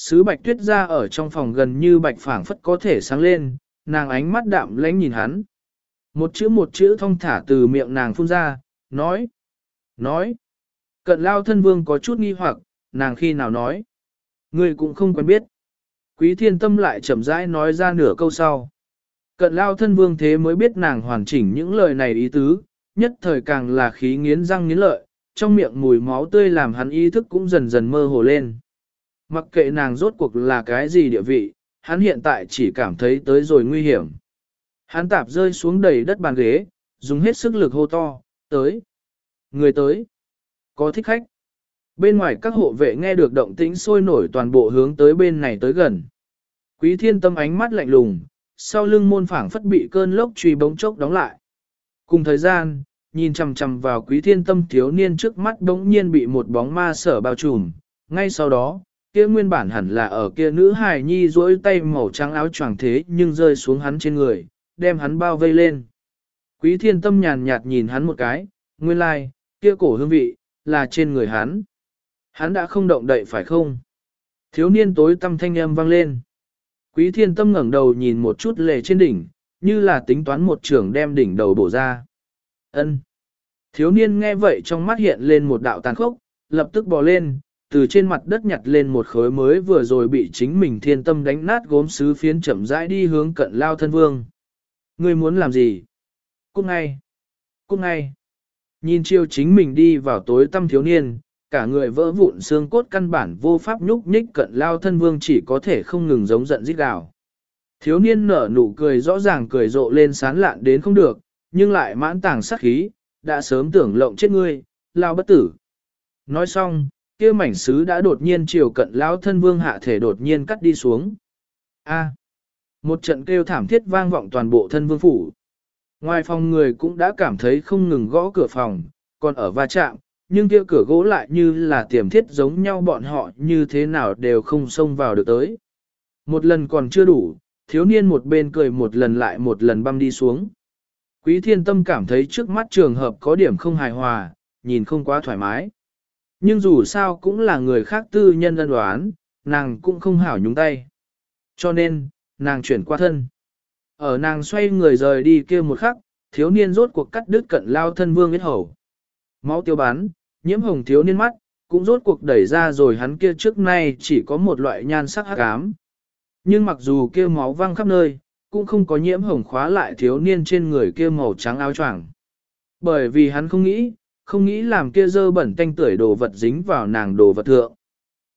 Sứ bạch tuyết ra ở trong phòng gần như bạch phảng phất có thể sáng lên, nàng ánh mắt đạm lãnh nhìn hắn. Một chữ một chữ thong thả từ miệng nàng phun ra, nói, nói. Cận lao thân vương có chút nghi hoặc, nàng khi nào nói. Người cũng không quen biết. Quý thiên tâm lại chậm rãi nói ra nửa câu sau. Cận lao thân vương thế mới biết nàng hoàn chỉnh những lời này ý tứ, nhất thời càng là khí nghiến răng nghiến lợi, trong miệng mùi máu tươi làm hắn ý thức cũng dần dần mơ hồ lên. Mặc kệ nàng rốt cuộc là cái gì địa vị, hắn hiện tại chỉ cảm thấy tới rồi nguy hiểm. Hắn tạp rơi xuống đầy đất bàn ghế, dùng hết sức lực hô to, tới. Người tới. Có thích khách. Bên ngoài các hộ vệ nghe được động tĩnh sôi nổi toàn bộ hướng tới bên này tới gần. Quý thiên tâm ánh mắt lạnh lùng, sau lưng môn phảng phất bị cơn lốc truy bóng chốc đóng lại. Cùng thời gian, nhìn chằm chằm vào quý thiên tâm thiếu niên trước mắt đống nhiên bị một bóng ma sở bao trùm. Ngay sau đó, kia nguyên bản hẳn là ở kia nữ hài nhi duỗi tay màu trắng áo choàng thế nhưng rơi xuống hắn trên người, đem hắn bao vây lên. Quý thiên tâm nhàn nhạt nhìn hắn một cái, nguyên lai, like, kia cổ hương vị, là trên người hắn. Hắn đã không động đậy phải không? Thiếu niên tối tâm thanh âm vang lên. Quý thiên tâm ngẩng đầu nhìn một chút lề trên đỉnh, như là tính toán một trưởng đem đỉnh đầu bổ ra. Ân. Thiếu niên nghe vậy trong mắt hiện lên một đạo tàn khốc, lập tức bò lên, từ trên mặt đất nhặt lên một khối mới vừa rồi bị chính mình thiên tâm đánh nát gốm sứ phiến chậm rãi đi hướng cận lao thân vương. Ngươi muốn làm gì? Cút ngay! Cút ngay! Nhìn chiêu chính mình đi vào tối tâm thiếu niên, cả người vỡ vụn xương cốt căn bản vô pháp nhúc nhích cận lao thân vương chỉ có thể không ngừng giống giận rít gào. Thiếu niên nở nụ cười rõ ràng cười rộ lên sán lạn đến không được, nhưng lại mãn tàng sát khí, đã sớm tưởng lộng chết ngươi, lao bất tử. Nói xong, kia mảnh sứ đã đột nhiên chiều cận lão thân vương hạ thể đột nhiên cắt đi xuống. A. một trận kêu thảm thiết vang vọng toàn bộ thân vương phủ. Ngoài phòng người cũng đã cảm thấy không ngừng gõ cửa phòng, còn ở va chạm, nhưng kia cửa gỗ lại như là tiềm thiết giống nhau bọn họ như thế nào đều không xông vào được tới. Một lần còn chưa đủ, thiếu niên một bên cười một lần lại một lần băm đi xuống. Quý thiên tâm cảm thấy trước mắt trường hợp có điểm không hài hòa, nhìn không quá thoải mái. Nhưng dù sao cũng là người khác tư nhân ân đoán, nàng cũng không hảo nhúng tay. Cho nên, nàng chuyển qua thân. Ở nàng xoay người rời đi kia một khắc, thiếu niên rốt cuộc cắt đứt cận lao thân vương huyết hầu. Máu tiêu bán, nhiễm hồng thiếu niên mắt, cũng rốt cuộc đẩy ra rồi hắn kia trước nay chỉ có một loại nhan sắc hắc ám. Nhưng mặc dù kia máu văng khắp nơi, cũng không có nhiễm hồng khóa lại thiếu niên trên người kia màu trắng áo choàng. Bởi vì hắn không nghĩ, không nghĩ làm kia dơ bẩn tanh tưởi đồ vật dính vào nàng đồ vật thượng.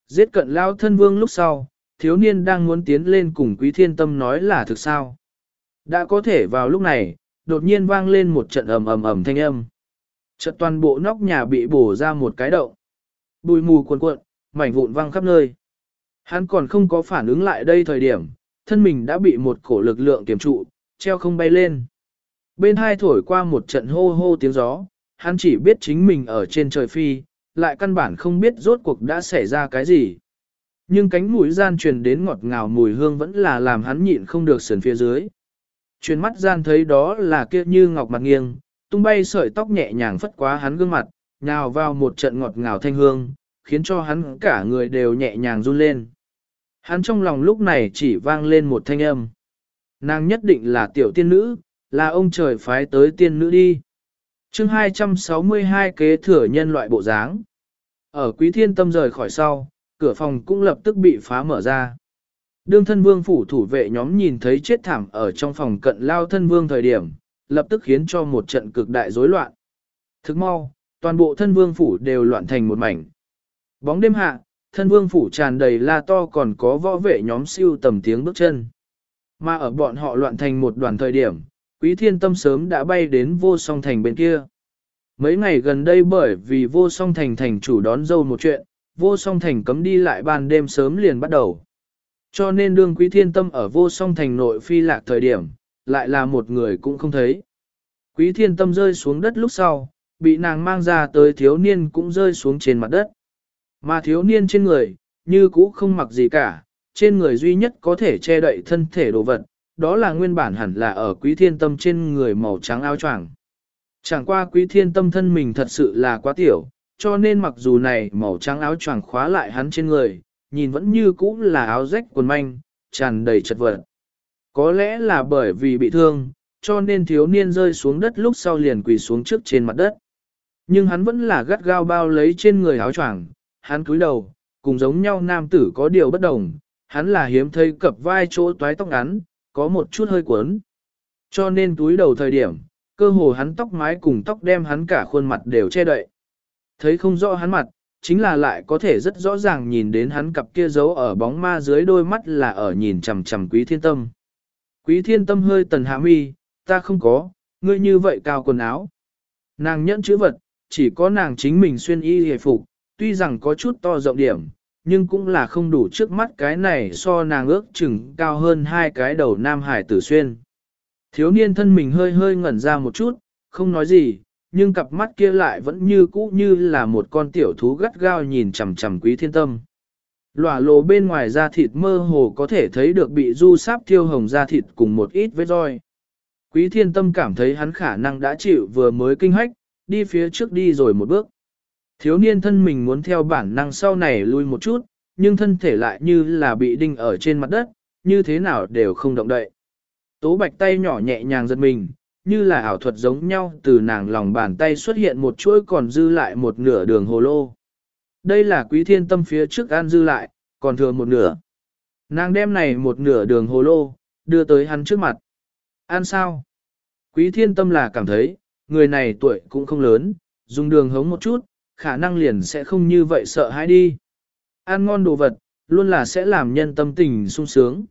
Giết cận lao thân vương lúc sau, thiếu niên đang muốn tiến lên cùng quý thiên tâm nói là thực sao. Đã có thể vào lúc này, đột nhiên vang lên một trận ầm ầm ầm thanh âm. Trận toàn bộ nóc nhà bị bổ ra một cái động. Bùi mù cuồn cuộn, mảnh vụn văng khắp nơi. Hắn còn không có phản ứng lại đây thời điểm, thân mình đã bị một cổ lực lượng kiềm trụ, treo không bay lên. Bên hai thổi qua một trận hô hô tiếng gió, hắn chỉ biết chính mình ở trên trời phi, lại căn bản không biết rốt cuộc đã xảy ra cái gì. Nhưng cánh mũi gian truyền đến ngọt ngào mùi hương vẫn là làm hắn nhịn không được sườn phía dưới. Truyền mắt gian thấy đó là kia như ngọc mặt nghiêng, tung bay sợi tóc nhẹ nhàng phất quá hắn gương mặt, nhào vào một trận ngọt ngào thanh hương, khiến cho hắn cả người đều nhẹ nhàng run lên. Hắn trong lòng lúc này chỉ vang lên một thanh âm. Nàng nhất định là tiểu tiên nữ, là ông trời phái tới tiên nữ đi chương 262 kế thừa nhân loại bộ dáng. Ở quý thiên tâm rời khỏi sau, cửa phòng cũng lập tức bị phá mở ra. Đương thân vương phủ thủ vệ nhóm nhìn thấy chết thảm ở trong phòng cận lao thân vương thời điểm, lập tức khiến cho một trận cực đại rối loạn. Thức mau, toàn bộ thân vương phủ đều loạn thành một mảnh. Bóng đêm hạ, thân vương phủ tràn đầy la to còn có võ vệ nhóm siêu tầm tiếng bước chân. Mà ở bọn họ loạn thành một đoàn thời điểm, Quý thiên tâm sớm đã bay đến vô song thành bên kia. Mấy ngày gần đây bởi vì vô song thành thành chủ đón dâu một chuyện, vô song thành cấm đi lại ban đêm sớm liền bắt đầu. Cho nên đương quý thiên tâm ở vô song thành nội phi lạc thời điểm, lại là một người cũng không thấy. Quý thiên tâm rơi xuống đất lúc sau, bị nàng mang ra tới thiếu niên cũng rơi xuống trên mặt đất. Mà thiếu niên trên người, như cũ không mặc gì cả, trên người duy nhất có thể che đậy thân thể đồ vật, đó là nguyên bản hẳn là ở quý thiên tâm trên người màu trắng áo choàng. Chẳng qua quý thiên tâm thân mình thật sự là quá tiểu, cho nên mặc dù này màu trắng áo choàng khóa lại hắn trên người, nhìn vẫn như cũ là áo rách quần manh, tràn đầy chật vật. Có lẽ là bởi vì bị thương, cho nên thiếu niên rơi xuống đất lúc sau liền quỳ xuống trước trên mặt đất. Nhưng hắn vẫn là gắt gao bao lấy trên người áo choàng, hắn cúi đầu, cùng giống nhau nam tử có điều bất đồng, hắn là hiếm thấy cập vai chỗ toái tóc ngắn, có một chút hơi cuốn. Cho nên túi đầu thời điểm, cơ hồ hắn tóc mái cùng tóc đem hắn cả khuôn mặt đều che đậy. Thấy không rõ hắn mặt, chính là lại có thể rất rõ ràng nhìn đến hắn cặp kia giấu ở bóng ma dưới đôi mắt là ở nhìn chằm chằm quý thiên tâm. Quý thiên tâm hơi tần hạ mi, ta không có, ngươi như vậy cao quần áo. Nàng nhẫn chữ vật, chỉ có nàng chính mình xuyên y hề phục, tuy rằng có chút to rộng điểm, nhưng cũng là không đủ trước mắt cái này so nàng ước chừng cao hơn hai cái đầu nam hải tử xuyên. Thiếu niên thân mình hơi hơi ngẩn ra một chút, không nói gì, nhưng cặp mắt kia lại vẫn như cũ như là một con tiểu thú gắt gao nhìn chằm chằm quý thiên tâm. Lỏa lộ bên ngoài da thịt mơ hồ có thể thấy được bị du sáp thiêu hồng da thịt cùng một ít vết roi. Quý thiên tâm cảm thấy hắn khả năng đã chịu vừa mới kinh hách, đi phía trước đi rồi một bước. Thiếu niên thân mình muốn theo bản năng sau này lui một chút, nhưng thân thể lại như là bị đinh ở trên mặt đất, như thế nào đều không động đậy. Tố bạch tay nhỏ nhẹ nhàng giật mình, như là ảo thuật giống nhau từ nàng lòng bàn tay xuất hiện một chuỗi còn dư lại một nửa đường hồ lô. Đây là quý thiên tâm phía trước an dư lại, còn thừa một nửa. Nàng đem này một nửa đường hồ lô, đưa tới hắn trước mặt. Ăn sao? Quý thiên tâm là cảm thấy, người này tuổi cũng không lớn, dùng đường hống một chút, khả năng liền sẽ không như vậy sợ hãi đi. Ăn ngon đồ vật, luôn là sẽ làm nhân tâm tình sung sướng.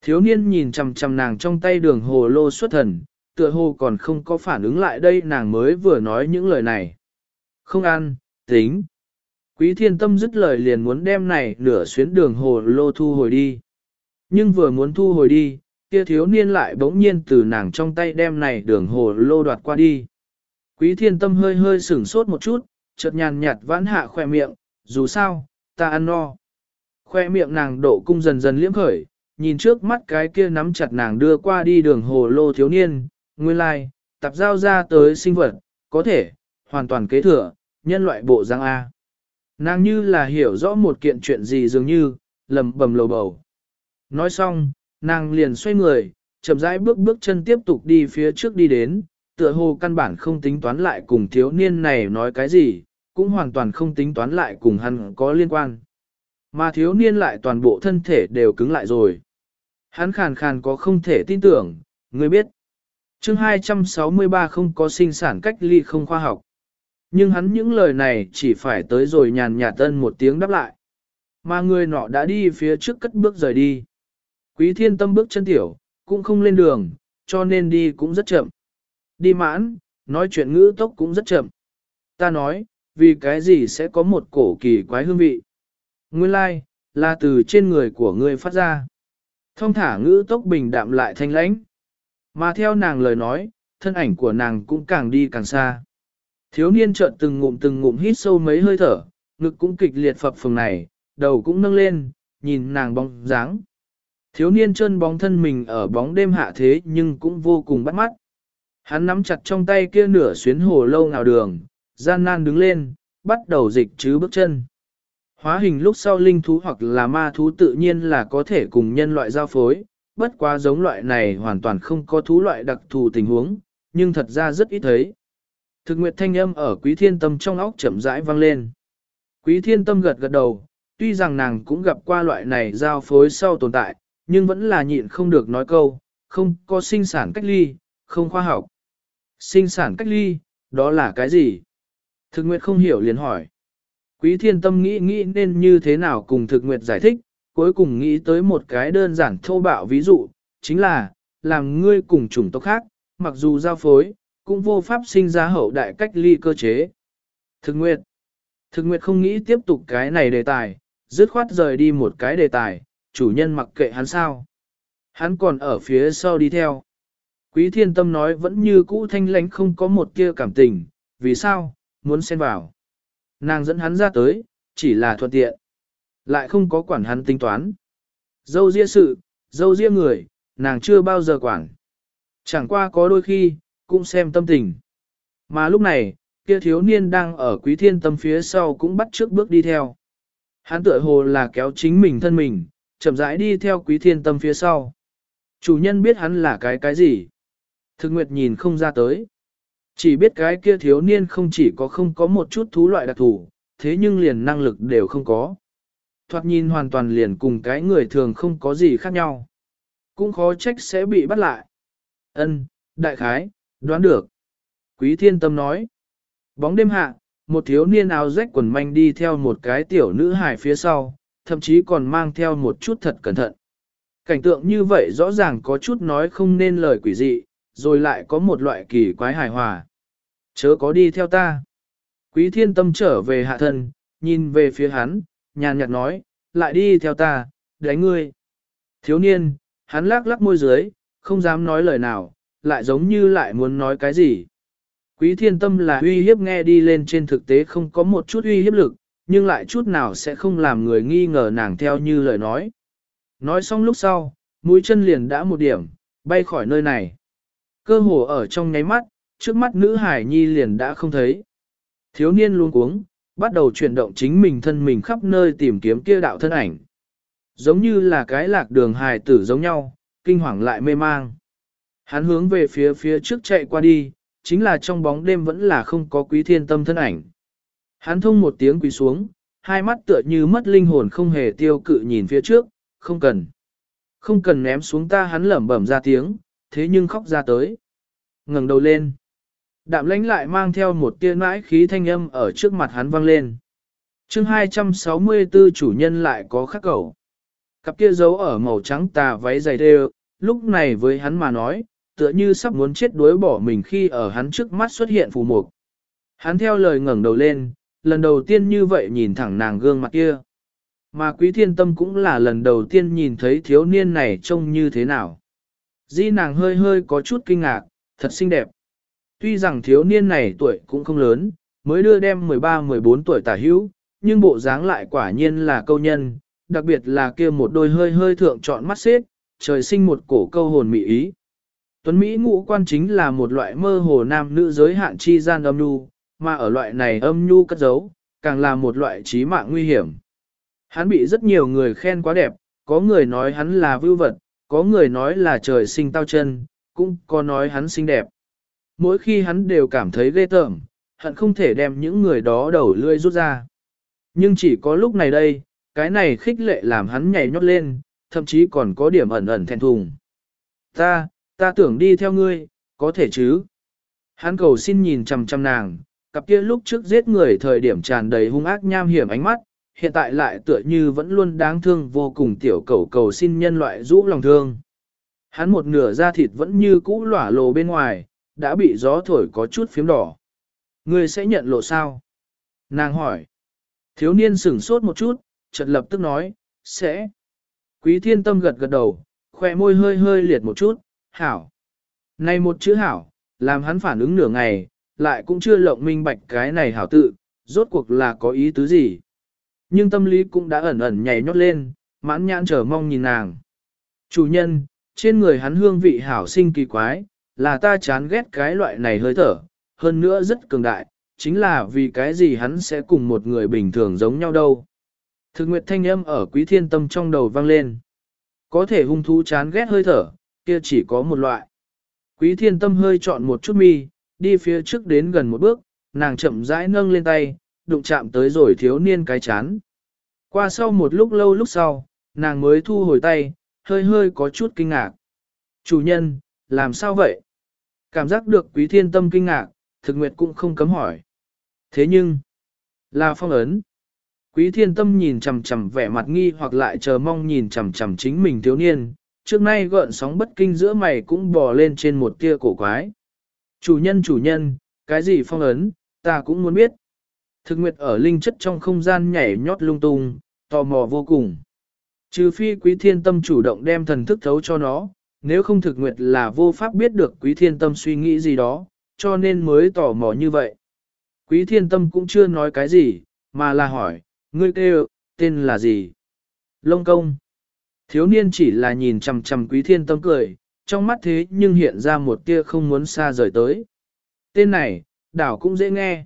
Thiếu niên nhìn chằm chằm nàng trong tay đường hồ lô xuất thần, tựa hồ còn không có phản ứng lại đây nàng mới vừa nói những lời này. Không ăn, tính. Quý thiên tâm dứt lời liền muốn đem này nửa xuyến đường hồ lô thu hồi đi. Nhưng vừa muốn thu hồi đi, kia thiếu niên lại bỗng nhiên từ nàng trong tay đem này đường hồ lô đoạt qua đi. Quý thiên tâm hơi hơi sửng sốt một chút, chợt nhàn nhạt vãn hạ khoe miệng, dù sao, ta ăn no. Khoe miệng nàng độ cung dần dần liễm khởi, nhìn trước mắt cái kia nắm chặt nàng đưa qua đi đường hồ lô thiếu niên, nguyên lai, like, tập giao ra tới sinh vật, có thể, hoàn toàn kế thừa, nhân loại bộ giang A. Nàng như là hiểu rõ một kiện chuyện gì dường như, lầm bầm lầu bầu. Nói xong, nàng liền xoay người, chậm rãi bước bước chân tiếp tục đi phía trước đi đến, tựa hồ căn bản không tính toán lại cùng thiếu niên này nói cái gì, cũng hoàn toàn không tính toán lại cùng hắn có liên quan. Mà thiếu niên lại toàn bộ thân thể đều cứng lại rồi. Hắn khàn khàn có không thể tin tưởng, ngươi biết. chương 263 không có sinh sản cách ly không khoa học. Nhưng hắn những lời này chỉ phải tới rồi nhàn nhạt tân một tiếng đáp lại. Mà người nọ đã đi phía trước cất bước rời đi. Quý thiên tâm bước chân tiểu, cũng không lên đường, cho nên đi cũng rất chậm. Đi mãn, nói chuyện ngữ tốc cũng rất chậm. Ta nói, vì cái gì sẽ có một cổ kỳ quái hương vị. Nguyên lai, like, là từ trên người của ngươi phát ra. Thông thả ngữ tốc bình đạm lại thanh lãnh. Mà theo nàng lời nói, thân ảnh của nàng cũng càng đi càng xa. Thiếu niên chợt từng ngụm từng ngụm hít sâu mấy hơi thở, ngực cũng kịch liệt phập phồng này, đầu cũng nâng lên, nhìn nàng bóng dáng. Thiếu niên chân bóng thân mình ở bóng đêm hạ thế nhưng cũng vô cùng bắt mắt. Hắn nắm chặt trong tay kia nửa xuyến hồ lâu ngào đường, gian nan đứng lên, bắt đầu dịch chứ bước chân. Hóa hình lúc sau linh thú hoặc là ma thú tự nhiên là có thể cùng nhân loại giao phối, bất quá giống loại này hoàn toàn không có thú loại đặc thù tình huống, nhưng thật ra rất ít thấy. Thực nguyệt thanh âm ở quý thiên tâm trong óc chậm rãi vang lên. Quý thiên tâm gật gật đầu, tuy rằng nàng cũng gặp qua loại này giao phối sau tồn tại, nhưng vẫn là nhịn không được nói câu, không có sinh sản cách ly, không khoa học. Sinh sản cách ly, đó là cái gì? Thực nguyệt không hiểu liền hỏi. Quý thiên tâm nghĩ nghĩ nên như thế nào cùng thực nguyệt giải thích, cuối cùng nghĩ tới một cái đơn giản thô bạo ví dụ, chính là, làm ngươi cùng chủng tộc khác, mặc dù giao phối, cũng vô pháp sinh ra hậu đại cách ly cơ chế. Thực nguyệt. Thực nguyệt không nghĩ tiếp tục cái này đề tài, dứt khoát rời đi một cái đề tài, chủ nhân mặc kệ hắn sao. Hắn còn ở phía sau đi theo. Quý thiên tâm nói vẫn như cũ thanh lãnh không có một kia cảm tình, vì sao, muốn xen vào. Nàng dẫn hắn ra tới, chỉ là thuận tiện. Lại không có quản hắn tính toán. Dâu ria sự, dâu ria người, nàng chưa bao giờ quản. Chẳng qua có đôi khi, cũng xem tâm tình. Mà lúc này, kia thiếu niên đang ở quý thiên tâm phía sau cũng bắt trước bước đi theo. Hắn tựa hồ là kéo chính mình thân mình, chậm rãi đi theo quý thiên tâm phía sau. Chủ nhân biết hắn là cái cái gì? Thực nguyệt nhìn không ra tới. Chỉ biết cái kia thiếu niên không chỉ có không có một chút thú loại đặc thù, thế nhưng liền năng lực đều không có. Thoạt nhìn hoàn toàn liền cùng cái người thường không có gì khác nhau. Cũng khó trách sẽ bị bắt lại. Ân, đại khái, đoán được. Quý thiên tâm nói. Bóng đêm hạ, một thiếu niên áo rách quần manh đi theo một cái tiểu nữ hài phía sau, thậm chí còn mang theo một chút thật cẩn thận. Cảnh tượng như vậy rõ ràng có chút nói không nên lời quỷ dị, rồi lại có một loại kỳ quái hài hòa. Chớ có đi theo ta. Quý thiên tâm trở về hạ thân, nhìn về phía hắn, nhàn nhạt nói, lại đi theo ta, đánh ngươi. Thiếu niên, hắn lắc lắc môi dưới, không dám nói lời nào, lại giống như lại muốn nói cái gì. Quý thiên tâm là uy hiếp nghe đi lên trên thực tế không có một chút uy hiếp lực, nhưng lại chút nào sẽ không làm người nghi ngờ nàng theo như lời nói. Nói xong lúc sau, mũi chân liền đã một điểm, bay khỏi nơi này. Cơ hồ ở trong nháy mắt, trước mắt nữ hải nhi liền đã không thấy. Thiếu niên luôn cuống, bắt đầu chuyển động chính mình thân mình khắp nơi tìm kiếm kia đạo thân ảnh. Giống như là cái lạc đường hài tử giống nhau, kinh hoàng lại mê mang. Hắn hướng về phía phía trước chạy qua đi, chính là trong bóng đêm vẫn là không có quý thiên tâm thân ảnh. Hắn thông một tiếng quỳ xuống, hai mắt tựa như mất linh hồn không hề tiêu cự nhìn phía trước, không cần. Không cần ném xuống ta hắn lẩm bẩm ra tiếng, thế nhưng khóc ra tới. ngẩng đầu lên. Đạm lãnh lại mang theo một tia mãi khí thanh âm ở trước mặt hắn vang lên. chương 264 chủ nhân lại có khắc cầu. Cặp kia giấu ở màu trắng tà váy dày đều, lúc này với hắn mà nói, tựa như sắp muốn chết đuối bỏ mình khi ở hắn trước mắt xuất hiện phù mục. Hắn theo lời ngẩng đầu lên, lần đầu tiên như vậy nhìn thẳng nàng gương mặt kia. Mà quý thiên tâm cũng là lần đầu tiên nhìn thấy thiếu niên này trông như thế nào. Di nàng hơi hơi có chút kinh ngạc, thật xinh đẹp. Tuy rằng thiếu niên này tuổi cũng không lớn, mới đưa đem 13-14 tuổi tả hữu, nhưng bộ dáng lại quả nhiên là câu nhân, đặc biệt là kia một đôi hơi hơi thượng trọn mắt xếp, trời sinh một cổ câu hồn mỹ ý. Tuấn Mỹ ngũ quan chính là một loại mơ hồ nam nữ giới hạn chi gian âm nhu, mà ở loại này âm nhu cất giấu, càng là một loại trí mạng nguy hiểm. Hắn bị rất nhiều người khen quá đẹp, có người nói hắn là vưu vật, có người nói là trời sinh tao chân, cũng có nói hắn xinh đẹp. Mỗi khi hắn đều cảm thấy ghê tởm, hận không thể đem những người đó đầu lươi rút ra. Nhưng chỉ có lúc này đây, cái này khích lệ làm hắn nhảy nhót lên, thậm chí còn có điểm ẩn ẩn thẹn thùng. Ta, ta tưởng đi theo ngươi, có thể chứ? Hắn cầu xin nhìn chằm chằm nàng, cặp kia lúc trước giết người thời điểm tràn đầy hung ác nham hiểm ánh mắt, hiện tại lại tựa như vẫn luôn đáng thương vô cùng tiểu cầu cầu xin nhân loại rũ lòng thương. Hắn một nửa da thịt vẫn như cũ lỏa lồ bên ngoài, đã bị gió thổi có chút phím đỏ. Ngươi sẽ nhận lộ sao? Nàng hỏi. Thiếu niên sửng sốt một chút, chợt lập tức nói, sẽ. Quý thiên tâm gật gật đầu, khoe môi hơi hơi liệt một chút, hảo. Này một chữ hảo, làm hắn phản ứng nửa ngày, lại cũng chưa lộng minh bạch cái này hảo tự, rốt cuộc là có ý tứ gì. Nhưng tâm lý cũng đã ẩn ẩn nhảy nhót lên, mãn nhãn chờ mong nhìn nàng. Chủ nhân, trên người hắn hương vị hảo sinh kỳ quái, là ta chán ghét cái loại này hơi thở, hơn nữa rất cường đại, chính là vì cái gì hắn sẽ cùng một người bình thường giống nhau đâu. Thực nguyệt thanh âm ở quý thiên tâm trong đầu vang lên. Có thể hung thú chán ghét hơi thở, kia chỉ có một loại. Quý thiên tâm hơi chọn một chút mi, đi phía trước đến gần một bước, nàng chậm rãi nâng lên tay, đụng chạm tới rồi thiếu niên cái chán. Qua sau một lúc lâu lúc sau, nàng mới thu hồi tay, hơi hơi có chút kinh ngạc. Chủ nhân, làm sao vậy? Cảm giác được quý thiên tâm kinh ngạc, thực nguyệt cũng không cấm hỏi. Thế nhưng, là phong ấn. Quý thiên tâm nhìn chằm chằm vẻ mặt nghi hoặc lại chờ mong nhìn chằm chằm chính mình thiếu niên, trước nay gợn sóng bất kinh giữa mày cũng bò lên trên một tia cổ quái. Chủ nhân chủ nhân, cái gì phong ấn, ta cũng muốn biết. Thực nguyệt ở linh chất trong không gian nhảy nhót lung tung, tò mò vô cùng. Trừ phi quý thiên tâm chủ động đem thần thức thấu cho nó, nếu không thực nguyệt là vô pháp biết được quý thiên tâm suy nghĩ gì đó, cho nên mới tò mò như vậy. Quý thiên tâm cũng chưa nói cái gì, mà là hỏi, ngươi kêu, tên là gì? Lông công. Thiếu niên chỉ là nhìn chằm chằm quý thiên tâm cười, trong mắt thế nhưng hiện ra một tia không muốn xa rời tới. Tên này, đảo cũng dễ nghe.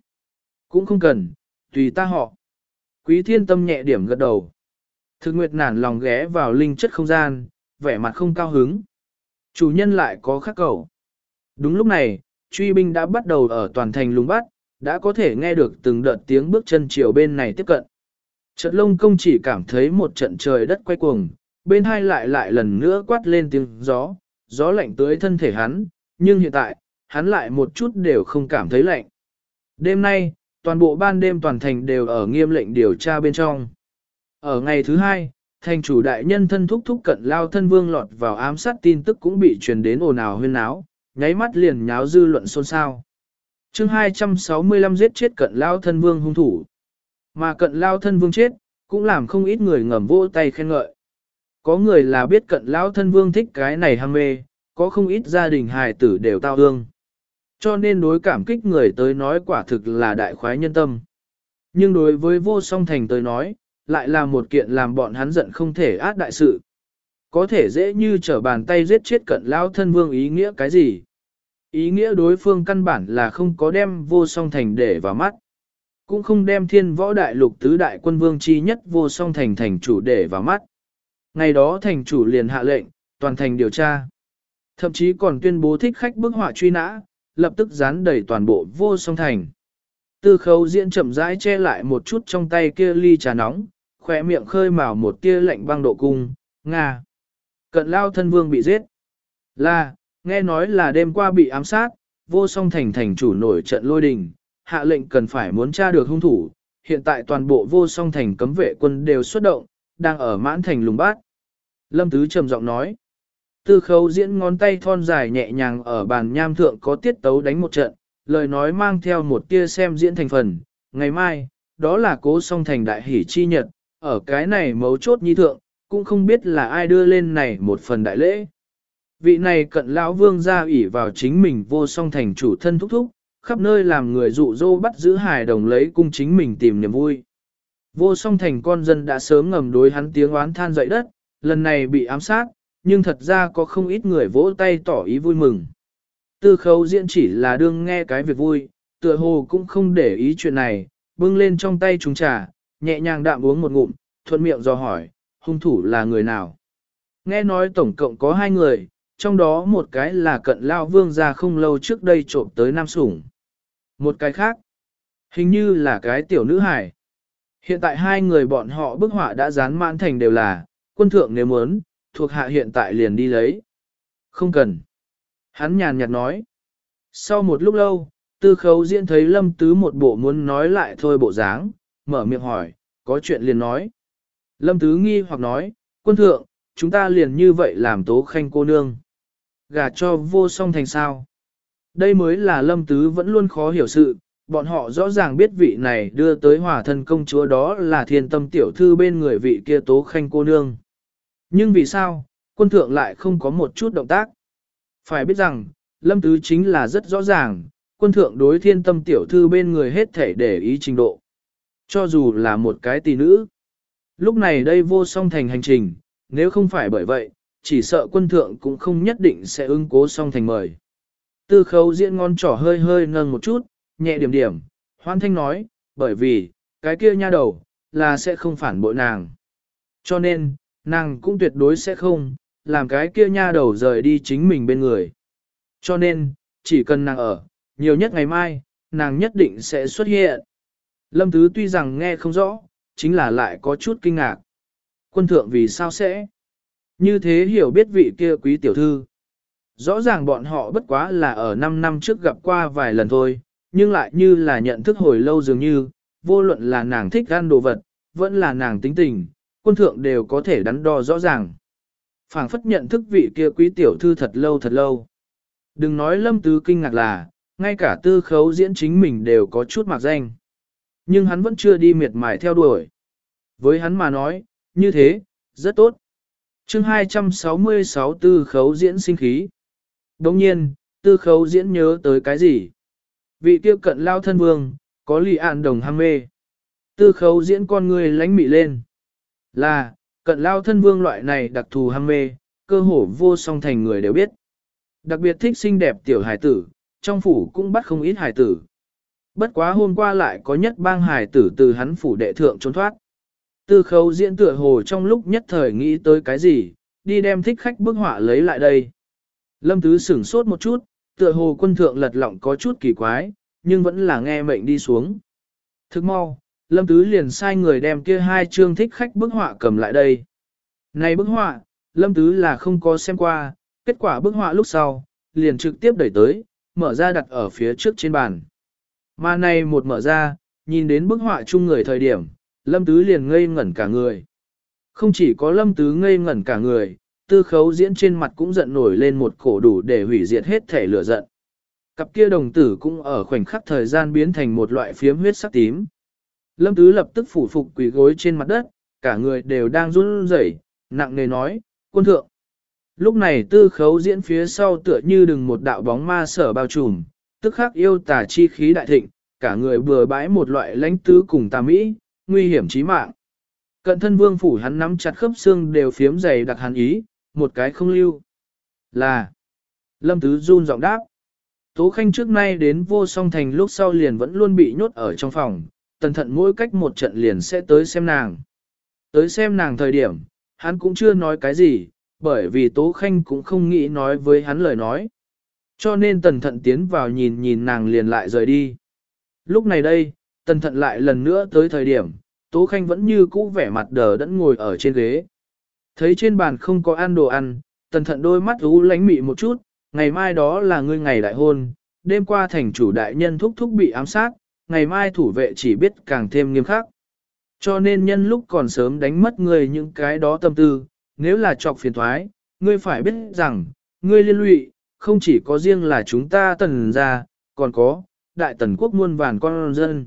Cũng không cần, tùy ta họ. Quý thiên tâm nhẹ điểm gật đầu. Thực nguyệt nản lòng ghé vào linh chất không gian, vẻ mặt không cao hứng. Chủ nhân lại có khắc cầu. Đúng lúc này, truy binh đã bắt đầu ở toàn thành lùng bắt, đã có thể nghe được từng đợt tiếng bước chân chiều bên này tiếp cận. Trận lông công chỉ cảm thấy một trận trời đất quay cuồng, bên hai lại lại lần nữa quát lên tiếng gió, gió lạnh tới thân thể hắn, nhưng hiện tại, hắn lại một chút đều không cảm thấy lạnh. Đêm nay, toàn bộ ban đêm toàn thành đều ở nghiêm lệnh điều tra bên trong. Ở ngày thứ hai, thành chủ đại nhân thân thúc thúc cận lao thân vương lọt vào ám sát tin tức cũng bị truyền đến ồn ào huyên náo, nháy mắt liền nháo dư luận xôn xao. chương 265 giết chết cận lao thân vương hung thủ. Mà cận lao thân vương chết, cũng làm không ít người ngầm vỗ tay khen ngợi. Có người là biết cận lao thân vương thích cái này ham mê, có không ít gia đình hài tử đều tao hương. Cho nên đối cảm kích người tới nói quả thực là đại khoái nhân tâm. Nhưng đối với vô song thành tới nói, lại là một kiện làm bọn hắn giận không thể át đại sự. Có thể dễ như trở bàn tay giết chết cận lao thân vương ý nghĩa cái gì? Ý nghĩa đối phương căn bản là không có đem vô song thành để vào mắt. Cũng không đem thiên võ đại lục tứ đại quân vương chi nhất vô song thành thành chủ để vào mắt. Ngày đó thành chủ liền hạ lệnh, toàn thành điều tra. Thậm chí còn tuyên bố thích khách bức họa truy nã, lập tức dán đầy toàn bộ vô song thành. Tư khấu diễn chậm rãi che lại một chút trong tay kia ly trà nóng, khỏe miệng khơi mào một tia lạnh băng độ cung, Nga. Cận lao thân vương bị giết. Là, nghe nói là đêm qua bị ám sát, vô song thành thành chủ nổi trận lôi đình, hạ lệnh cần phải muốn tra được hung thủ. Hiện tại toàn bộ vô song thành cấm vệ quân đều xuất động, đang ở mãn thành lùng bát. Lâm Tứ trầm giọng nói. Tư khấu diễn ngón tay thon dài nhẹ nhàng ở bàn nham thượng có tiết tấu đánh một trận, lời nói mang theo một tia xem diễn thành phần. Ngày mai, đó là cố song thành đại hỷ chi nhật, ở cái này mấu chốt nhi thượng, cũng không biết là ai đưa lên này một phần đại lễ. Vị này cận lão vương ra ủy vào chính mình vô song thành chủ thân thúc thúc, khắp nơi làm người dụ dỗ bắt giữ hài đồng lấy cung chính mình tìm niềm vui. Vô song thành con dân đã sớm ngầm đối hắn tiếng oán than dậy đất, lần này bị ám sát, nhưng thật ra có không ít người vỗ tay tỏ ý vui mừng. Tư khấu diễn chỉ là đương nghe cái việc vui, tựa hồ cũng không để ý chuyện này, bưng lên trong tay chúng trà, nhẹ nhàng đạm uống một ngụm, thuận miệng do hỏi, hung thủ là người nào? Nghe nói tổng cộng có hai người, trong đó một cái là cận lao vương gia không lâu trước đây trộm tới Nam Sủng. Một cái khác, hình như là cái tiểu nữ hải. Hiện tại hai người bọn họ bức họa đã dán mãn thành đều là, quân thượng nếu muốn, thuộc hạ hiện tại liền đi lấy. Không cần. Hắn nhàn nhạt nói. Sau một lúc lâu, tư khấu diễn thấy lâm tứ một bộ muốn nói lại thôi bộ dáng, mở miệng hỏi, có chuyện liền nói. Lâm tứ nghi hoặc nói, quân thượng, chúng ta liền như vậy làm tố khanh cô nương. Gà cho vô song thành sao. Đây mới là lâm tứ vẫn luôn khó hiểu sự, bọn họ rõ ràng biết vị này đưa tới hòa thân công chúa đó là thiên tâm tiểu thư bên người vị kia tố khanh cô nương. Nhưng vì sao, quân thượng lại không có một chút động tác? Phải biết rằng, lâm tứ chính là rất rõ ràng, quân thượng đối thiên tâm tiểu thư bên người hết thể để ý trình độ. Cho dù là một cái tỷ nữ. Lúc này đây vô song thành hành trình, nếu không phải bởi vậy, chỉ sợ quân thượng cũng không nhất định sẽ ứng cố song thành mời. Tư khấu diễn ngon trỏ hơi hơi nâng một chút, nhẹ điểm điểm, hoan thanh nói, bởi vì, cái kia nha đầu, là sẽ không phản bội nàng. Cho nên, nàng cũng tuyệt đối sẽ không, làm cái kia nha đầu rời đi chính mình bên người. Cho nên, chỉ cần nàng ở, nhiều nhất ngày mai, nàng nhất định sẽ xuất hiện. Lâm thứ tuy rằng nghe không rõ, chính là lại có chút kinh ngạc. Quân thượng vì sao sẽ? Như thế hiểu biết vị kia quý tiểu thư. Rõ ràng bọn họ bất quá là ở 5 năm trước gặp qua vài lần thôi, nhưng lại như là nhận thức hồi lâu dường như, vô luận là nàng thích ăn đồ vật, vẫn là nàng tính tình, quân thượng đều có thể đắn đo rõ ràng. phảng phất nhận thức vị kia quý tiểu thư thật lâu thật lâu. Đừng nói lâm tứ kinh ngạc là, ngay cả tư khấu diễn chính mình đều có chút mặc danh. Nhưng hắn vẫn chưa đi miệt mài theo đuổi. Với hắn mà nói, như thế, rất tốt. chương 266 tư khấu diễn sinh khí. Đồng nhiên, tư khấu diễn nhớ tới cái gì? Vị tiêu cận lao thân vương, có lì ạn đồng ham mê. Tư khấu diễn con người lánh mị lên. Là, cận lao thân vương loại này đặc thù ham mê, cơ hồ vô song thành người đều biết. Đặc biệt thích xinh đẹp tiểu hải tử, trong phủ cũng bắt không ít hải tử. Bất quá hôm qua lại có nhất bang hải tử từ hắn phủ đệ thượng trốn thoát. Tư khấu diễn tựa hồ trong lúc nhất thời nghĩ tới cái gì, đi đem thích khách bức họa lấy lại đây. Lâm Tứ sửng sốt một chút, tựa hồ quân thượng lật lọng có chút kỳ quái, nhưng vẫn là nghe mệnh đi xuống. Thức mau, Lâm Tứ liền sai người đem kia hai chương thích khách bức họa cầm lại đây. Này bức họa, Lâm Tứ là không có xem qua, kết quả bức họa lúc sau, liền trực tiếp đẩy tới, mở ra đặt ở phía trước trên bàn. Mà này một mở ra, nhìn đến bức họa chung người thời điểm, Lâm Tứ liền ngây ngẩn cả người. Không chỉ có Lâm Tứ ngây ngẩn cả người, tư khấu diễn trên mặt cũng giận nổi lên một cổ đủ để hủy diệt hết thể lửa giận. Cặp kia đồng tử cũng ở khoảnh khắc thời gian biến thành một loại phiếm huyết sắc tím. Lâm Tứ lập tức phủ phục quỳ gối trên mặt đất, cả người đều đang run rẩy, nặng nề nói, quân thượng. Lúc này tư khấu diễn phía sau tựa như đừng một đạo bóng ma sở bao trùm, tức khắc yêu tà chi khí đại thịnh, cả người bừa bãi một loại lãnh tứ cùng tà mỹ, nguy hiểm chí mạng. Cận thân vương phủ hắn nắm chặt khớp xương đều phiếm dày đặc hắn ý, một cái không lưu. Là, lâm tứ run giọng đáp. Tố Khanh trước nay đến vô song thành lúc sau liền vẫn luôn bị nhốt ở trong phòng, tần thận mỗi cách một trận liền sẽ tới xem nàng. Tới xem nàng thời điểm, hắn cũng chưa nói cái gì, bởi vì Tố Khanh cũng không nghĩ nói với hắn lời nói. Cho nên tần thận tiến vào nhìn nhìn nàng liền lại rời đi. Lúc này đây, tần thận lại lần nữa tới thời điểm, Tố Khanh vẫn như cũ vẻ mặt đờ đẫn ngồi ở trên ghế. Thấy trên bàn không có ăn đồ ăn, tần thận đôi mắt ú lánh mị một chút, ngày mai đó là ngươi ngày đại hôn, đêm qua thành chủ đại nhân thúc thúc bị ám sát, ngày mai thủ vệ chỉ biết càng thêm nghiêm khắc. Cho nên nhân lúc còn sớm đánh mất ngươi những cái đó tâm tư, nếu là trọc phiền thoái, ngươi phải biết rằng, ngươi liên lụy, không chỉ có riêng là chúng ta tần ra, còn có, đại tần quốc muôn vàn con dân.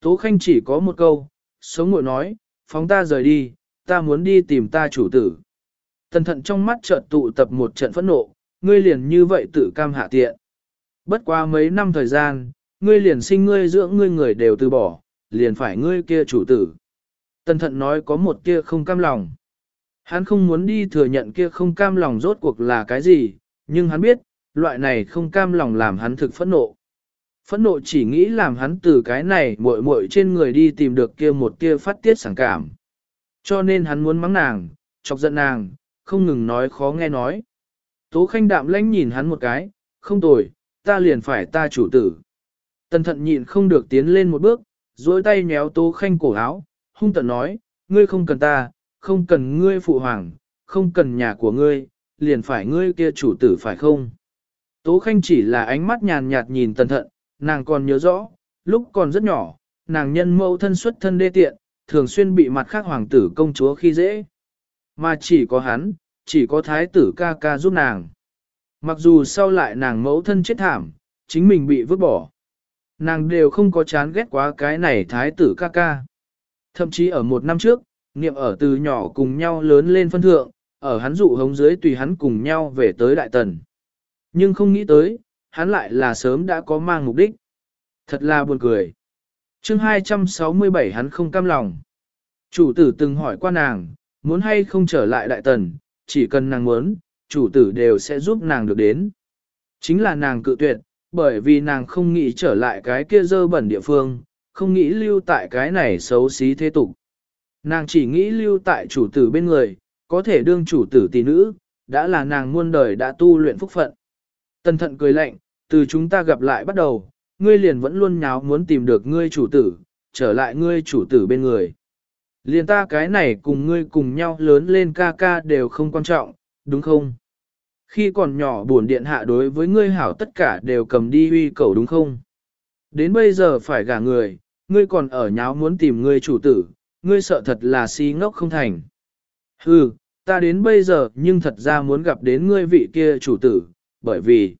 Tố Khanh chỉ có một câu, sống ngội nói, phóng ta rời đi, ta muốn đi tìm ta chủ tử. Tần thận trong mắt chợt tụ tập một trận phẫn nộ, ngươi liền như vậy tự cam hạ tiện. Bất qua mấy năm thời gian, ngươi liền sinh ngươi dưỡng ngươi người đều từ bỏ, liền phải ngươi kia chủ tử. Tân thận nói có một kia không cam lòng. Hắn không muốn đi thừa nhận kia không cam lòng rốt cuộc là cái gì, nhưng hắn biết, loại này không cam lòng làm hắn thực phẫn nộ. Phẫn nộ chỉ nghĩ làm hắn từ cái này muội muội trên người đi tìm được kia một kia phát tiết sảng cảm. Cho nên hắn muốn mắng nàng, chọc giận nàng, không ngừng nói khó nghe nói. Tố khanh đạm lãnh nhìn hắn một cái, không tồi, ta liền phải ta chủ tử. Tần thận nhịn không được tiến lên một bước, duỗi tay nhéo tố khanh cổ áo, hung tận nói, ngươi không cần ta, không cần ngươi phụ hoàng, không cần nhà của ngươi, liền phải ngươi kia chủ tử phải không? Tố khanh chỉ là ánh mắt nhàn nhạt nhìn tần thận, nàng còn nhớ rõ, lúc còn rất nhỏ, nàng nhân mẫu thân xuất thân đê tiện, thường xuyên bị mặt khác hoàng tử công chúa khi dễ. Mà chỉ có hắn, chỉ có thái tử ca ca giúp nàng. Mặc dù sau lại nàng mẫu thân chết thảm, chính mình bị vứt bỏ. Nàng đều không có chán ghét quá cái này thái tử ca ca. Thậm chí ở một năm trước, niệm ở từ nhỏ cùng nhau lớn lên phân thượng, ở hắn dụ hống dưới tùy hắn cùng nhau về tới Đại Tần. Nhưng không nghĩ tới, hắn lại là sớm đã có mang mục đích. Thật là buồn cười. chương 267 hắn không cam lòng. Chủ tử từng hỏi qua nàng, muốn hay không trở lại Đại Tần, chỉ cần nàng muốn, chủ tử đều sẽ giúp nàng được đến. Chính là nàng cự tuyệt, bởi vì nàng không nghĩ trở lại cái kia dơ bẩn địa phương, không nghĩ lưu tại cái này xấu xí thế tục. Nàng chỉ nghĩ lưu tại chủ tử bên người, có thể đương chủ tử tỷ nữ, đã là nàng muôn đời đã tu luyện phúc phận. tân thận cười lạnh, từ chúng ta gặp lại bắt đầu, ngươi liền vẫn luôn nháo muốn tìm được ngươi chủ tử, trở lại ngươi chủ tử bên người. Liền ta cái này cùng ngươi cùng nhau lớn lên ca ca đều không quan trọng, đúng không? Khi còn nhỏ buồn điện hạ đối với ngươi hảo tất cả đều cầm đi huy cầu đúng không? Đến bây giờ phải gả người, ngươi còn ở nháo muốn tìm ngươi chủ tử, ngươi sợ thật là si ngốc không thành. Hừ, ta đến bây giờ nhưng thật ra muốn gặp đến ngươi vị kia chủ tử, bởi vì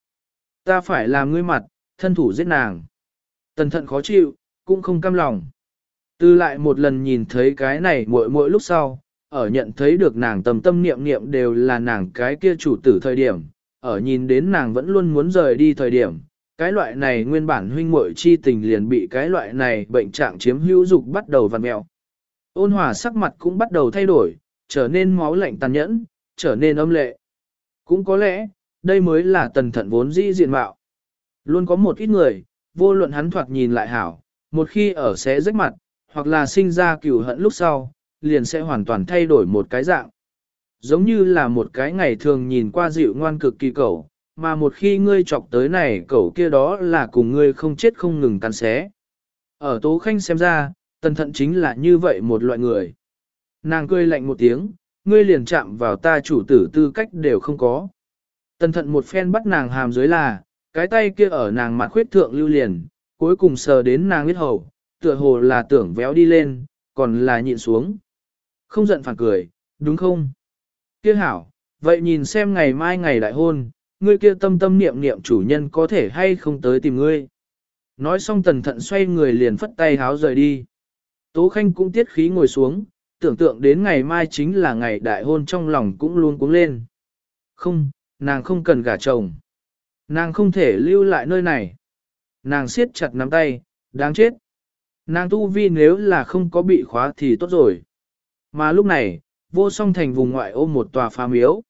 ta phải làm ngươi mặt, thân thủ giết nàng. Tần thận khó chịu, cũng không cam lòng. Từ lại một lần nhìn thấy cái này mỗi mỗi lúc sau, ở nhận thấy được nàng tầm tâm niệm niệm đều là nàng cái kia chủ tử thời điểm, ở nhìn đến nàng vẫn luôn muốn rời đi thời điểm, cái loại này nguyên bản huynh muội chi tình liền bị cái loại này bệnh trạng chiếm hữu dục bắt đầu vặn mẹo. Ôn hòa sắc mặt cũng bắt đầu thay đổi, trở nên máu lạnh tàn nhẫn, trở nên âm lệ. Cũng có lẽ, đây mới là tần thận vốn dĩ diện mạo. Luôn có một ít người, vô luận hắn thoạt nhìn lại hảo, một khi ở sẽ rách mặt, hoặc là sinh ra cửu hận lúc sau, liền sẽ hoàn toàn thay đổi một cái dạng. Giống như là một cái ngày thường nhìn qua dịu ngoan cực kỳ cẩu, mà một khi ngươi chọc tới này cẩu kia đó là cùng ngươi không chết không ngừng tàn xé. Ở Tố Khanh xem ra, tần thận chính là như vậy một loại người. Nàng cười lạnh một tiếng, ngươi liền chạm vào ta chủ tử tư cách đều không có. Tần thận một phen bắt nàng hàm dưới là, cái tay kia ở nàng mặt khuyết thượng lưu liền, cuối cùng sờ đến nàng huyết hầu, tựa hồ là tưởng véo đi lên, còn là nhịn xuống. Không giận phản cười, đúng không? Kia hảo, vậy nhìn xem ngày mai ngày đại hôn, ngươi kia tâm tâm niệm niệm chủ nhân có thể hay không tới tìm ngươi. Nói xong tần thận xoay người liền phất tay háo rời đi. Tố Khanh cũng tiết khí ngồi xuống, tưởng tượng đến ngày mai chính là ngày đại hôn trong lòng cũng luôn cuống lên. Không, nàng không cần gả chồng. Nàng không thể lưu lại nơi này. Nàng siết chặt nắm tay, đáng chết. Nàng tu vi nếu là không có bị khóa thì tốt rồi. Mà lúc này, vô song thành vùng ngoại ô một tòa phá miếu.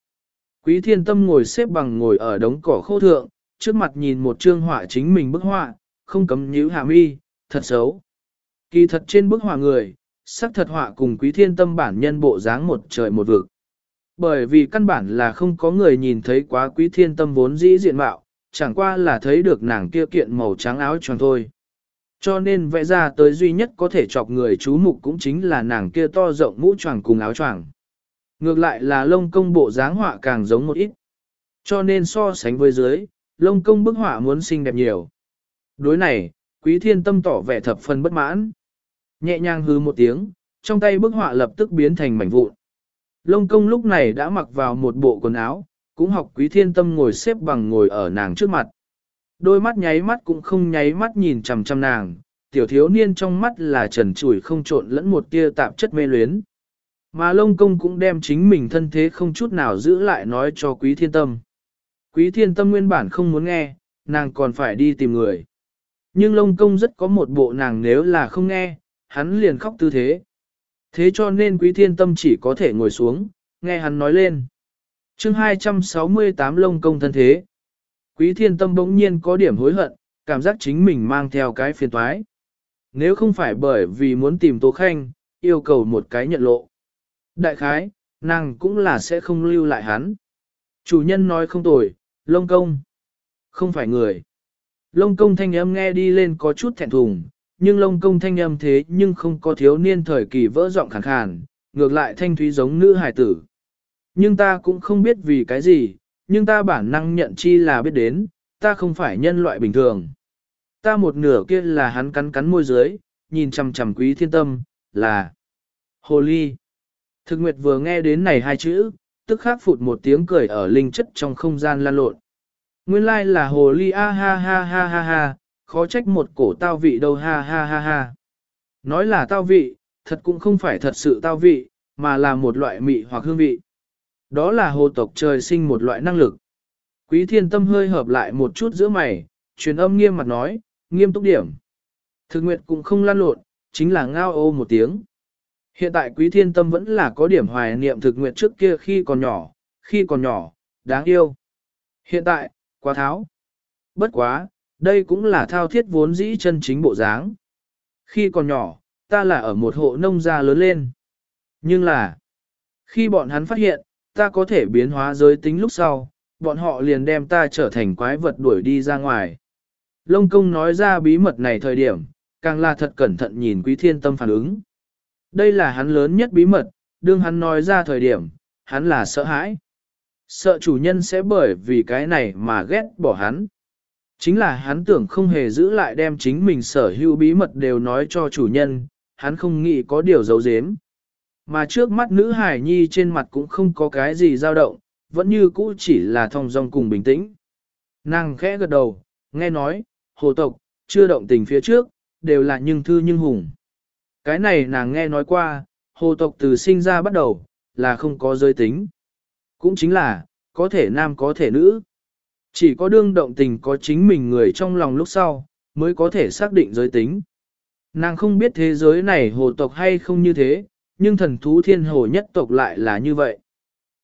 Quý thiên tâm ngồi xếp bằng ngồi ở đống cỏ khô thượng, trước mặt nhìn một trương họa chính mình bức họa, không cấm nhíu hạ mi, thật xấu. Kỳ thật trên bức họa người, sắc thật họa cùng quý thiên tâm bản nhân bộ dáng một trời một vực. Bởi vì căn bản là không có người nhìn thấy quá quý thiên tâm vốn dĩ diện mạo, chẳng qua là thấy được nàng kia kiện màu trắng áo tròn thôi. Cho nên vẽ ra tới duy nhất có thể chọc người chú mục cũng chính là nàng kia to rộng mũ choàng cùng áo choàng. Ngược lại là lông công bộ dáng họa càng giống một ít. Cho nên so sánh với dưới, lông công bức họa muốn xinh đẹp nhiều. Đối này, quý thiên tâm tỏ vẻ thập phần bất mãn. Nhẹ nhàng hư một tiếng, trong tay bức họa lập tức biến thành mảnh vụn. Lông công lúc này đã mặc vào một bộ quần áo, cũng học quý thiên tâm ngồi xếp bằng ngồi ở nàng trước mặt. Đôi mắt nháy mắt cũng không nháy mắt nhìn chằm chằm nàng, tiểu thiếu niên trong mắt là trần trụi không trộn lẫn một tia tạp chất mê luyến. Mà lông công cũng đem chính mình thân thế không chút nào giữ lại nói cho quý thiên tâm. Quý thiên tâm nguyên bản không muốn nghe, nàng còn phải đi tìm người. Nhưng lông công rất có một bộ nàng nếu là không nghe, hắn liền khóc tư thế. Thế cho nên quý thiên tâm chỉ có thể ngồi xuống, nghe hắn nói lên. chương 268 lông công thân thế. Quý thiên tâm bỗng nhiên có điểm hối hận, cảm giác chính mình mang theo cái phiền toái. Nếu không phải bởi vì muốn tìm Tố Khanh, yêu cầu một cái nhận lộ. Đại khái, nàng cũng là sẽ không lưu lại hắn. Chủ nhân nói không tồi, lông công. Không phải người. Lông công thanh âm nghe đi lên có chút thẹn thùng, nhưng lông công thanh âm thế nhưng không có thiếu niên thời kỳ vỡ giọng khàn khàn, ngược lại thanh thúy giống nữ hài tử. Nhưng ta cũng không biết vì cái gì, nhưng ta bản năng nhận chi là biết đến, ta không phải nhân loại bình thường. Ta một nửa kia là hắn cắn cắn môi dưới, nhìn chằm chằm quý thiên tâm, là Hồ Ly. Thực nguyệt vừa nghe đến này hai chữ, tức khắc phụt một tiếng cười ở linh chất trong không gian lan lộn. Nguyên lai like là Hồ Ly a ha ha ha ha ha, khó trách một cổ tao vị đâu ha ha ha ha. Nói là tao vị, thật cũng không phải thật sự tao vị, mà là một loại mị hoặc hương vị. Đó là hồ tộc trời sinh một loại năng lực. Quý thiên tâm hơi hợp lại một chút giữa mày, truyền âm nghiêm mặt nói, nghiêm túc điểm. Thực nguyệt cũng không lan lộn, chính là ngao ô một tiếng. Hiện tại quý thiên tâm vẫn là có điểm hoài niệm thực nguyệt trước kia khi còn nhỏ, khi còn nhỏ, đáng yêu. Hiện tại, quá tháo. Bất quá, đây cũng là thao thiết vốn dĩ chân chính bộ dáng. Khi còn nhỏ, ta là ở một hộ nông gia lớn lên. Nhưng là, khi bọn hắn phát hiện, ta có thể biến hóa giới tính lúc sau, bọn họ liền đem ta trở thành quái vật đuổi đi ra ngoài. Lông công nói ra bí mật này thời điểm, càng là thật cẩn thận nhìn quý thiên tâm phản ứng. Đây là hắn lớn nhất bí mật, đương hắn nói ra thời điểm, hắn là sợ hãi. Sợ chủ nhân sẽ bởi vì cái này mà ghét bỏ hắn. Chính là hắn tưởng không hề giữ lại đem chính mình sở hữu bí mật đều nói cho chủ nhân, hắn không nghĩ có điều giấu giếm. Mà trước mắt nữ hải nhi trên mặt cũng không có cái gì dao động, vẫn như cũ chỉ là thong dong cùng bình tĩnh. Nàng khẽ gật đầu, nghe nói, hồ tộc, chưa động tình phía trước, đều là nhưng thư nhưng hùng. Cái này nàng nghe nói qua, hồ tộc từ sinh ra bắt đầu, là không có giới tính. Cũng chính là, có thể nam có thể nữ. Chỉ có đương động tình có chính mình người trong lòng lúc sau, mới có thể xác định giới tính. Nàng không biết thế giới này hồ tộc hay không như thế, nhưng thần thú thiên hồ nhất tộc lại là như vậy.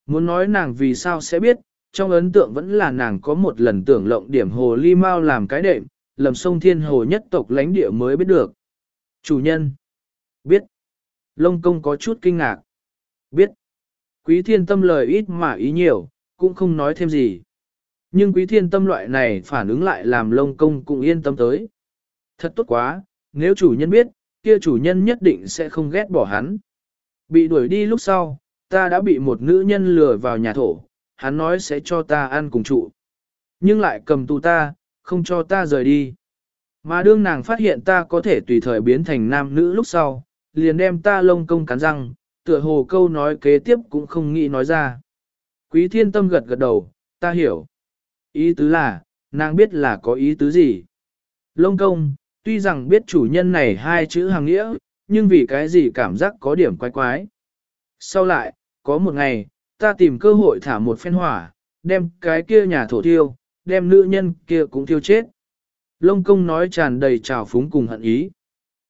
Muốn nói nàng vì sao sẽ biết, trong ấn tượng vẫn là nàng có một lần tưởng lộng điểm hồ ly mau làm cái đệm, lầm sông thiên hồ nhất tộc lãnh địa mới biết được. Chủ nhân. Biết. Lông công có chút kinh ngạc. Biết. Quý thiên tâm lời ít mà ý nhiều, cũng không nói thêm gì. Nhưng quý thiên tâm loại này phản ứng lại làm lông công cũng yên tâm tới. Thật tốt quá, nếu chủ nhân biết, kia chủ nhân nhất định sẽ không ghét bỏ hắn. Bị đuổi đi lúc sau, ta đã bị một nữ nhân lừa vào nhà thổ, hắn nói sẽ cho ta ăn cùng trụ. Nhưng lại cầm tù ta, không cho ta rời đi. Mà đương nàng phát hiện ta có thể tùy thời biến thành nam nữ lúc sau, liền đem ta lông công cắn răng, tựa hồ câu nói kế tiếp cũng không nghĩ nói ra. Quý thiên tâm gật gật đầu, ta hiểu. Ý tứ là, nàng biết là có ý tứ gì. Lông công, tuy rằng biết chủ nhân này hai chữ hàng nghĩa, nhưng vì cái gì cảm giác có điểm quái quái. Sau lại, có một ngày, ta tìm cơ hội thả một phen hỏa, đem cái kia nhà thổ thiêu, đem nữ nhân kia cũng thiêu chết. Lông công nói tràn đầy trào phúng cùng hận ý.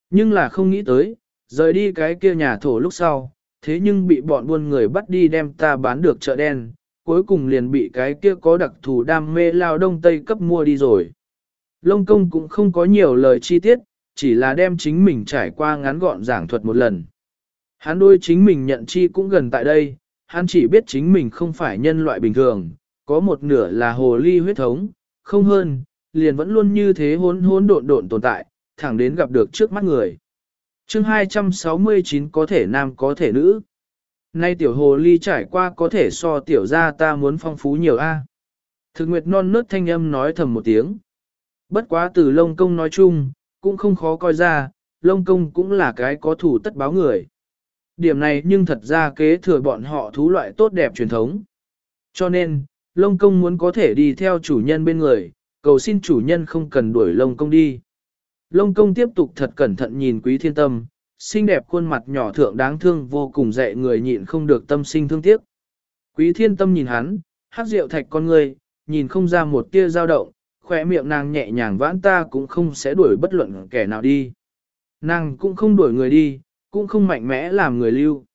Nhưng là không nghĩ tới, rời đi cái kia nhà thổ lúc sau, thế nhưng bị bọn buôn người bắt đi đem ta bán được chợ đen, cuối cùng liền bị cái kia có đặc thù đam mê lao đông tây cấp mua đi rồi. Lông công cũng không có nhiều lời chi tiết, chỉ là đem chính mình trải qua ngắn gọn giảng thuật một lần. Hắn đôi chính mình nhận chi cũng gần tại đây, hắn chỉ biết chính mình không phải nhân loại bình thường, có một nửa là hồ ly huyết thống, không hơn, liền vẫn luôn như thế hỗn hỗn độn độn tồn tại, thẳng đến gặp được trước mắt người. chương 269 có thể nam có thể nữ. Nay tiểu hồ ly trải qua có thể so tiểu ra ta muốn phong phú nhiều a. Thực nguyệt non nớt thanh âm nói thầm một tiếng. Bất quá từ lông công nói chung, cũng không khó coi ra, lông công cũng là cái có thủ tất báo người. Điểm này nhưng thật ra kế thừa bọn họ thú loại tốt đẹp truyền thống. Cho nên, lông công muốn có thể đi theo chủ nhân bên người, cầu xin chủ nhân không cần đuổi lông công đi. Lông công tiếp tục thật cẩn thận nhìn quý thiên tâm, xinh đẹp khuôn mặt nhỏ thượng đáng thương vô cùng dạy người nhịn không được tâm sinh thương tiếc. Quý thiên tâm nhìn hắn, hát rượu thạch con người, nhìn không ra một tia dao động, khỏe miệng nàng nhẹ nhàng vãn ta cũng không sẽ đuổi bất luận kẻ nào đi. Nàng cũng không đuổi người đi, cũng không mạnh mẽ làm người lưu.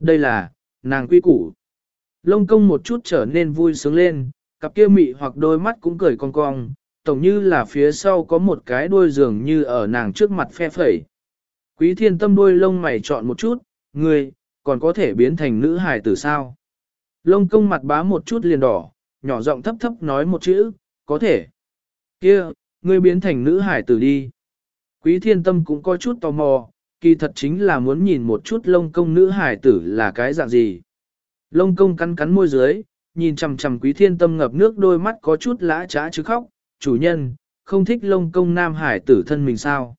Đây là, nàng quy củ. Lông công một chút trở nên vui sướng lên, cặp kia mị hoặc đôi mắt cũng cười cong cong, tổng như là phía sau có một cái đuôi dường như ở nàng trước mặt phe phẩy. Quý thiên tâm đuôi lông mày chọn một chút, người, còn có thể biến thành nữ hài tử sao. Lông công mặt bá một chút liền đỏ, nhỏ giọng thấp thấp nói một chữ, có thể kia ngươi biến thành nữ hải tử đi. Quý thiên tâm cũng có chút tò mò, kỳ thật chính là muốn nhìn một chút lông công nữ hải tử là cái dạng gì. Lông công cắn cắn môi dưới, nhìn chằm chằm quý thiên tâm ngập nước đôi mắt có chút lã trá chứ khóc, chủ nhân, không thích lông công nam hải tử thân mình sao.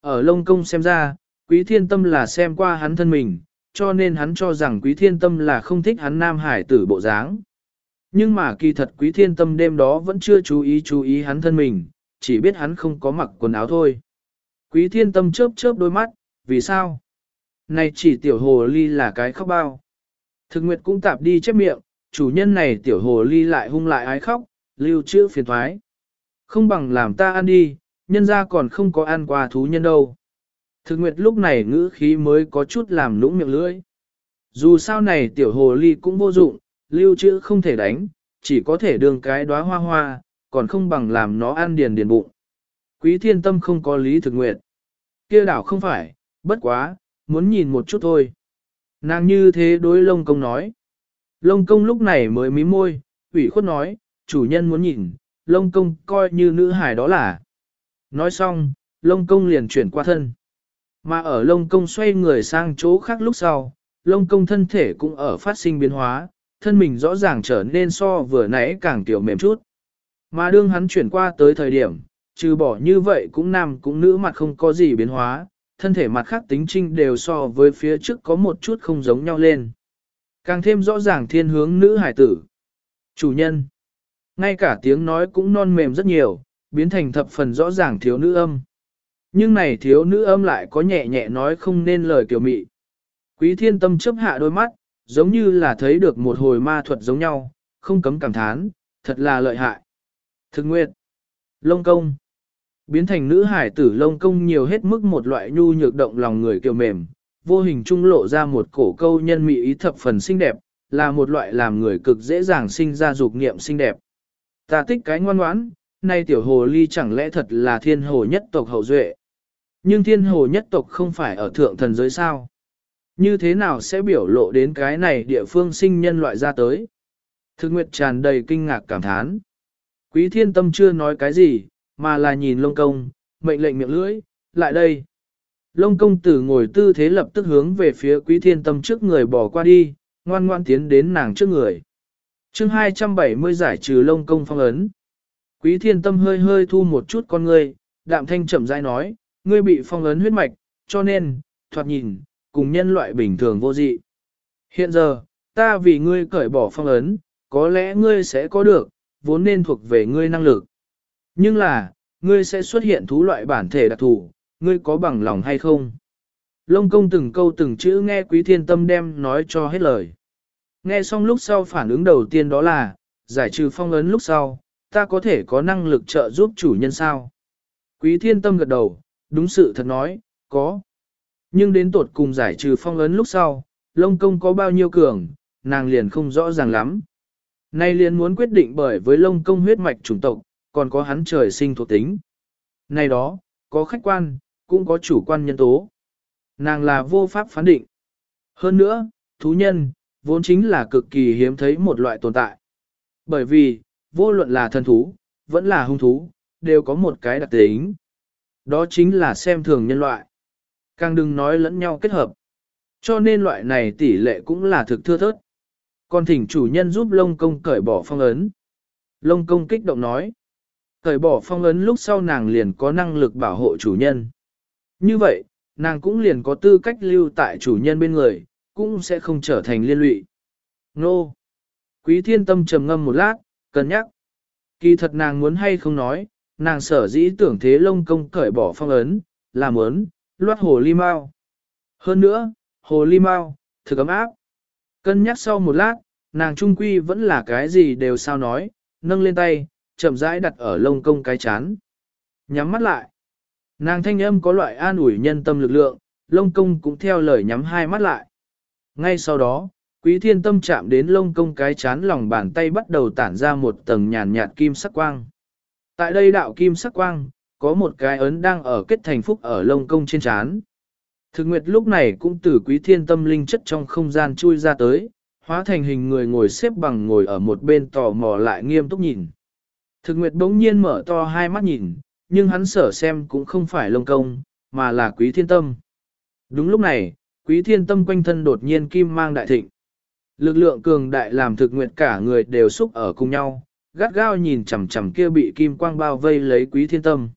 Ở lông công xem ra, quý thiên tâm là xem qua hắn thân mình, cho nên hắn cho rằng quý thiên tâm là không thích hắn nam hải tử bộ dáng. Nhưng mà kỳ thật quý thiên tâm đêm đó vẫn chưa chú ý chú ý hắn thân mình, chỉ biết hắn không có mặc quần áo thôi. Quý thiên tâm chớp chớp đôi mắt, vì sao? Này chỉ tiểu hồ ly là cái khóc bao. Thực nguyệt cũng tạp đi chép miệng, chủ nhân này tiểu hồ ly lại hung lại ái khóc, lưu trữ phiền thoái. Không bằng làm ta ăn đi, nhân ra còn không có ăn qua thú nhân đâu. Thực nguyệt lúc này ngữ khí mới có chút làm lũng miệng lưỡi. Dù sao này tiểu hồ ly cũng vô dụng, lưu trữ không thể đánh, chỉ có thể đương cái đóa hoa hoa, còn không bằng làm nó ăn điền điền bụng. Quý thiên tâm không có lý thực nguyện. kia đảo không phải, bất quá, muốn nhìn một chút thôi. Nàng như thế đối lông công nói. Lông công lúc này mới mím môi, ủy khuất nói, chủ nhân muốn nhìn, lông công coi như nữ hài đó là. Nói xong, lông công liền chuyển qua thân. Mà ở lông công xoay người sang chỗ khác lúc sau, lông công thân thể cũng ở phát sinh biến hóa, thân mình rõ ràng trở nên so vừa nãy càng tiểu mềm chút. Mà đương hắn chuyển qua tới thời điểm, trừ bỏ như vậy cũng nam cũng nữ mặt không có gì biến hóa, thân thể mặt khác tính trinh đều so với phía trước có một chút không giống nhau lên. Càng thêm rõ ràng thiên hướng nữ hải tử. Chủ nhân. Ngay cả tiếng nói cũng non mềm rất nhiều, biến thành thập phần rõ ràng thiếu nữ âm. Nhưng này thiếu nữ âm lại có nhẹ nhẹ nói không nên lời kiểu mị. Quý thiên tâm chấp hạ đôi mắt, giống như là thấy được một hồi ma thuật giống nhau, không cấm cảm thán, thật là lợi hại. Thực nguyệt, lông công, biến thành nữ hải tử lông công nhiều hết mức một loại nhu nhược động lòng người kiều mềm, vô hình trung lộ ra một cổ câu nhân mỹ ý thập phần xinh đẹp, là một loại làm người cực dễ dàng sinh ra dục niệm xinh đẹp. Ta thích cái ngoan ngoãn, nay tiểu hồ ly chẳng lẽ thật là thiên hồ nhất tộc hậu duệ. Nhưng thiên hồ nhất tộc không phải ở thượng thần giới sao? Như thế nào sẽ biểu lộ đến cái này địa phương sinh nhân loại ra tới? Thực nguyệt tràn đầy kinh ngạc cảm thán. Quý thiên tâm chưa nói cái gì, mà là nhìn lông công, mệnh lệnh miệng lưỡi, lại đây. Lông công tử ngồi tư thế lập tức hướng về phía quý thiên tâm trước người bỏ qua đi, ngoan ngoan tiến đến nàng trước người. chương 270 giải trừ lông công phong ấn. Quý thiên tâm hơi hơi thu một chút con ngươi, đạm thanh chậm rãi nói, ngươi bị phong ấn huyết mạch, cho nên, thoạt nhìn, cùng nhân loại bình thường vô dị. Hiện giờ, ta vì ngươi cởi bỏ phong ấn, có lẽ ngươi sẽ có được, vốn nên thuộc về ngươi năng lực. Nhưng là, ngươi sẽ xuất hiện thú loại bản thể đặc thù, ngươi có bằng lòng hay không? Lông công từng câu từng chữ nghe quý thiên tâm đem nói cho hết lời. Nghe xong lúc sau phản ứng đầu tiên đó là, giải trừ phong ấn lúc sau, ta có thể có năng lực trợ giúp chủ nhân sao? Quý thiên tâm gật đầu, đúng sự thật nói, có. Nhưng đến tột cùng giải trừ phong ấn lúc sau, lông công có bao nhiêu cường, nàng liền không rõ ràng lắm. Nay liền muốn quyết định bởi với lông công huyết mạch chủng tộc, còn có hắn trời sinh thuộc tính. Này đó, có khách quan, cũng có chủ quan nhân tố. Nàng là vô pháp phán định. Hơn nữa, thú nhân, vốn chính là cực kỳ hiếm thấy một loại tồn tại. Bởi vì, vô luận là thần thú, vẫn là hung thú, đều có một cái đặc tính. Đó chính là xem thường nhân loại. Càng đừng nói lẫn nhau kết hợp. Cho nên loại này tỷ lệ cũng là thực thưa thớt. Còn thỉnh chủ nhân giúp lông công cởi bỏ phong ấn. Lông công kích động nói. Cởi bỏ phong ấn lúc sau nàng liền có năng lực bảo hộ chủ nhân. Như vậy, nàng cũng liền có tư cách lưu tại chủ nhân bên người, cũng sẽ không trở thành liên lụy. Nô! Quý thiên tâm trầm ngâm một lát, cân nhắc. Kỳ thật nàng muốn hay không nói, nàng sở dĩ tưởng thế lông công cởi bỏ phong ấn, là muốn, loát hồ ly mau. Hơn nữa, hồ ly mau, thực ấm áp. Cân nhắc sau một lát, nàng trung quy vẫn là cái gì đều sao nói, nâng lên tay, chậm rãi đặt ở lông công cái chán. Nhắm mắt lại. Nàng thanh âm có loại an ủi nhân tâm lực lượng, lông công cũng theo lời nhắm hai mắt lại. Ngay sau đó, quý thiên tâm chạm đến lông công cái chán lòng bàn tay bắt đầu tản ra một tầng nhàn nhạt kim sắc quang. Tại đây đạo kim sắc quang, có một cái ấn đang ở kết thành phúc ở lông công trên chán. Thực nguyệt lúc này cũng từ quý thiên tâm linh chất trong không gian chui ra tới, hóa thành hình người ngồi xếp bằng ngồi ở một bên tò mò lại nghiêm túc nhìn. Thực nguyệt bỗng nhiên mở to hai mắt nhìn, nhưng hắn sở xem cũng không phải lông công, mà là quý thiên tâm. Đúng lúc này, quý thiên tâm quanh thân đột nhiên kim mang đại thịnh. Lực lượng cường đại làm thực nguyệt cả người đều xúc ở cùng nhau, gắt gao nhìn chằm chằm kia bị kim quang bao vây lấy quý thiên tâm.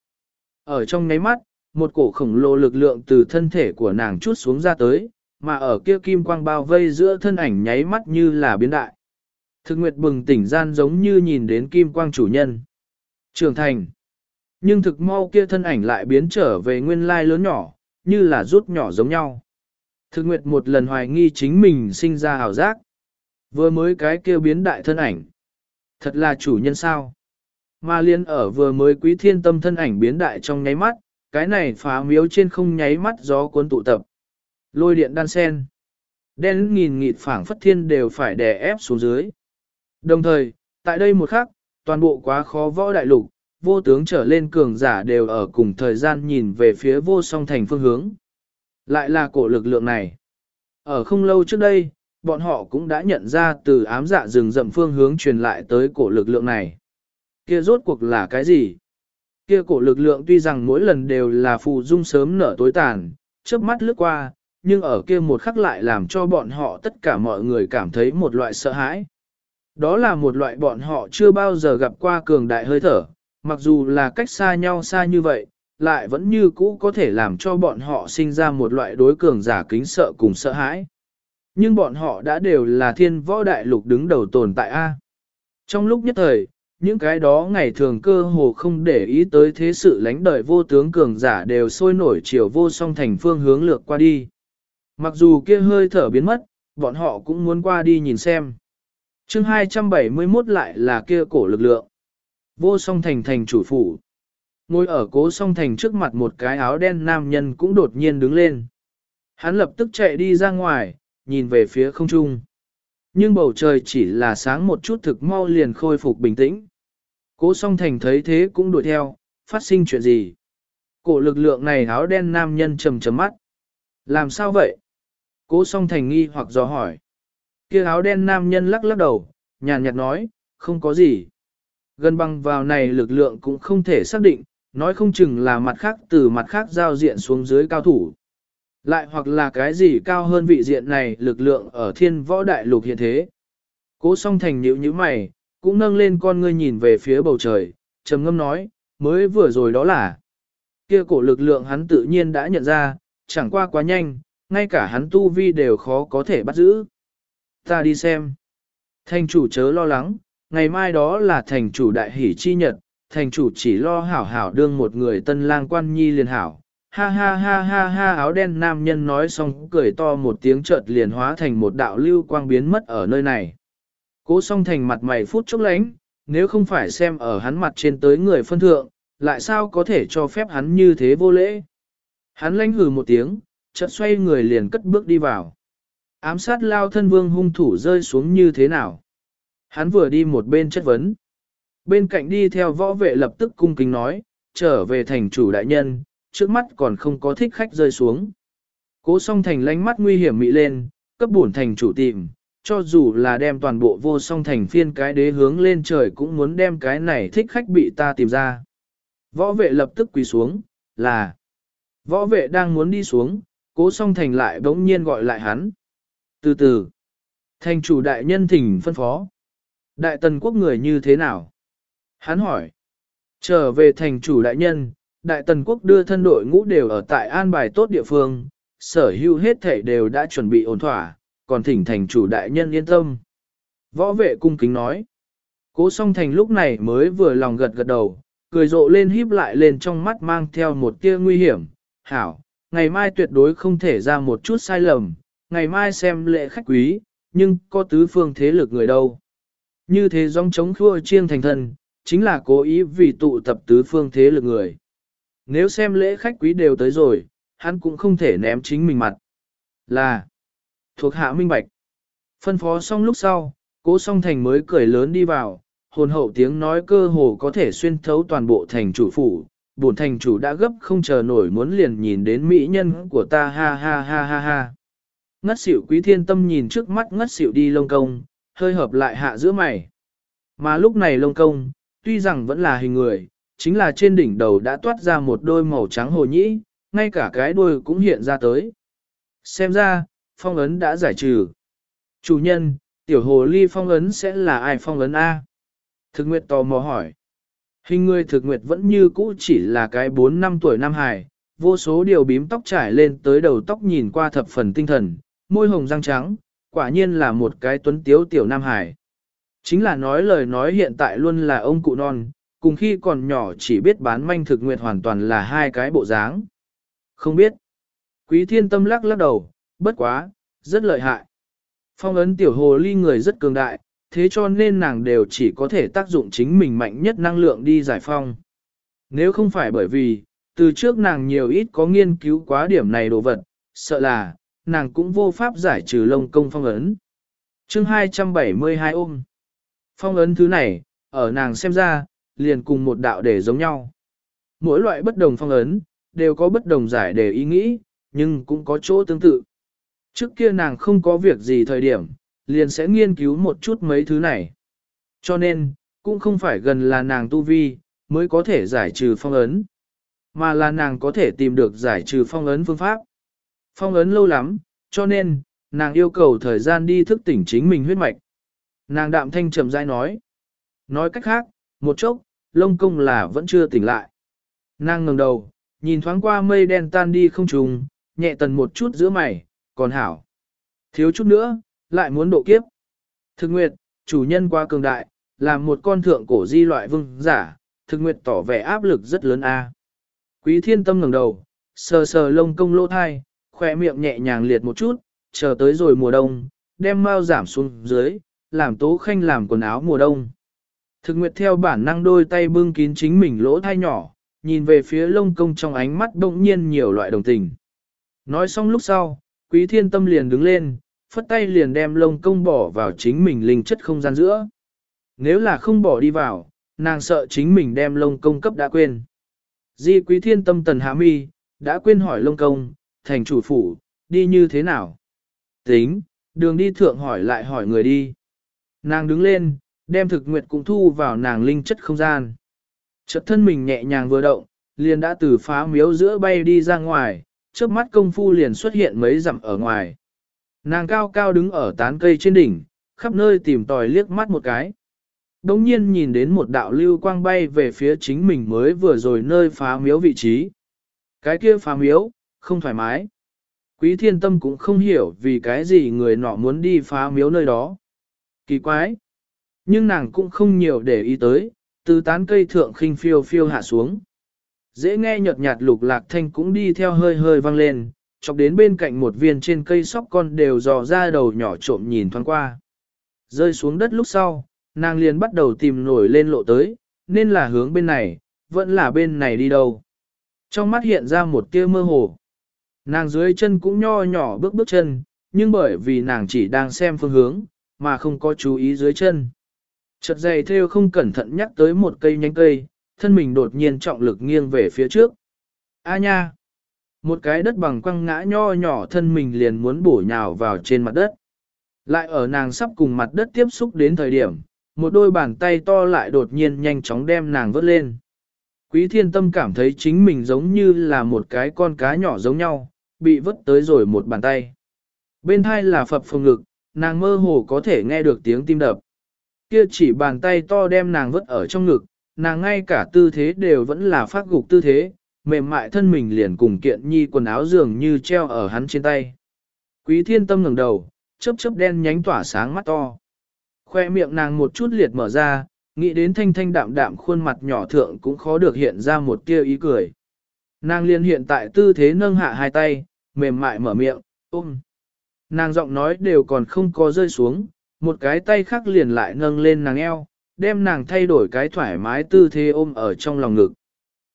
Ở trong nháy mắt, một cổ khổng lồ lực lượng từ thân thể của nàng chút xuống ra tới, mà ở kia kim quang bao vây giữa thân ảnh nháy mắt như là biến đại. Thực nguyệt bừng tỉnh gian giống như nhìn đến kim quang chủ nhân. Trưởng thành. Nhưng thực mau kia thân ảnh lại biến trở về nguyên lai lớn nhỏ, như là rút nhỏ giống nhau. Thực nguyệt một lần hoài nghi chính mình sinh ra hào giác. Vừa mới cái kia biến đại thân ảnh. Thật là chủ nhân sao. Mà liên ở vừa mới quý thiên tâm thân ảnh biến đại trong nháy mắt, cái này phá miếu trên không nháy mắt gió cuốn tụ tập. Lôi điện đan sen. Đen nghìn nghịt phảng phất thiên đều phải đè ép xuống dưới. Đồng thời, tại đây một khắc, toàn bộ quá khó võ đại lục, vô tướng trở lên cường giả đều ở cùng thời gian nhìn về phía vô song thành phương hướng. Lại là cổ lực lượng này. Ở không lâu trước đây, bọn họ cũng đã nhận ra từ ám dạ rừng rậm phương hướng truyền lại tới cổ lực lượng này. Kia rốt cuộc là cái gì? Kia cổ lực lượng tuy rằng mỗi lần đều là phù dung sớm nở tối tàn, chớp mắt lướt qua, nhưng ở kia một khắc lại làm cho bọn họ tất cả mọi người cảm thấy một loại sợ hãi. Đó là một loại bọn họ chưa bao giờ gặp qua cường đại hơi thở, mặc dù là cách xa nhau xa như vậy, lại vẫn như cũ có thể làm cho bọn họ sinh ra một loại đối cường giả kính sợ cùng sợ hãi. Nhưng bọn họ đã đều là thiên võ đại lục đứng đầu tồn tại A. Trong lúc nhất thời, những cái đó ngày thường cơ hồ không để ý tới thế sự lánh đời vô tướng cường giả đều sôi nổi chiều vô song thành phương hướng lược qua đi. Mặc dù kia hơi thở biến mất, bọn họ cũng muốn qua đi nhìn xem. chương 271 lại là kia cổ lực lượng. Vô song thành thành chủ phủ. Ngồi ở cố song thành trước mặt một cái áo đen nam nhân cũng đột nhiên đứng lên. Hắn lập tức chạy đi ra ngoài, nhìn về phía không trung. Nhưng bầu trời chỉ là sáng một chút thực mau liền khôi phục bình tĩnh. Cố song thành thấy thế cũng đuổi theo, phát sinh chuyện gì? Cổ lực lượng này áo đen nam nhân trầm trầm mắt. Làm sao vậy? Cố song thành nghi hoặc dò hỏi. kia áo đen nam nhân lắc lắc đầu, nhàn nhạt nói, không có gì. Gần bằng vào này lực lượng cũng không thể xác định, nói không chừng là mặt khác từ mặt khác giao diện xuống dưới cao thủ. Lại hoặc là cái gì cao hơn vị diện này lực lượng ở thiên võ đại lục hiện thế. Cố song thành nhíu nhíu mày, cũng nâng lên con ngươi nhìn về phía bầu trời, trầm ngâm nói, mới vừa rồi đó là. Kia cổ lực lượng hắn tự nhiên đã nhận ra, chẳng qua quá nhanh, ngay cả hắn tu vi đều khó có thể bắt giữ. Ta đi xem. Thành chủ chớ lo lắng, ngày mai đó là thành chủ đại hỷ chi nhật, thành chủ chỉ lo hảo hảo đương một người tân lang quan nhi liền hảo. Ha ha ha ha ha áo đen nam nhân nói xong cười to một tiếng chợt liền hóa thành một đạo lưu quang biến mất ở nơi này. Cố song thành mặt mày phút chốc lánh, nếu không phải xem ở hắn mặt trên tới người phân thượng, lại sao có thể cho phép hắn như thế vô lễ. Hắn lánh hừ một tiếng, chợt xoay người liền cất bước đi vào. Ám sát lao thân vương hung thủ rơi xuống như thế nào? Hắn vừa đi một bên chất vấn. Bên cạnh đi theo võ vệ lập tức cung kính nói, trở về thành chủ đại nhân, trước mắt còn không có thích khách rơi xuống. Cố song thành lánh mắt nguy hiểm mị lên, cấp bổn thành chủ tìm, cho dù là đem toàn bộ vô song thành phiên cái đế hướng lên trời cũng muốn đem cái này thích khách bị ta tìm ra. Võ vệ lập tức quỳ xuống, là võ vệ đang muốn đi xuống, cố song thành lại bỗng nhiên gọi lại hắn. Từ từ, thành chủ đại nhân thỉnh phân phó. Đại tần quốc người như thế nào? Hắn hỏi. Trở về thành chủ đại nhân, đại tần quốc đưa thân đội ngũ đều ở tại an bài tốt địa phương, sở hữu hết thể đều đã chuẩn bị ổn thỏa, còn thỉnh thành chủ đại nhân yên tâm. Võ vệ cung kính nói. Cố song thành lúc này mới vừa lòng gật gật đầu, cười rộ lên híp lại lên trong mắt mang theo một tia nguy hiểm. Hảo, ngày mai tuyệt đối không thể ra một chút sai lầm, ngày mai xem lễ khách quý, nhưng có tứ phương thế lực người đâu. Như thế dòng chống khua chiêng thành thân, chính là cố ý vì tụ tập tứ phương thế lực người. Nếu xem lễ khách quý đều tới rồi, hắn cũng không thể ném chính mình mặt. Là, thuộc hạ minh bạch. Phân phó xong lúc sau, cố song thành mới cười lớn đi vào, hồn hậu tiếng nói cơ hồ có thể xuyên thấu toàn bộ thành chủ phủ. Bổn thành chủ đã gấp không chờ nổi muốn liền nhìn đến mỹ nhân của ta ha ha ha ha ha. Ngất xỉu quý thiên tâm nhìn trước mắt ngất xỉu đi lông công, hơi hợp lại hạ giữa mày. Mà lúc này lông công, tuy rằng vẫn là hình người, chính là trên đỉnh đầu đã toát ra một đôi màu trắng hồ nhĩ, ngay cả cái đuôi cũng hiện ra tới. Xem ra, phong ấn đã giải trừ. Chủ nhân, tiểu hồ ly phong ấn sẽ là ai phong ấn A? Thực nguyệt tò mò hỏi. Hình người thực nguyệt vẫn như cũ chỉ là cái 4 năm tuổi Nam Hải, vô số điều bím tóc trải lên tới đầu tóc nhìn qua thập phần tinh thần, môi hồng răng trắng, quả nhiên là một cái tuấn tiếu tiểu Nam Hải. Chính là nói lời nói hiện tại luôn là ông cụ non, cùng khi còn nhỏ chỉ biết bán manh thực nguyệt hoàn toàn là hai cái bộ dáng. Không biết. Quý thiên tâm lắc lắc đầu, bất quá, rất lợi hại. Phong ấn tiểu hồ ly người rất cường đại, thế cho nên nàng đều chỉ có thể tác dụng chính mình mạnh nhất năng lượng đi giải phong. Nếu không phải bởi vì, từ trước nàng nhiều ít có nghiên cứu quá điểm này đồ vật, sợ là, nàng cũng vô pháp giải trừ lông công phong ấn. chương 272 ôm. Phong ấn thứ này, ở nàng xem ra, liền cùng một đạo để giống nhau. Mỗi loại bất đồng phong ấn, đều có bất đồng giải để ý nghĩ, nhưng cũng có chỗ tương tự. Trước kia nàng không có việc gì thời điểm, liền sẽ nghiên cứu một chút mấy thứ này. Cho nên, cũng không phải gần là nàng tu vi, mới có thể giải trừ phong ấn, mà là nàng có thể tìm được giải trừ phong ấn phương pháp. Phong ấn lâu lắm, cho nên, nàng yêu cầu thời gian đi thức tỉnh chính mình huyết mạch. Nàng đạm thanh trầm dai nói. Nói cách khác, một chốc, lông công là vẫn chưa tỉnh lại. Nàng ngẩng đầu, nhìn thoáng qua mây đen tan đi không trùng, nhẹ tần một chút giữa mày, còn hảo. Thiếu chút nữa, lại muốn độ kiếp. Thực nguyệt, chủ nhân qua cường đại, làm một con thượng cổ di loại vương giả, thực nguyệt tỏ vẻ áp lực rất lớn a. Quý thiên tâm ngẩng đầu, sờ sờ lông công lỗ thai, khoe miệng nhẹ nhàng liệt một chút, chờ tới rồi mùa đông, đem mau giảm xuống dưới, làm tố khanh làm quần áo mùa đông. Thực nguyệt theo bản năng đôi tay bưng kín chính mình lỗ thai nhỏ, nhìn về phía lông công trong ánh mắt đông nhiên nhiều loại đồng tình. Nói xong lúc sau, quý thiên tâm liền đứng lên, phất tay liền đem lông công bỏ vào chính mình linh chất không gian giữa. Nếu là không bỏ đi vào, nàng sợ chính mình đem lông công cấp đã quên. Di quý thiên tâm tần hạ mi, đã quên hỏi lông công, thành chủ phủ, đi như thế nào? Tính, đường đi thượng hỏi lại hỏi người đi. Nàng đứng lên, đem thực nguyệt cũng thu vào nàng linh chất không gian. Chợt thân mình nhẹ nhàng vừa động, liền đã từ phá miếu giữa bay đi ra ngoài, trước mắt công phu liền xuất hiện mấy dặm ở ngoài. Nàng cao cao đứng ở tán cây trên đỉnh, khắp nơi tìm tòi liếc mắt một cái. Đống nhiên nhìn đến một đạo lưu quang bay về phía chính mình mới vừa rồi nơi phá miếu vị trí. Cái kia phá miếu, không thoải mái. Quý thiên tâm cũng không hiểu vì cái gì người nọ muốn đi phá miếu nơi đó. Kỳ quái. Nhưng nàng cũng không nhiều để ý tới, từ tán cây thượng khinh phiêu phiêu hạ xuống. Dễ nghe nhợt nhạt lục lạc thanh cũng đi theo hơi hơi vang lên, chọc đến bên cạnh một viên trên cây sóc con đều dò ra đầu nhỏ trộm nhìn thoáng qua. Rơi xuống đất lúc sau, nàng liền bắt đầu tìm nổi lên lộ tới, nên là hướng bên này, vẫn là bên này đi đâu. Trong mắt hiện ra một tia mơ hồ. Nàng dưới chân cũng nho nhỏ bước bước chân, nhưng bởi vì nàng chỉ đang xem phương hướng, mà không có chú ý dưới chân. Chật dày theo không cẩn thận nhắc tới một cây nhánh cây, thân mình đột nhiên trọng lực nghiêng về phía trước. A nha! Một cái đất bằng quăng ngã nho nhỏ thân mình liền muốn bổ nhào vào trên mặt đất. Lại ở nàng sắp cùng mặt đất tiếp xúc đến thời điểm, một đôi bàn tay to lại đột nhiên nhanh chóng đem nàng vớt lên. Quý thiên tâm cảm thấy chính mình giống như là một cái con cá nhỏ giống nhau, bị vớt tới rồi một bàn tay. Bên hai là phập phồng ngực, nàng mơ hồ có thể nghe được tiếng tim đập. Kia chỉ bàn tay to đem nàng vớt ở trong ngực, nàng ngay cả tư thế đều vẫn là phát gục tư thế, mềm mại thân mình liền cùng kiện nhi quần áo dường như treo ở hắn trên tay. Quý thiên tâm ngẩng đầu, chớp chớp đen nhánh tỏa sáng mắt to. Khoe miệng nàng một chút liệt mở ra, nghĩ đến thanh thanh đạm đạm khuôn mặt nhỏ thượng cũng khó được hiện ra một tia ý cười. Nàng liền hiện tại tư thế nâng hạ hai tay, mềm mại mở miệng, ôm. Nàng giọng nói đều còn không có rơi xuống, một cái tay khác liền lại nâng lên nàng eo, đem nàng thay đổi cái thoải mái tư thế ôm ở trong lòng ngực.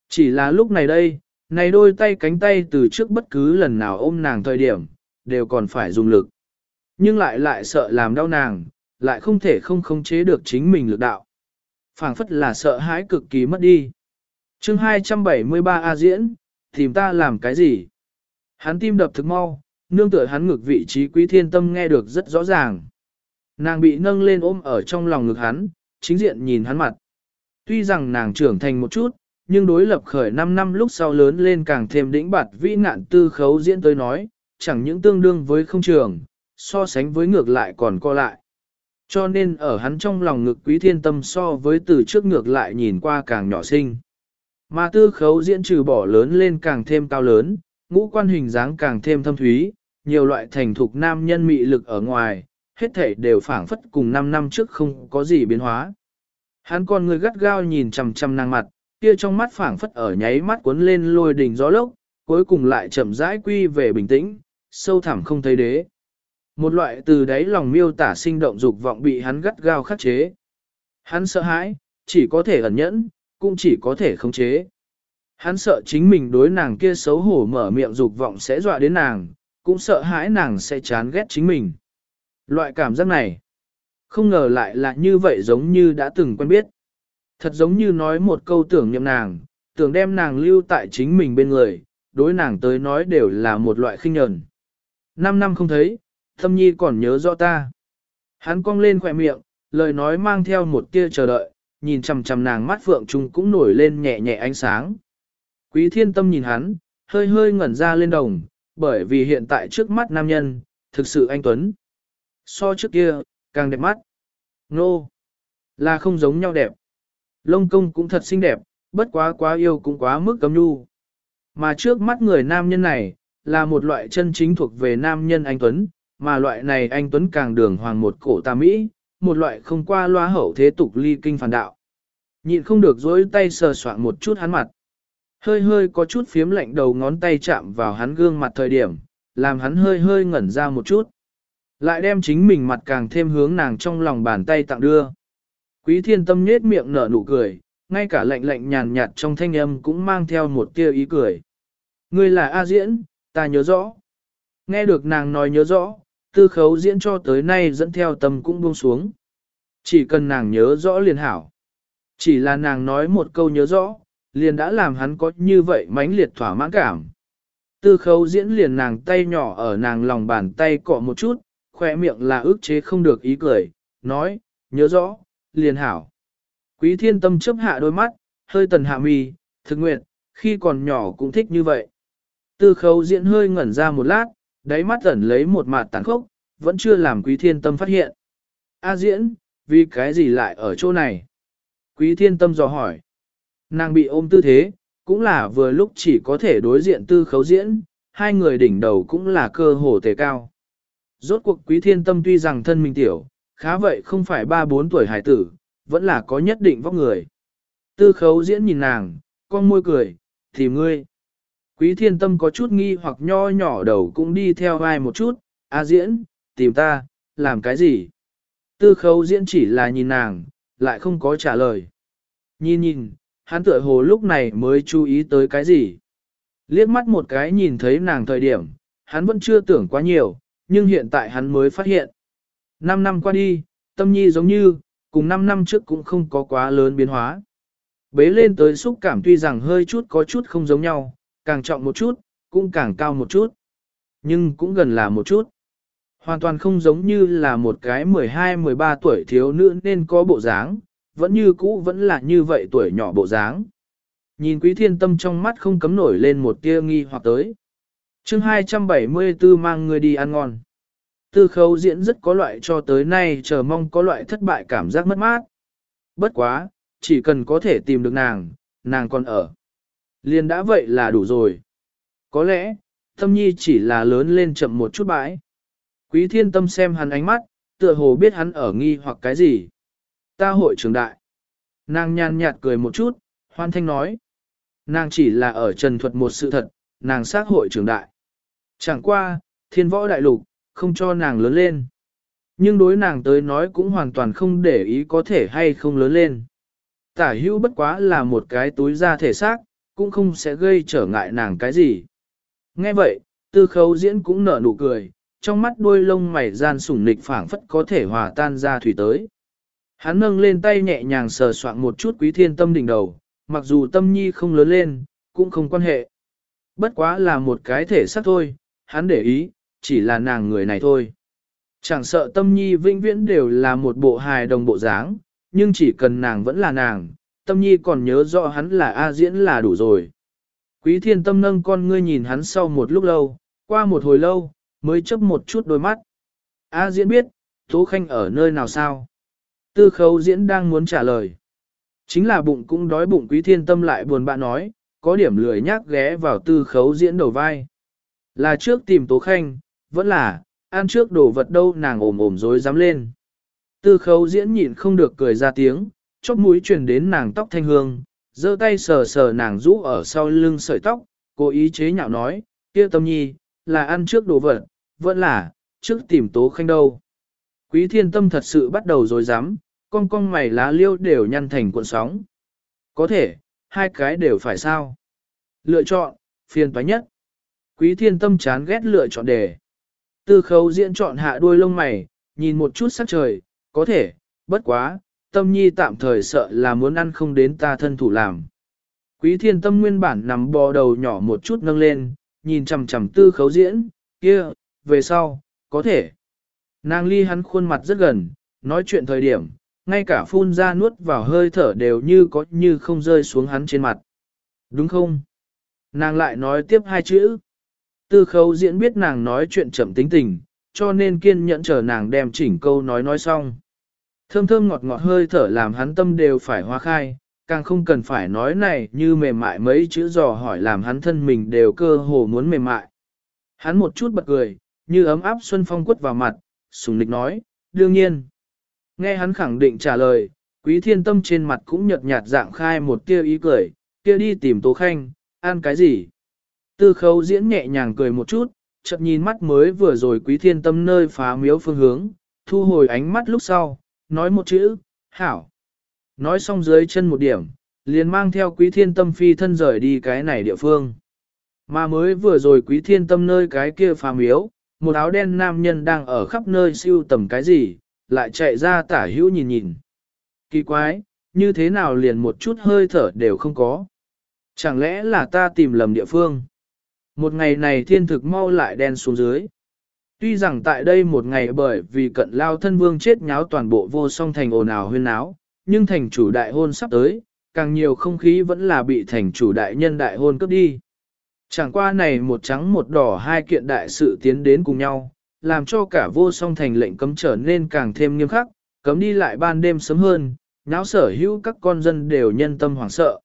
Chỉ là lúc này đây, này đôi tay cánh tay từ trước bất cứ lần nào ôm nàng thời điểm, đều còn phải dùng lực. Nhưng lại lại sợ làm đau nàng, lại không thể không khống chế được chính mình lực đạo. phảng phất là sợ hãi cực kỳ mất đi. chương 273 A diễn, tìm ta làm cái gì? Hắn tim đập thực mau, nương tựa hắn ngực vị trí quý thiên tâm nghe được rất rõ ràng. Nàng bị nâng lên ôm ở trong lòng ngực hắn, chính diện nhìn hắn mặt. Tuy rằng nàng trưởng thành một chút, nhưng đối lập khởi 5 năm lúc sau lớn lên càng thêm đỉnh bạt vĩ ngạn tư khấu diễn tới nói, chẳng những tương đương với không trường, so sánh với ngược lại còn co lại. Cho nên ở hắn trong lòng ngực quý thiên tâm so với từ trước ngược lại nhìn qua càng nhỏ sinh. Mà tư khấu diễn trừ bỏ lớn lên càng thêm cao lớn, ngũ quan hình dáng càng thêm thâm thúy, nhiều loại thành thục nam nhân mị lực ở ngoài, hết thể đều phảng phất cùng 5 năm trước không có gì biến hóa. Hắn con người gắt gao nhìn chằm chằm nàng mặt, kia trong mắt phảng phất ở nháy mắt cuốn lên lôi đỉnh gió lốc, cuối cùng lại chậm rãi quy về bình tĩnh, sâu thẳm không thấy đế. Một loại từ đáy lòng miêu tả sinh động dục vọng bị hắn gắt gao khắc chế. Hắn sợ hãi, chỉ có thể ẩn nhẫn, cũng chỉ có thể khống chế. Hắn sợ chính mình đối nàng kia xấu hổ mở miệng dục vọng sẽ dọa đến nàng, cũng sợ hãi nàng sẽ chán ghét chính mình. Loại cảm giác này, không ngờ lại là như vậy giống như đã từng quen biết. Thật giống như nói một câu tưởng niệm nàng, tưởng đem nàng lưu tại chính mình bên người, đối nàng tới nói đều là một loại khinh nhẫn. Năm năm không thấy, thâm nhi còn nhớ rõ ta. Hắn cong lên khỏe miệng, lời nói mang theo một tia chờ đợi, nhìn chằm chằm nàng mắt phượng trung cũng nổi lên nhẹ nhẹ ánh sáng. Quý thiên tâm nhìn hắn, hơi hơi ngẩn ra lên đồng, bởi vì hiện tại trước mắt nam nhân, thực sự anh Tuấn. So trước kia, càng đẹp mắt. Nô, no, là không giống nhau đẹp. Lông công cũng thật xinh đẹp, bất quá quá yêu cũng quá mức cấm nhu. Mà trước mắt người nam nhân này, là một loại chân chính thuộc về nam nhân anh Tuấn, mà loại này anh Tuấn càng đường hoàng một cổ tà Mỹ, một loại không qua loa hậu thế tục ly kinh phản đạo. Nhịn không được dối tay sờ soạn một chút hắn mặt. Hơi hơi có chút phiếm lạnh đầu ngón tay chạm vào hắn gương mặt thời điểm, làm hắn hơi hơi ngẩn ra một chút. Lại đem chính mình mặt càng thêm hướng nàng trong lòng bàn tay tặng đưa. Quý thiên tâm nhết miệng nở nụ cười, ngay cả lạnh lạnh nhàn nhạt trong thanh âm cũng mang theo một tia ý cười. Ngươi là A diễn, ta nhớ rõ. Nghe được nàng nói nhớ rõ, tư khấu diễn cho tới nay dẫn theo tâm cũng buông xuống. Chỉ cần nàng nhớ rõ liền hảo. Chỉ là nàng nói một câu nhớ rõ, liền đã làm hắn có như vậy mãnh liệt thỏa mãn cảm. Tư khấu diễn liền nàng tay nhỏ ở nàng lòng bàn tay cọ một chút, khỏe miệng là ước chế không được ý cười, nói, nhớ rõ, liền hảo. Quý thiên tâm chấp hạ đôi mắt, hơi tần hạ mi, thực nguyện, khi còn nhỏ cũng thích như vậy. Tư khấu diễn hơi ngẩn ra một lát, đáy mắt ẩn lấy một mặt tàn khốc, vẫn chưa làm quý thiên tâm phát hiện. A diễn, vì cái gì lại ở chỗ này? Quý thiên tâm dò hỏi. Nàng bị ôm tư thế, cũng là vừa lúc chỉ có thể đối diện tư khấu diễn, hai người đỉnh đầu cũng là cơ hồ tề cao. Rốt cuộc quý thiên tâm tuy rằng thân mình tiểu, khá vậy không phải ba bốn tuổi hải tử, vẫn là có nhất định vóc người. Tư khấu diễn nhìn nàng, con môi cười, thì ngươi. Quý thiên tâm có chút nghi hoặc nho nhỏ đầu cũng đi theo vai một chút, a diễn, tìm ta, làm cái gì? Tư khấu diễn chỉ là nhìn nàng, lại không có trả lời. Nhìn nhìn, hắn tựa hồ lúc này mới chú ý tới cái gì. Liếc mắt một cái nhìn thấy nàng thời điểm, hắn vẫn chưa tưởng quá nhiều, nhưng hiện tại hắn mới phát hiện. Năm năm qua đi, tâm nhi giống như, cùng năm năm trước cũng không có quá lớn biến hóa. Bế lên tới xúc cảm tuy rằng hơi chút có chút không giống nhau, càng trọng một chút, cũng càng cao một chút. Nhưng cũng gần là một chút. Hoàn toàn không giống như là một cái 12-13 tuổi thiếu nữ nên có bộ dáng, vẫn như cũ vẫn là như vậy tuổi nhỏ bộ dáng. Nhìn quý thiên tâm trong mắt không cấm nổi lên một tia nghi hoặc tới chương 274 mang người đi ăn ngon. Tư khấu diễn rất có loại cho tới nay chờ mong có loại thất bại cảm giác mất mát. Bất quá, chỉ cần có thể tìm được nàng, nàng còn ở. Liền đã vậy là đủ rồi. Có lẽ, tâm nhi chỉ là lớn lên chậm một chút bãi. Quý thiên tâm xem hắn ánh mắt, tựa hồ biết hắn ở nghi hoặc cái gì. Ta hội trưởng đại. Nàng nhàn nhạt cười một chút, hoan thanh nói. Nàng chỉ là ở trần thuật một sự thật, nàng xác hội trưởng đại. Chẳng qua, thiên võ đại lục, không cho nàng lớn lên. Nhưng đối nàng tới nói cũng hoàn toàn không để ý có thể hay không lớn lên. Tả hữu bất quá là một cái túi da thể xác, cũng không sẽ gây trở ngại nàng cái gì. Nghe vậy, tư khấu diễn cũng nở nụ cười, trong mắt đuôi lông mày gian sủng nịch phảng phất có thể hòa tan ra thủy tới. Hắn nâng lên tay nhẹ nhàng sờ soạn một chút quý thiên tâm đỉnh đầu, mặc dù tâm nhi không lớn lên, cũng không quan hệ. Bất quá là một cái thể xác thôi, hắn để ý, chỉ là nàng người này thôi. Chẳng sợ tâm nhi vĩnh viễn đều là một bộ hài đồng bộ dáng, nhưng chỉ cần nàng vẫn là nàng, tâm nhi còn nhớ rõ hắn là A diễn là đủ rồi. Quý thiên tâm nâng con ngươi nhìn hắn sau một lúc lâu, qua một hồi lâu, mới chấp một chút đôi mắt. A diễn biết, Tố Khanh ở nơi nào sao? Tư khấu diễn đang muốn trả lời. Chính là bụng cũng đói bụng quý thiên tâm lại buồn bã nói, có điểm lười nhác ghé vào tư khấu diễn đầu vai. Là trước tìm Tố Khanh, vẫn là, ăn trước đồ vật đâu nàng ồm ồm dối dám lên. Tư khấu diễn nhịn không được cười ra tiếng, chóp mũi truyền đến nàng tóc thanh hương, giơ tay sờ sờ nàng rũ ở sau lưng sợi tóc, cố ý chế nhạo nói, kia tâm nhi, là ăn trước đồ vật, vẫn là, trước tìm tố khanh đâu. Quý thiên tâm thật sự bắt đầu dối dám, con con mày lá liêu đều nhăn thành cuộn sóng. Có thể, hai cái đều phải sao. Lựa chọn, phiền toái nhất. Quý thiên tâm chán ghét lựa chọn đề. Tư khấu diễn chọn hạ đuôi lông mày, nhìn một chút sắc trời, có thể, bất quá, tâm nhi tạm thời sợ là muốn ăn không đến ta thân thủ làm. Quý thiên tâm nguyên bản nằm bò đầu nhỏ một chút nâng lên, nhìn chằm chằm tư khấu diễn, kia, về sau, có thể. Nàng ly hắn khuôn mặt rất gần, nói chuyện thời điểm, ngay cả phun ra nuốt vào hơi thở đều như có như không rơi xuống hắn trên mặt. Đúng không? Nàng lại nói tiếp hai chữ. Tư khấu diễn biết nàng nói chuyện chậm tính tình, cho nên kiên nhẫn chờ nàng đem chỉnh câu nói nói xong. Thơm thơm ngọt ngọt hơi thở làm hắn tâm đều phải hoa khai, càng không cần phải nói này như mềm mại mấy chữ dò hỏi làm hắn thân mình đều cơ hồ muốn mềm mại. Hắn một chút bật cười, như ấm áp xuân phong quất vào mặt, sùng nịch nói, đương nhiên. Nghe hắn khẳng định trả lời, quý thiên tâm trên mặt cũng nhợt nhạt dạng khai một tia ý cười, kia đi tìm Tố Khanh, ăn cái gì? Tư khấu diễn nhẹ nhàng cười một chút, chợt nhìn mắt mới vừa rồi quý thiên tâm nơi phá miếu phương hướng, thu hồi ánh mắt lúc sau, nói một chữ, hảo. Nói xong dưới chân một điểm, liền mang theo quý thiên tâm phi thân rời đi cái này địa phương. Mà mới vừa rồi quý thiên tâm nơi cái kia phá miếu, một áo đen nam nhân đang ở khắp nơi siêu tầm cái gì, lại chạy ra tả hữu nhìn nhìn. Kỳ quái, như thế nào liền một chút hơi thở đều không có. Chẳng lẽ là ta tìm lầm địa phương? Một ngày này thiên thực mau lại đen xuống dưới. Tuy rằng tại đây một ngày bởi vì cận lao thân vương chết nháo toàn bộ vô song thành ồn ào huyên náo, nhưng thành chủ đại hôn sắp tới, càng nhiều không khí vẫn là bị thành chủ đại nhân đại hôn cướp đi. Chẳng qua này một trắng một đỏ hai kiện đại sự tiến đến cùng nhau, làm cho cả vô song thành lệnh cấm trở nên càng thêm nghiêm khắc, cấm đi lại ban đêm sớm hơn, náo sở hữu các con dân đều nhân tâm hoảng sợ.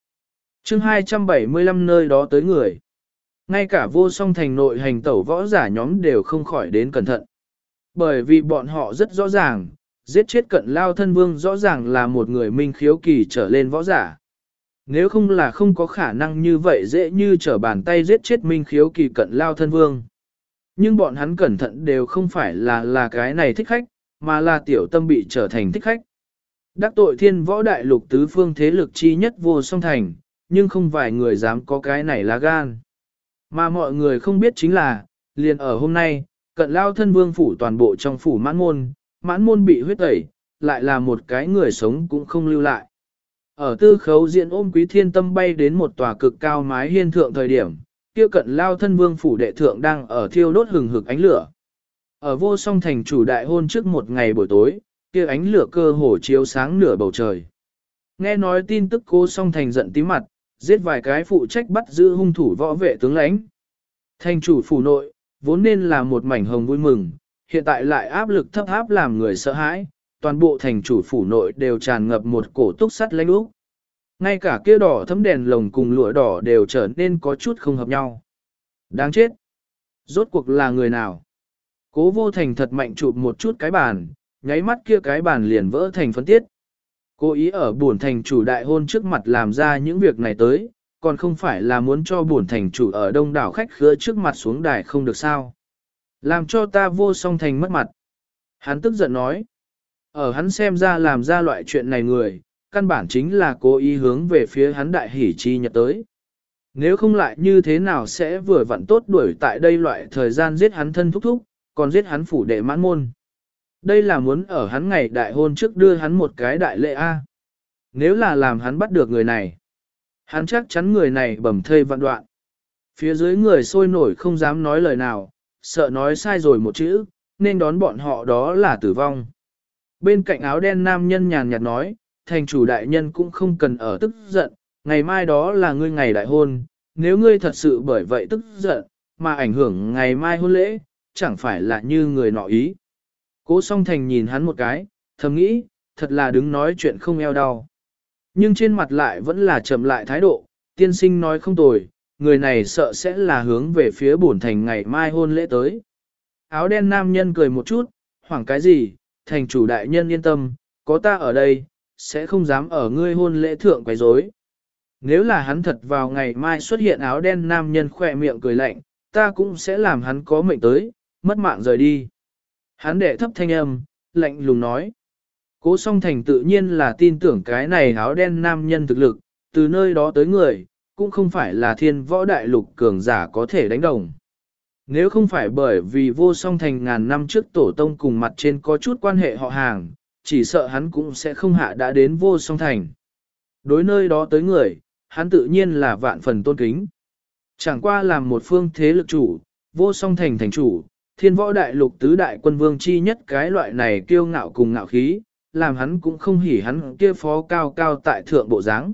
chương 275 nơi đó tới người. Ngay cả vô song thành nội hành tẩu võ giả nhóm đều không khỏi đến cẩn thận. Bởi vì bọn họ rất rõ ràng, giết chết cận lao thân vương rõ ràng là một người minh khiếu kỳ trở lên võ giả. Nếu không là không có khả năng như vậy dễ như trở bàn tay giết chết minh khiếu kỳ cận lao thân vương. Nhưng bọn hắn cẩn thận đều không phải là là cái này thích khách, mà là tiểu tâm bị trở thành thích khách. Đắc tội thiên võ đại lục tứ phương thế lực chi nhất vô song thành, nhưng không vài người dám có cái này là gan. Mà mọi người không biết chính là, liền ở hôm nay, cận lao thân vương phủ toàn bộ trong phủ mãn môn, mãn môn bị huyết tẩy, lại là một cái người sống cũng không lưu lại. Ở tư khấu diện ôm quý thiên tâm bay đến một tòa cực cao mái hiên thượng thời điểm, kia cận lao thân vương phủ đệ thượng đang ở thiêu đốt hừng hực ánh lửa. Ở vô song thành chủ đại hôn trước một ngày buổi tối, kia ánh lửa cơ hồ chiếu sáng nửa bầu trời. Nghe nói tin tức cô song thành giận tí mặt, giết vài cái phụ trách bắt giữ hung thủ võ vệ tướng lãnh. Thành chủ phủ nội, vốn nên là một mảnh hồng vui mừng, hiện tại lại áp lực thấp áp làm người sợ hãi, toàn bộ thành chủ phủ nội đều tràn ngập một cổ túc sắt lãnh úc. Ngay cả kia đỏ thấm đèn lồng cùng lụa đỏ đều trở nên có chút không hợp nhau. Đáng chết! Rốt cuộc là người nào? Cố vô thành thật mạnh chụp một chút cái bàn, nháy mắt kia cái bàn liền vỡ thành phân tiết. Cố ý ở buồn thành chủ đại hôn trước mặt làm ra những việc này tới, còn không phải là muốn cho buồn thành chủ ở đông đảo khách khứa trước mặt xuống đài không được sao. Làm cho ta vô song thành mất mặt. Hắn tức giận nói. Ở hắn xem ra làm ra loại chuyện này người, căn bản chính là cố ý hướng về phía hắn đại hỷ chi nhật tới. Nếu không lại như thế nào sẽ vừa vặn tốt đuổi tại đây loại thời gian giết hắn thân thúc thúc, còn giết hắn phủ đệ mãn môn. Đây là muốn ở hắn ngày đại hôn trước đưa hắn một cái đại lệ A. Nếu là làm hắn bắt được người này, hắn chắc chắn người này bẩm thây vạn đoạn. Phía dưới người sôi nổi không dám nói lời nào, sợ nói sai rồi một chữ, nên đón bọn họ đó là tử vong. Bên cạnh áo đen nam nhân nhàn nhạt nói, thành chủ đại nhân cũng không cần ở tức giận, ngày mai đó là ngươi ngày đại hôn, nếu ngươi thật sự bởi vậy tức giận, mà ảnh hưởng ngày mai hôn lễ, chẳng phải là như người nọ ý. Cố song thành nhìn hắn một cái, thầm nghĩ, thật là đứng nói chuyện không eo đau. Nhưng trên mặt lại vẫn là chậm lại thái độ, tiên sinh nói không tồi, người này sợ sẽ là hướng về phía bổn thành ngày mai hôn lễ tới. Áo đen nam nhân cười một chút, hoảng cái gì, thành chủ đại nhân yên tâm, có ta ở đây, sẽ không dám ở ngươi hôn lễ thượng quấy rối. Nếu là hắn thật vào ngày mai xuất hiện áo đen nam nhân khỏe miệng cười lạnh, ta cũng sẽ làm hắn có mệnh tới, mất mạng rời đi. Hắn đệ thấp thanh âm, lạnh lùng nói. Cố song thành tự nhiên là tin tưởng cái này áo đen nam nhân thực lực, từ nơi đó tới người, cũng không phải là thiên võ đại lục cường giả có thể đánh đồng. Nếu không phải bởi vì vô song thành ngàn năm trước tổ tông cùng mặt trên có chút quan hệ họ hàng, chỉ sợ hắn cũng sẽ không hạ đã đến vô song thành. Đối nơi đó tới người, hắn tự nhiên là vạn phần tôn kính. Chẳng qua làm một phương thế lực chủ, vô song thành thành chủ, thiên võ đại lục tứ đại quân vương chi nhất cái loại này kiêu ngạo cùng ngạo khí, làm hắn cũng không hỉ hắn kia phó cao cao tại thượng bộ dáng.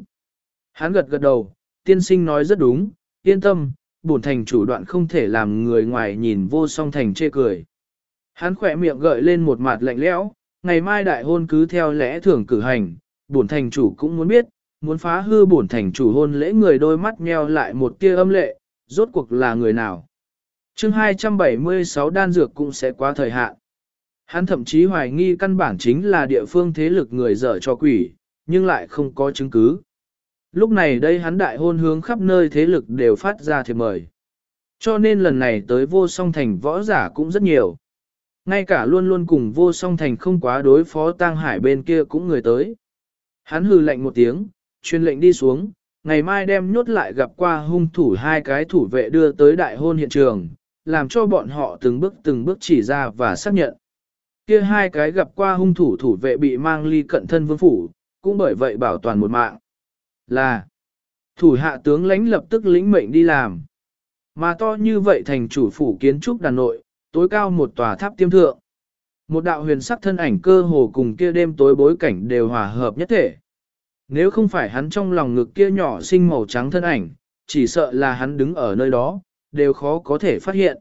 Hắn gật gật đầu, tiên sinh nói rất đúng, yên tâm, bổn thành chủ đoạn không thể làm người ngoài nhìn vô song thành chê cười. Hắn khỏe miệng gợi lên một mặt lạnh lẽo, ngày mai đại hôn cứ theo lẽ thường cử hành, bổn thành chủ cũng muốn biết, muốn phá hư bổn thành chủ hôn lễ người đôi mắt nheo lại một tia âm lệ, rốt cuộc là người nào chương 276 đan dược cũng sẽ quá thời hạn. Hắn thậm chí hoài nghi căn bản chính là địa phương thế lực người dở cho quỷ, nhưng lại không có chứng cứ. Lúc này đây hắn đại hôn hướng khắp nơi thế lực đều phát ra thiệp mời. Cho nên lần này tới vô song thành võ giả cũng rất nhiều. Ngay cả luôn luôn cùng vô song thành không quá đối phó tang hải bên kia cũng người tới. Hắn hừ lệnh một tiếng, truyền lệnh đi xuống, ngày mai đem nhốt lại gặp qua hung thủ hai cái thủ vệ đưa tới đại hôn hiện trường, làm cho bọn họ từng bước từng bước chỉ ra và xác nhận. Kia hai cái gặp qua hung thủ thủ vệ bị mang ly cận thân vương phủ, cũng bởi vậy bảo toàn một mạng. Là, thủ hạ tướng lãnh lập tức lĩnh mệnh đi làm. Mà to như vậy thành chủ phủ kiến trúc đàn nội, tối cao một tòa tháp tiêm thượng. Một đạo huyền sắc thân ảnh cơ hồ cùng kia đêm tối bối cảnh đều hòa hợp nhất thể. Nếu không phải hắn trong lòng ngực kia nhỏ sinh màu trắng thân ảnh, chỉ sợ là hắn đứng ở nơi đó, đều khó có thể phát hiện.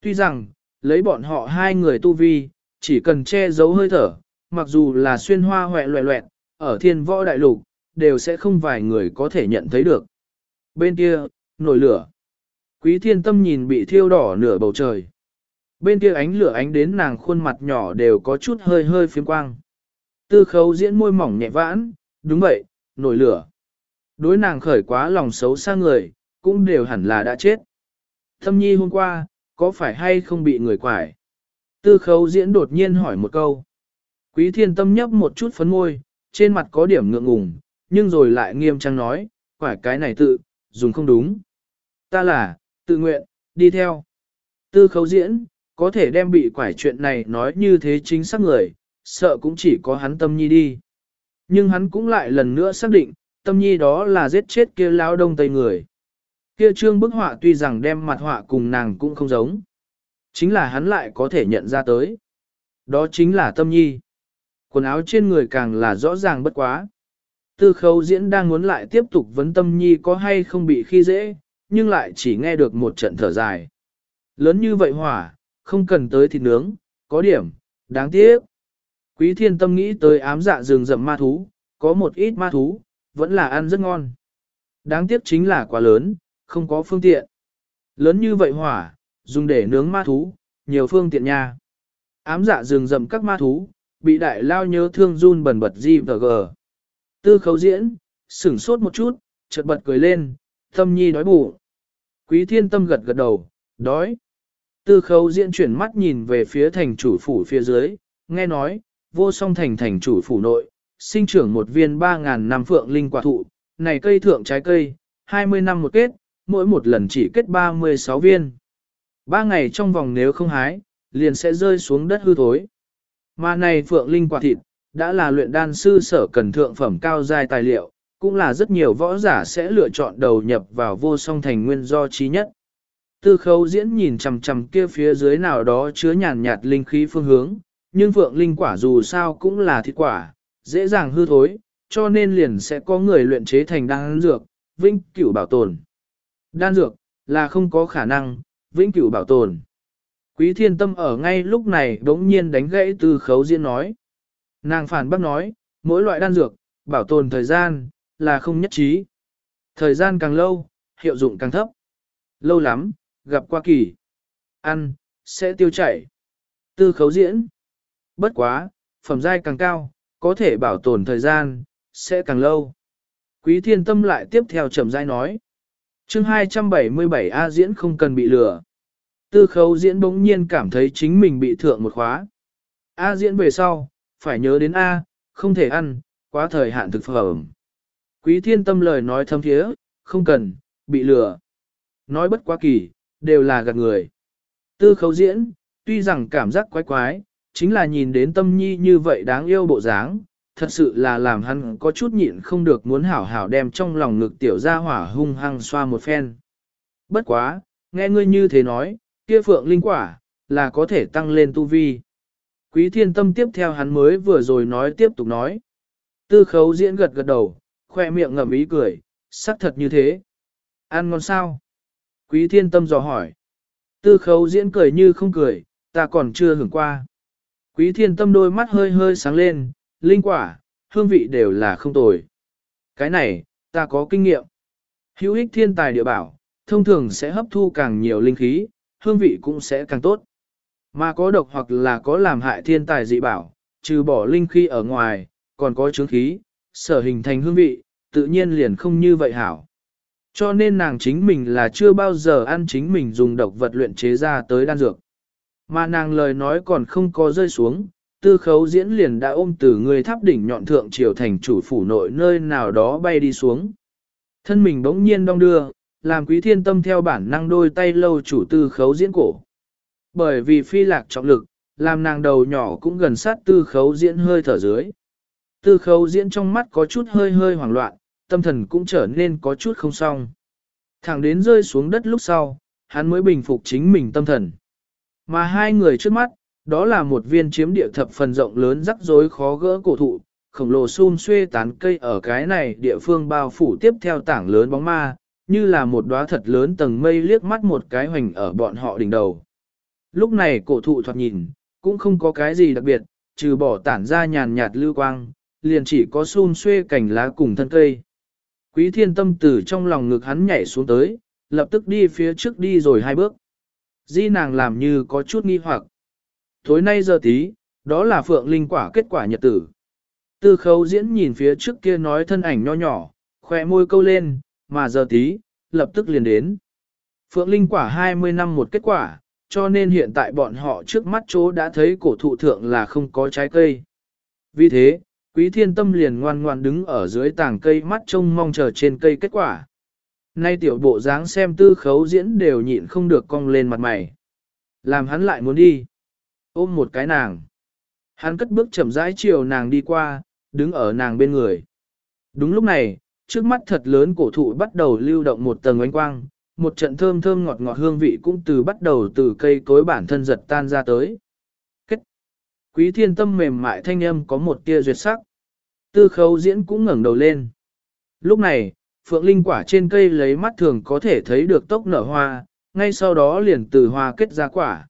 Tuy rằng, lấy bọn họ hai người tu vi, chỉ cần che giấu hơi thở, mặc dù là xuyên hoa hoẹ loẹ loẹt, ở thiên võ đại lục, đều sẽ không vài người có thể nhận thấy được. Bên kia, nổi lửa. Quý thiên tâm nhìn bị thiêu đỏ nửa bầu trời. Bên kia ánh lửa ánh đến nàng khuôn mặt nhỏ đều có chút hơi hơi phiếm quang. Tư khấu diễn môi mỏng nhẹ vãn, đúng vậy, nổi lửa. Đối nàng khởi quá lòng xấu xa người, cũng đều hẳn là đã chết. Thâm nhi hôm qua, có phải hay không bị người quải? Tư khấu diễn đột nhiên hỏi một câu. Quý thiên tâm nhấp một chút phấn môi, trên mặt có điểm ngượng ngùng, nhưng rồi lại nghiêm trang nói, quải cái này tự, dùng không đúng. Ta là, tự nguyện, đi theo. Tư khấu diễn, có thể đem bị quải chuyện này nói như thế chính xác người, sợ cũng chỉ có hắn tâm nhi đi. Nhưng hắn cũng lại lần nữa xác định, tâm nhi đó là giết chết kia lão đông tây người. Kia trương bức họa tuy rằng đem mặt họa cùng nàng cũng không giống. Chính là hắn lại có thể nhận ra tới. Đó chính là tâm nhi. Quần áo trên người càng là rõ ràng bất quá. Tư khấu diễn đang muốn lại tiếp tục vấn tâm nhi có hay không bị khi dễ, nhưng lại chỉ nghe được một trận thở dài. Lớn như vậy hỏa, không cần tới thịt nướng, có điểm, đáng tiếc. Quý thiên tâm nghĩ tới ám dạ rừng rậm ma thú, có một ít ma thú, vẫn là ăn rất ngon. Đáng tiếc chính là quá lớn, không có phương tiện. Lớn như vậy hỏa, dùng để nướng ma thú, nhiều phương tiện nha. Ám dạ rừng rậm các ma thú, bị đại lao nhớ thương run bẩn bật di và gờ. Tư khấu diễn, sửng sốt một chút, chợt bật cười lên, tâm nhi đói bụng. Quý thiên tâm gật gật đầu, đói. Tư khấu diễn chuyển mắt nhìn về phía thành chủ phủ phía dưới, nghe nói, vô song thành thành chủ phủ nội, sinh trưởng một viên 3.000 năm phượng linh quả thụ, này cây thượng trái cây, 20 năm một kết, mỗi một lần chỉ kết 36 viên. Ba ngày trong vòng nếu không hái, liền sẽ rơi xuống đất hư thối. Mà này phượng linh quả thịt, đã là luyện đan sư sở cần thượng phẩm cao giai tài liệu, cũng là rất nhiều võ giả sẽ lựa chọn đầu nhập vào vô song thành nguyên do trí nhất. Tư khấu diễn nhìn chằm chằm kia phía dưới nào đó chứa nhàn nhạt linh khí phương hướng, nhưng phượng linh quả dù sao cũng là thịt quả, dễ dàng hư thối, cho nên liền sẽ có người luyện chế thành đan dược, vinh cửu bảo tồn. Đan dược, là không có khả năng, vĩnh cửu bảo tồn. Quý thiên tâm ở ngay lúc này đống nhiên đánh gãy từ khấu diễn nói. Nàng phản bác nói, mỗi loại đan dược, bảo tồn thời gian, là không nhất trí. Thời gian càng lâu, hiệu dụng càng thấp. Lâu lắm, gặp qua kỳ. Ăn, sẽ tiêu chảy. Tư khấu diễn. Bất quá, phẩm giai càng cao, có thể bảo tồn thời gian, sẽ càng lâu. Quý thiên tâm lại tiếp theo chậm rãi nói chương 277 A diễn không cần bị lừa. Tư khấu diễn bỗng nhiên cảm thấy chính mình bị thượng một khóa. A diễn về sau, phải nhớ đến A, không thể ăn, quá thời hạn thực phẩm. Quý thiên tâm lời nói thâm thiế, không cần, bị lừa. Nói bất quá kỳ, đều là gạt người. Tư khấu diễn, tuy rằng cảm giác quái quái, chính là nhìn đến tâm nhi như vậy đáng yêu bộ dáng, thật sự là làm hắn có chút nhịn không được muốn hảo hảo đem trong lòng ngực tiểu ra hỏa hung hăng xoa một phen. Bất quá, nghe ngươi như thế nói, kia phượng linh quả, là có thể tăng lên tu vi. Quý thiên tâm tiếp theo hắn mới vừa rồi nói tiếp tục nói. Tư khấu diễn gật gật đầu, khoe miệng ngậm ý cười, sắc thật như thế. Ăn ngon sao? Quý thiên tâm dò hỏi. Tư khấu diễn cười như không cười, ta còn chưa hưởng qua. Quý thiên tâm đôi mắt hơi hơi sáng lên, linh quả, hương vị đều là không tồi. Cái này, ta có kinh nghiệm. Hữu ích thiên tài địa bảo, thông thường sẽ hấp thu càng nhiều linh khí, hương vị cũng sẽ càng tốt. Mà có độc hoặc là có làm hại thiên tài dị bảo, trừ bỏ linh khí ở ngoài, còn có chứng khí, sở hình thành hương vị, tự nhiên liền không như vậy hảo. Cho nên nàng chính mình là chưa bao giờ ăn chính mình dùng độc vật luyện chế ra tới đan dược. Mà nàng lời nói còn không có rơi xuống, tư khấu diễn liền đã ôm từ người tháp đỉnh nhọn thượng triều thành chủ phủ nội nơi nào đó bay đi xuống. Thân mình bỗng nhiên đong đưa, làm quý thiên tâm theo bản năng đôi tay lâu chủ tư khấu diễn cổ. Bởi vì phi lạc trọng lực, làm nàng đầu nhỏ cũng gần sát tư khấu diễn hơi thở dưới. tư khấu diễn trong mắt có chút hơi hơi hoảng loạn, tâm thần cũng trở nên có chút không xong. Thẳng đến rơi xuống đất lúc sau, hắn mới bình phục chính mình tâm thần. Mà hai người trước mắt, đó là một viên chiếm địa thập phần rộng lớn rắc rối khó gỡ cổ thụ, khổng lồ xun xuê tán cây ở cái này địa phương bao phủ tiếp theo tảng lớn bóng ma, như là một đóa thật lớn tầng mây liếc mắt một cái hoành ở bọn họ đỉnh đầu. Lúc này cổ thụ thoạt nhìn, cũng không có cái gì đặc biệt, trừ bỏ tản ra nhàn nhạt lưu quang, liền chỉ có xun xuê cành lá cùng thân cây. Quý thiên tâm tử trong lòng ngực hắn nhảy xuống tới, lập tức đi phía trước đi rồi hai bước. Di nàng làm như có chút nghi hoặc. Tối nay giờ tí, đó là phượng linh quả kết quả nhật tử. Tư khấu diễn nhìn phía trước kia nói thân ảnh nho nhỏ, khỏe môi câu lên, mà giờ tí, lập tức liền đến. Phượng linh quả 20 năm một kết quả, cho nên hiện tại bọn họ trước mắt chỗ đã thấy cổ thụ thượng là không có trái cây. Vì thế, quý thiên tâm liền ngoan ngoan đứng ở dưới tảng cây mắt trông mong chờ trên cây kết quả. Nay tiểu bộ dáng xem tư khấu diễn đều nhịn không được cong lên mặt mày. Làm hắn lại muốn đi. Ôm một cái nàng. Hắn cất bước chậm rãi chiều nàng đi qua, đứng ở nàng bên người. Đúng lúc này, trước mắt thật lớn cổ thụ bắt đầu lưu động một tầng ánh quang, một trận thơm thơm ngọt ngọt hương vị cũng từ bắt đầu từ cây cối bản thân giật tan ra tới. Kết. Quý thiên tâm mềm mại thanh âm có một tia duyệt sắc. Tư khấu diễn cũng ngẩng đầu lên. Lúc này, phượng linh quả trên cây lấy mắt thường có thể thấy được tốc nở hoa, ngay sau đó liền từ hoa kết ra quả.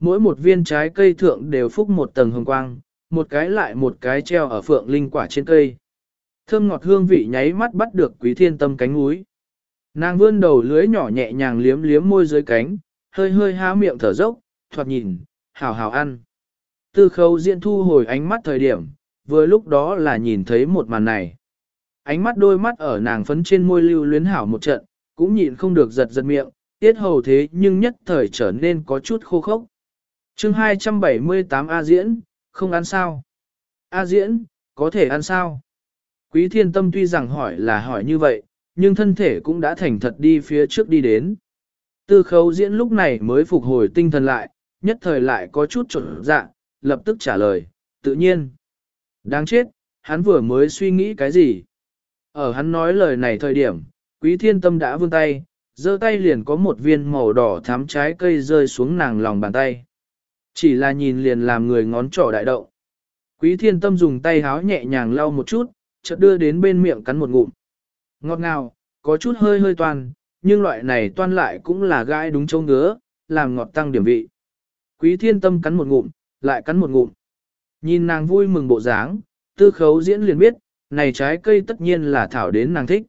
Mỗi một viên trái cây thượng đều phúc một tầng hồng quang, một cái lại một cái treo ở phượng linh quả trên cây. Thơm ngọt hương vị nháy mắt bắt được quý thiên tâm cánh núi. Nàng vươn đầu lưới nhỏ nhẹ nhàng liếm liếm môi dưới cánh, hơi hơi há miệng thở dốc, thoạt nhìn, hào hào ăn. Tư Khâu diễn thu hồi ánh mắt thời điểm, vừa lúc đó là nhìn thấy một màn này. Ánh mắt đôi mắt ở nàng phấn trên môi lưu luyến hảo một trận, cũng nhịn không được giật giật miệng, tiết hầu thế nhưng nhất thời trở nên có chút khô khốc chương 278 A diễn, không ăn sao? A diễn, có thể ăn sao? Quý thiên tâm tuy rằng hỏi là hỏi như vậy, nhưng thân thể cũng đã thành thật đi phía trước đi đến. Tư khấu diễn lúc này mới phục hồi tinh thần lại, nhất thời lại có chút trộn dạ, lập tức trả lời, tự nhiên. Đáng chết, hắn vừa mới suy nghĩ cái gì? Ở hắn nói lời này thời điểm, quý thiên tâm đã vươn tay, giơ tay liền có một viên màu đỏ thắm trái cây rơi xuống nàng lòng bàn tay. Chỉ là nhìn liền làm người ngón trỏ đại động. Quý thiên tâm dùng tay háo nhẹ nhàng lau một chút, chợt đưa đến bên miệng cắn một ngụm. Ngọt ngào, có chút hơi hơi toan, nhưng loại này toan lại cũng là gai đúng châu ngứa, làm ngọt tăng điểm vị. Quý thiên tâm cắn một ngụm, lại cắn một ngụm. Nhìn nàng vui mừng bộ dáng, tư khấu diễn liền biết, này trái cây tất nhiên là thảo đến nàng thích.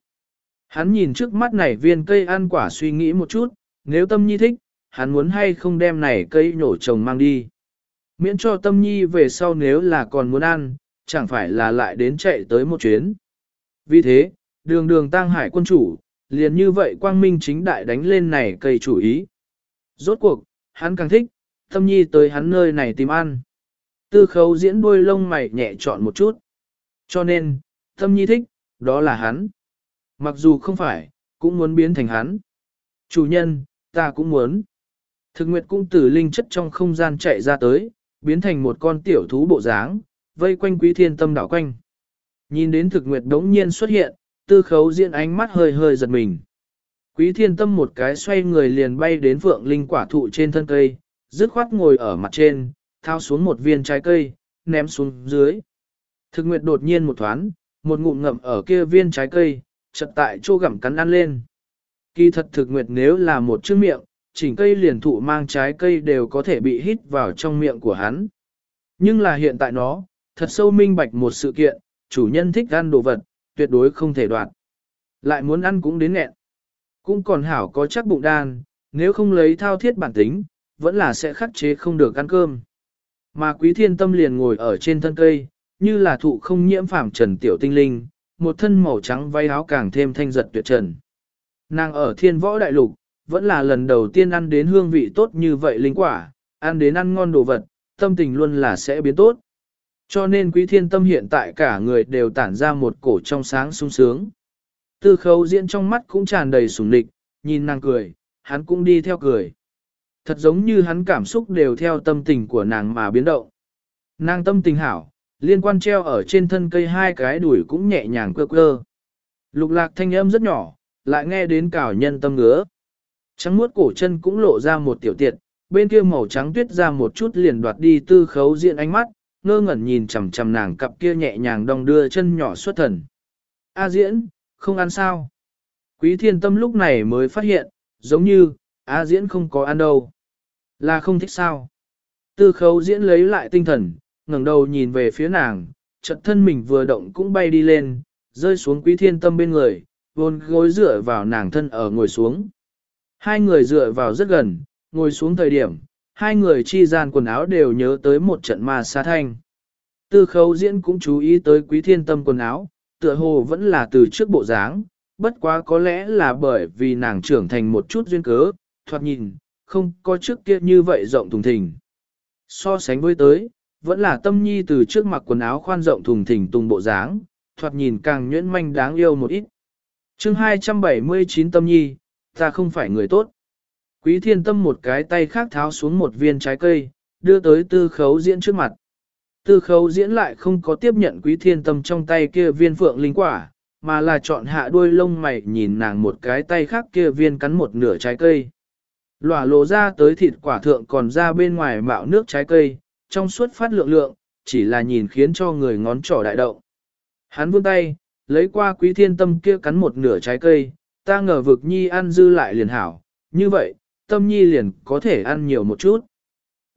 Hắn nhìn trước mắt này viên cây ăn quả suy nghĩ một chút, nếu tâm nhi thích, hắn muốn hay không đem này cây nhổ trồng mang đi. Miễn cho tâm nhi về sau nếu là còn muốn ăn, chẳng phải là lại đến chạy tới một chuyến. Vì thế, đường đường Tang hải quân chủ, liền như vậy quang minh chính đại đánh lên này cây chủ ý. Rốt cuộc, hắn càng thích, tâm nhi tới hắn nơi này tìm ăn. Tư khấu diễn đuôi lông mày nhẹ chọn một chút. Cho nên, tâm nhi thích, đó là hắn. Mặc dù không phải, cũng muốn biến thành hắn. Chủ nhân, ta cũng muốn. Thực nguyệt cũng từ linh chất trong không gian chạy ra tới, biến thành một con tiểu thú bộ dáng, vây quanh quý thiên tâm đảo quanh. Nhìn đến thực nguyệt đống nhiên xuất hiện, tư khấu diễn ánh mắt hơi hơi giật mình. Quý thiên tâm một cái xoay người liền bay đến vượng linh quả thụ trên thân cây, dứt khoát ngồi ở mặt trên, thao xuống một viên trái cây, ném xuống dưới. Thực nguyệt đột nhiên một thoáng, một ngụm ngậm ở kia viên trái cây, chật tại chỗ gặm cắn ăn lên. Kỳ thật thực nguyệt nếu là một chiếc miệng, chỉnh cây liền thụ mang trái cây đều có thể bị hít vào trong miệng của hắn. Nhưng là hiện tại nó, thật sâu minh bạch một sự kiện, chủ nhân thích ăn đồ vật, tuyệt đối không thể đoạt. Lại muốn ăn cũng đến nghẹn. Cũng còn hảo có chắc bụng đan, nếu không lấy thao thiết bản tính, vẫn là sẽ khắc chế không được ăn cơm. Mà quý thiên tâm liền ngồi ở trên thân cây, như là thụ không nhiễm phàm trần tiểu tinh linh, một thân màu trắng váy áo càng thêm thanh giật tuyệt trần. Nàng ở thiên võ đại lục, vẫn là lần đầu tiên ăn đến hương vị tốt như vậy linh quả, ăn đến ăn ngon đồ vật, tâm tình luôn là sẽ biến tốt. Cho nên quý thiên tâm hiện tại cả người đều tản ra một cổ trong sáng sung sướng. Tư khấu diễn trong mắt cũng tràn đầy sủng địch, nhìn nàng cười, hắn cũng đi theo cười. Thật giống như hắn cảm xúc đều theo tâm tình của nàng mà biến động. Nàng tâm tình hảo, liên quan treo ở trên thân cây hai cái đuổi cũng nhẹ nhàng quơ quơ. Lục lạc thanh âm rất nhỏ, lại nghe đến cào nhân tâm ngứa. Trắng muốt cổ chân cũng lộ ra một tiểu tiệt, bên kia màu trắng tuyết ra một chút liền đoạt đi tư khấu diện ánh mắt, ngơ ngẩn nhìn chằm chằm nàng cặp kia nhẹ nhàng đong đưa chân nhỏ xuất thần. A diễn, không ăn sao? Quý thiên tâm lúc này mới phát hiện, giống như, A diễn không có ăn đâu. Là không thích sao? Tư khấu diễn lấy lại tinh thần, ngẩng đầu nhìn về phía nàng, chợt thân mình vừa động cũng bay đi lên, rơi xuống quý thiên tâm bên người, vôn gối dựa vào nàng thân ở ngồi xuống. Hai người dựa vào rất gần, ngồi xuống thời điểm, hai người chi gian quần áo đều nhớ tới một trận ma xa thanh. Tư khấu diễn cũng chú ý tới quý thiên tâm quần áo, tựa hồ vẫn là từ trước bộ dáng, bất quá có lẽ là bởi vì nàng trưởng thành một chút duyên cớ, thoạt nhìn, không có trước kia như vậy rộng thùng thình. So sánh với tới, vẫn là tâm nhi từ trước mặc quần áo khoan rộng thùng thình tung bộ dáng, thoạt nhìn càng nhuyễn manh đáng yêu một ít. chương 279 tâm nhi, ta không phải người tốt. Quý thiên tâm một cái tay khác tháo xuống một viên trái cây, đưa tới tư khấu diễn trước mặt. Tư khấu diễn lại không có tiếp nhận quý thiên tâm trong tay kia viên phượng linh quả, mà là chọn hạ đuôi lông mày nhìn nàng một cái tay khác kia viên cắn một nửa trái cây. Lỏa lộ ra tới thịt quả thượng còn ra bên ngoài mạo nước trái cây, trong suốt phát lượng lượng, chỉ là nhìn khiến cho người ngón trỏ đại động. Hắn vươn tay, lấy qua quý thiên tâm kia cắn một nửa trái cây, ta ngờ vực nhi ăn dư lại liền hảo, như vậy, tâm nhi liền có thể ăn nhiều một chút.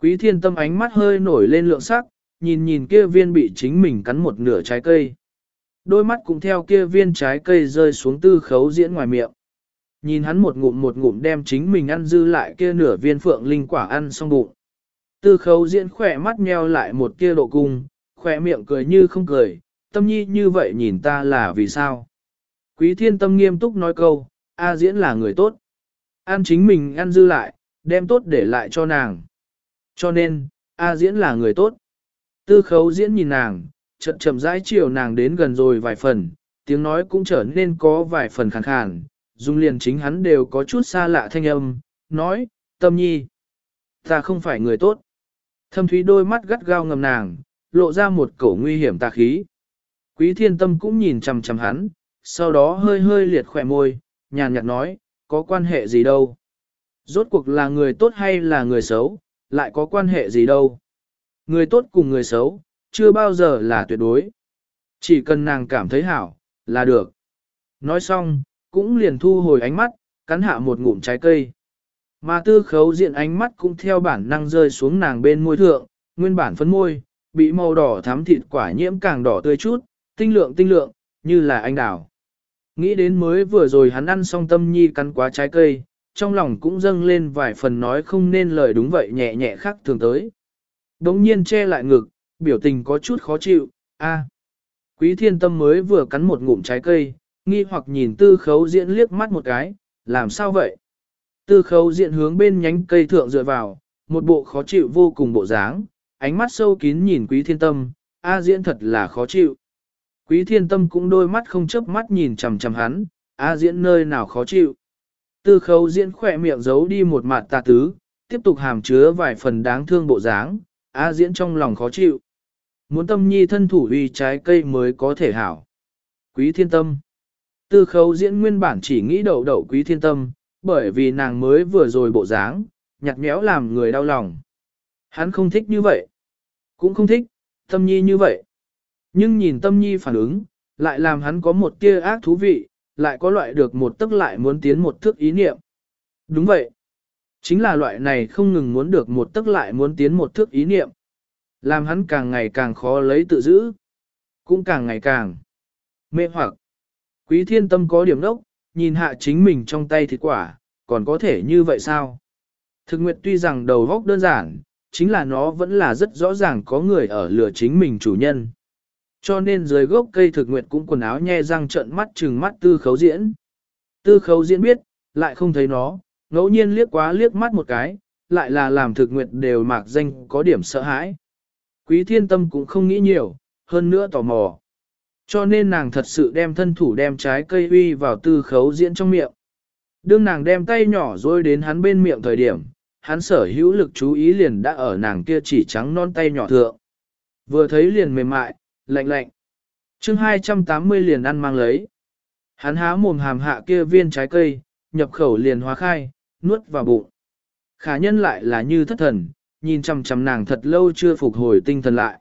Quý thiên tâm ánh mắt hơi nổi lên lượng sắc, nhìn nhìn kia viên bị chính mình cắn một nửa trái cây. Đôi mắt cũng theo kia viên trái cây rơi xuống tư khấu diễn ngoài miệng. Nhìn hắn một ngụm một ngụm đem chính mình ăn dư lại kia nửa viên phượng linh quả ăn xong bụng. Tư khấu diễn khỏe mắt nheo lại một kia độ cung, khỏe miệng cười như không cười, tâm nhi như vậy nhìn ta là vì sao. Quý thiên tâm nghiêm túc nói câu, A diễn là người tốt. Ăn chính mình ăn dư lại, đem tốt để lại cho nàng. Cho nên, A diễn là người tốt. Tư khấu diễn nhìn nàng, chậm chậm rãi chiều nàng đến gần rồi vài phần, tiếng nói cũng trở nên có vài phần khàn khàn, dung liền chính hắn đều có chút xa lạ thanh âm, nói, tâm nhi, ta không phải người tốt. Thâm thúy đôi mắt gắt gao ngầm nàng, lộ ra một cổ nguy hiểm tà khí. Quý thiên tâm cũng nhìn chằm chằm hắn, sau đó hơi hơi liệt khỏe môi, nhàn nhạt nói, có quan hệ gì đâu. Rốt cuộc là người tốt hay là người xấu, lại có quan hệ gì đâu. Người tốt cùng người xấu, chưa bao giờ là tuyệt đối. Chỉ cần nàng cảm thấy hảo, là được. Nói xong, cũng liền thu hồi ánh mắt, cắn hạ một ngụm trái cây. Mà tư khấu diện ánh mắt cũng theo bản năng rơi xuống nàng bên môi thượng, nguyên bản phấn môi, bị màu đỏ thắm thịt quả nhiễm càng đỏ tươi chút, tinh lượng tinh lượng, như là anh đào. Nghĩ đến mới vừa rồi hắn ăn xong tâm nhi cắn quá trái cây, trong lòng cũng dâng lên vài phần nói không nên lời đúng vậy nhẹ nhẹ khác thường tới. Đống nhiên che lại ngực, biểu tình có chút khó chịu, a. À. Quý thiên tâm mới vừa cắn một ngụm trái cây, nghi hoặc nhìn tư khấu diễn liếc mắt một cái, làm sao vậy? Tư khấu diện hướng bên nhánh cây thượng dựa vào, một bộ khó chịu vô cùng bộ dáng, ánh mắt sâu kín nhìn quý thiên tâm, A diễn thật là khó chịu. Quý thiên tâm cũng đôi mắt không chớp mắt nhìn chằm chằm hắn, A diễn nơi nào khó chịu. Tư khấu diễn khỏe miệng giấu đi một mặt tà tứ, tiếp tục hàm chứa vài phần đáng thương bộ dáng, A diễn trong lòng khó chịu. Muốn tâm nhi thân thủ uy trái cây mới có thể hảo. Quý thiên tâm. Tư khấu diễn nguyên bản chỉ nghĩ đậu đậu quý thiên tâm, bởi vì nàng mới vừa rồi bộ dáng, nhặt nhẽo làm người đau lòng. Hắn không thích như vậy. Cũng không thích, tâm nhi như vậy. Nhưng nhìn tâm nhi phản ứng, lại làm hắn có một tia ác thú vị, lại có loại được một tức lại muốn tiến một thước ý niệm. Đúng vậy. Chính là loại này không ngừng muốn được một tức lại muốn tiến một thước ý niệm. Làm hắn càng ngày càng khó lấy tự giữ. Cũng càng ngày càng mê hoặc. Quý thiên tâm có điểm đốc, nhìn hạ chính mình trong tay thịt quả, còn có thể như vậy sao? Thực nguyệt tuy rằng đầu góc đơn giản, chính là nó vẫn là rất rõ ràng có người ở lừa chính mình chủ nhân. Cho nên dưới gốc cây thực nguyệt cũng quần áo nhe răng trợn mắt trừng mắt tư khấu diễn. Tư khấu diễn biết, lại không thấy nó, ngẫu nhiên liếc quá liếc mắt một cái, lại là làm thực nguyệt đều mạc danh có điểm sợ hãi. Quý thiên tâm cũng không nghĩ nhiều, hơn nữa tò mò. Cho nên nàng thật sự đem thân thủ đem trái cây uy vào tư khấu diễn trong miệng. Đương nàng đem tay nhỏ rồi đến hắn bên miệng thời điểm, hắn sở hữu lực chú ý liền đã ở nàng kia chỉ trắng non tay nhỏ thượng. Vừa thấy liền mềm mại, lạnh lạnh. chương 280 liền ăn mang lấy. Hắn há mồm hàm hạ kia viên trái cây, nhập khẩu liền hóa khai, nuốt vào bụng. Khả nhân lại là như thất thần, nhìn chằm chằm nàng thật lâu chưa phục hồi tinh thần lại.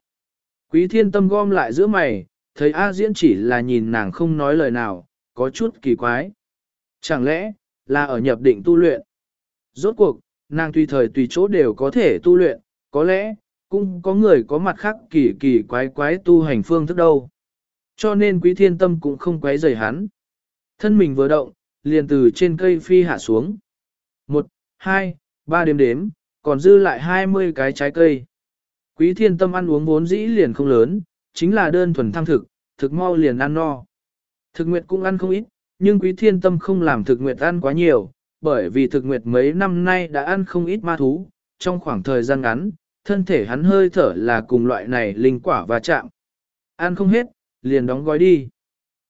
Quý thiên tâm gom lại giữa mày, thấy A diễn chỉ là nhìn nàng không nói lời nào, có chút kỳ quái. Chẳng lẽ, là ở nhập định tu luyện? Rốt cuộc, nàng tùy thời tùy chỗ đều có thể tu luyện, có lẽ, cũng có người có mặt khác kỳ kỳ quái quái tu hành phương thức đâu. Cho nên quý thiên tâm cũng không quấy rầy hắn. Thân mình vừa động, liền từ trên cây phi hạ xuống. Một, hai, ba đếm đếm, còn dư lại hai mươi cái trái cây. Quý thiên tâm ăn uống vốn dĩ liền không lớn, chính là đơn thuần thăng thực, thực mau liền ăn no. Thực nguyệt cũng ăn không ít, nhưng quý thiên tâm không làm thực nguyệt ăn quá nhiều, bởi vì thực nguyệt mấy năm nay đã ăn không ít ma thú, trong khoảng thời gian ngắn, thân thể hắn hơi thở là cùng loại này linh quả và chạm. Ăn không hết, liền đóng gói đi.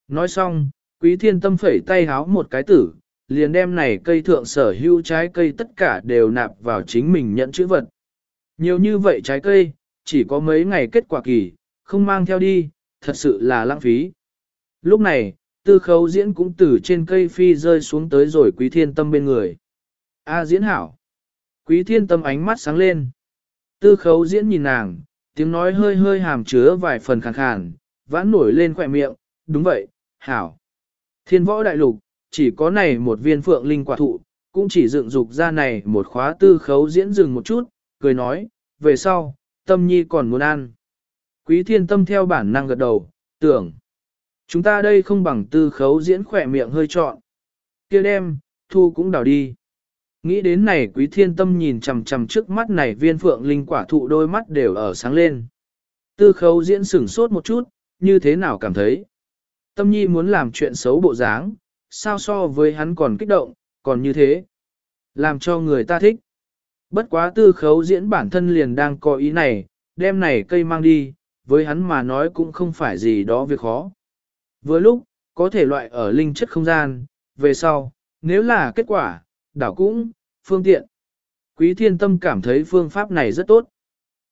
Nói xong, quý thiên tâm phẩy tay háo một cái tử, liền đem này cây thượng sở hữu trái cây tất cả đều nạp vào chính mình nhận chữ vật. Nhiều như vậy trái cây, chỉ có mấy ngày kết quả kỳ, không mang theo đi, thật sự là lãng phí. Lúc này, tư khấu diễn cũng từ trên cây phi rơi xuống tới rồi quý thiên tâm bên người. A diễn hảo. Quý thiên tâm ánh mắt sáng lên. Tư khấu diễn nhìn nàng, tiếng nói hơi hơi hàm chứa vài phần khàn khàn, vãn nổi lên khỏe miệng, đúng vậy, hảo. Thiên võ đại lục, chỉ có này một viên phượng linh quả thụ, cũng chỉ dựng dục ra này một khóa tư khấu diễn dừng một chút, cười nói, về sau, tâm nhi còn muốn ăn. Quý thiên tâm theo bản năng gật đầu, tưởng. Chúng ta đây không bằng tư khấu diễn khỏe miệng hơi trọn. kia đem, thu cũng đào đi. Nghĩ đến này quý thiên tâm nhìn chằm chằm trước mắt này viên phượng linh quả thụ đôi mắt đều ở sáng lên. Tư khấu diễn sửng sốt một chút, như thế nào cảm thấy. Tâm nhi muốn làm chuyện xấu bộ dáng, sao so với hắn còn kích động, còn như thế. Làm cho người ta thích. Bất quá tư khấu diễn bản thân liền đang có ý này, đem này cây mang đi, với hắn mà nói cũng không phải gì đó việc khó. Vừa lúc, có thể loại ở linh chất không gian, về sau, nếu là kết quả, đảo cũng, phương tiện. Quý thiên tâm cảm thấy phương pháp này rất tốt.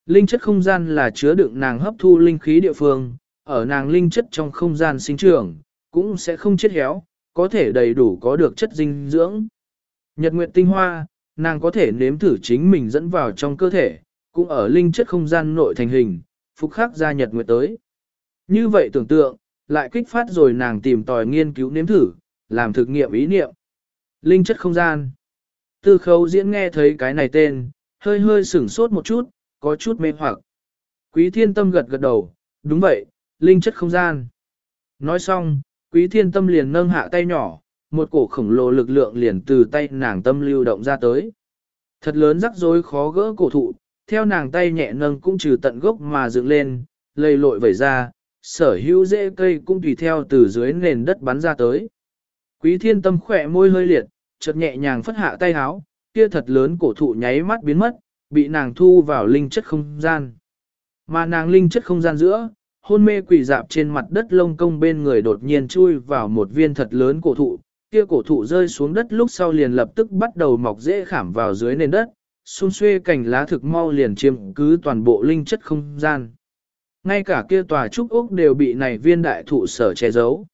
Linh chất không gian là chứa đựng nàng hấp thu linh khí địa phương, ở nàng linh chất trong không gian sinh trưởng, cũng sẽ không chết héo, có thể đầy đủ có được chất dinh dưỡng. Nhật nguyệt tinh hoa, nàng có thể nếm thử chính mình dẫn vào trong cơ thể, cũng ở linh chất không gian nội thành hình, phục khắc ra nhật nguyệt tới. Như vậy tưởng tượng, lại kích phát rồi nàng tìm tòi nghiên cứu nếm thử, làm thực nghiệm ý niệm. Linh chất không gian. Tư khấu diễn nghe thấy cái này tên, hơi hơi sửng sốt một chút, có chút mê hoặc. Quý thiên tâm gật gật đầu, đúng vậy, linh chất không gian. Nói xong, quý thiên tâm liền nâng hạ tay nhỏ, một cổ khổng lồ lực lượng liền từ tay nàng tâm lưu động ra tới. Thật lớn rắc rối khó gỡ cổ thụ, theo nàng tay nhẹ nâng cũng trừ tận gốc mà dựng lên, lây lội vẩy ra, sở hữu rễ cây cũng tùy theo từ dưới nền đất bắn ra tới. Quý thiên tâm khỏe môi hơi liệt, chợt nhẹ nhàng phất hạ tay háo, kia thật lớn cổ thụ nháy mắt biến mất, bị nàng thu vào linh chất không gian. Mà nàng linh chất không gian giữa, hôn mê quỷ dạp trên mặt đất lông công bên người đột nhiên chui vào một viên thật lớn cổ thụ, kia cổ thụ rơi xuống đất lúc sau liền lập tức bắt đầu mọc rễ khảm vào dưới nền đất, xung xuê cành lá thực mau liền chiếm cứ toàn bộ linh chất không gian. Ngay cả kia tòa trúc ốc đều bị này viên đại thụ sở che giấu.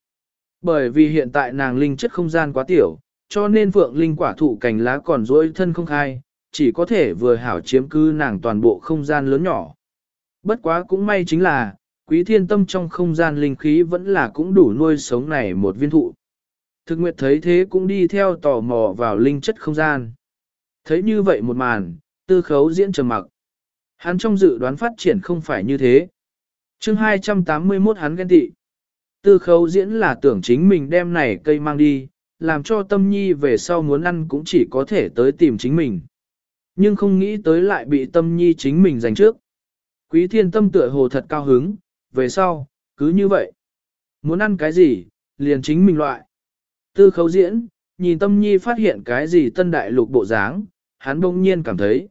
Bởi vì hiện tại nàng linh chất không gian quá tiểu, cho nên phượng linh quả thụ cành lá còn rỗi thân không khai, chỉ có thể vừa hảo chiếm cư nàng toàn bộ không gian lớn nhỏ. Bất quá cũng may chính là, quý thiên tâm trong không gian linh khí vẫn là cũng đủ nuôi sống này một viên thụ. Thực nguyệt thấy thế cũng đi theo tò mò vào linh chất không gian. Thấy như vậy một màn, tư khấu diễn trầm mặc. Hắn trong dự đoán phát triển không phải như thế. chương 281 hắn ghen tị. Tư khấu diễn là tưởng chính mình đem này cây mang đi, làm cho tâm nhi về sau muốn ăn cũng chỉ có thể tới tìm chính mình. Nhưng không nghĩ tới lại bị tâm nhi chính mình giành trước. Quý thiên tâm tựa hồ thật cao hứng, về sau, cứ như vậy. Muốn ăn cái gì, liền chính mình loại. Tư khấu diễn, nhìn tâm nhi phát hiện cái gì tân đại lục bộ dáng, hắn bỗng nhiên cảm thấy.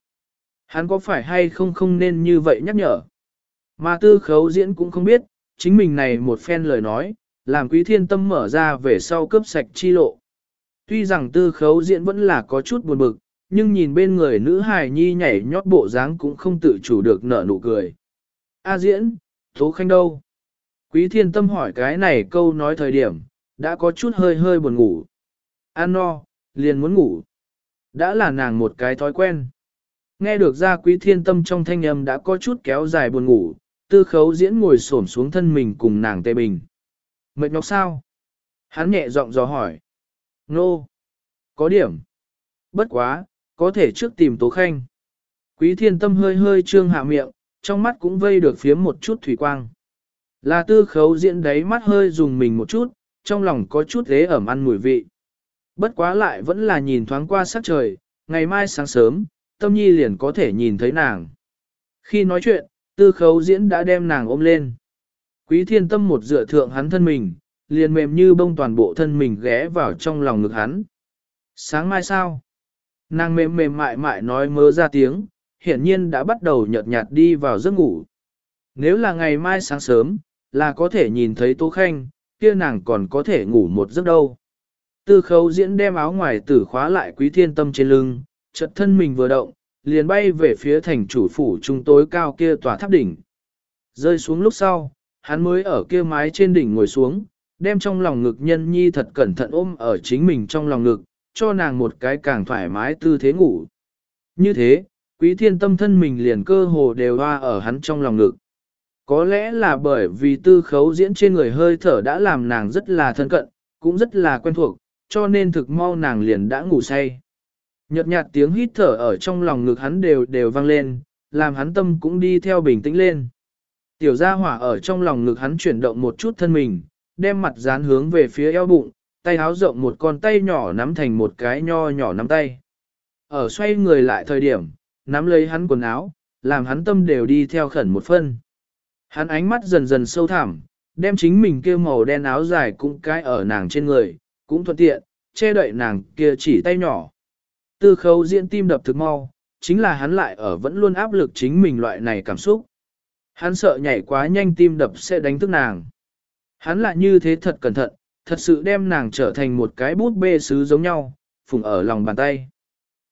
Hắn có phải hay không không nên như vậy nhắc nhở. Mà tư khấu diễn cũng không biết, chính mình này một phen lời nói, làm quý thiên tâm mở ra về sau cướp sạch chi lộ. Tuy rằng tư khấu diễn vẫn là có chút buồn bực, nhưng nhìn bên người nữ hài nhi nhảy nhót bộ dáng cũng không tự chủ được nở nụ cười. A diễn, Tố Khanh đâu? Quý thiên tâm hỏi cái này câu nói thời điểm, đã có chút hơi hơi buồn ngủ. an no, liền muốn ngủ. Đã là nàng một cái thói quen. Nghe được ra quý thiên tâm trong thanh âm đã có chút kéo dài buồn ngủ, tư khấu diễn ngồi xổm xuống thân mình cùng nàng tê bình. Mệt nhọc sao? Hắn nhẹ giọng dò hỏi. Nô. Có điểm. Bất quá, có thể trước tìm tố khanh. Quý thiên tâm hơi hơi trương hạ miệng, trong mắt cũng vây được phía một chút thủy quang. Là tư khấu diễn đấy mắt hơi dùng mình một chút, trong lòng có chút thế ẩm ăn mùi vị. Bất quá lại vẫn là nhìn thoáng qua sắc trời, ngày mai sáng sớm, tâm nhi liền có thể nhìn thấy nàng. Khi nói chuyện, tư khấu diễn đã đem nàng ôm lên. Quý thiên tâm một dựa thượng hắn thân mình, liền mềm như bông toàn bộ thân mình ghé vào trong lòng ngực hắn. Sáng mai sao? Nàng mềm mềm mại mại nói mơ ra tiếng, hiển nhiên đã bắt đầu nhợt nhạt đi vào giấc ngủ. Nếu là ngày mai sáng sớm, là có thể nhìn thấy Tô Khanh, kia nàng còn có thể ngủ một giấc đâu. Tư khấu diễn đem áo ngoài tử khóa lại quý thiên tâm trên lưng, chợt thân mình vừa động, liền bay về phía thành chủ phủ trung tối cao kia tòa tháp đỉnh. Rơi xuống lúc sau, hắn mới ở kia mái trên đỉnh ngồi xuống, đem trong lòng ngực nhân nhi thật cẩn thận ôm ở chính mình trong lòng ngực, cho nàng một cái càng thoải mái tư thế ngủ. Như thế, quý thiên tâm thân mình liền cơ hồ đều hoa ở hắn trong lòng ngực. Có lẽ là bởi vì tư khấu diễn trên người hơi thở đã làm nàng rất là thân cận, cũng rất là quen thuộc, cho nên thực mau nàng liền đã ngủ say. Nhật nhạt tiếng hít thở ở trong lòng ngực hắn đều đều vang lên, làm hắn tâm cũng đi theo bình tĩnh lên. Tiểu gia hỏa ở trong lòng ngực hắn chuyển động một chút thân mình, đem mặt dán hướng về phía eo bụng, tay háo rộng một con tay nhỏ nắm thành một cái nho nhỏ nắm tay. Ở xoay người lại thời điểm, nắm lấy hắn quần áo, làm hắn tâm đều đi theo khẩn một phân. Hắn ánh mắt dần dần sâu thẳm, đem chính mình kia màu đen áo dài cũng cái ở nàng trên người, cũng thuận tiện, che đậy nàng kia chỉ tay nhỏ. Tư khấu diễn tim đập thực mau, chính là hắn lại ở vẫn luôn áp lực chính mình loại này cảm xúc. Hắn sợ nhảy quá nhanh tim đập sẽ đánh thức nàng. Hắn lại như thế thật cẩn thận, thật sự đem nàng trở thành một cái bút bê sứ giống nhau, phùng ở lòng bàn tay.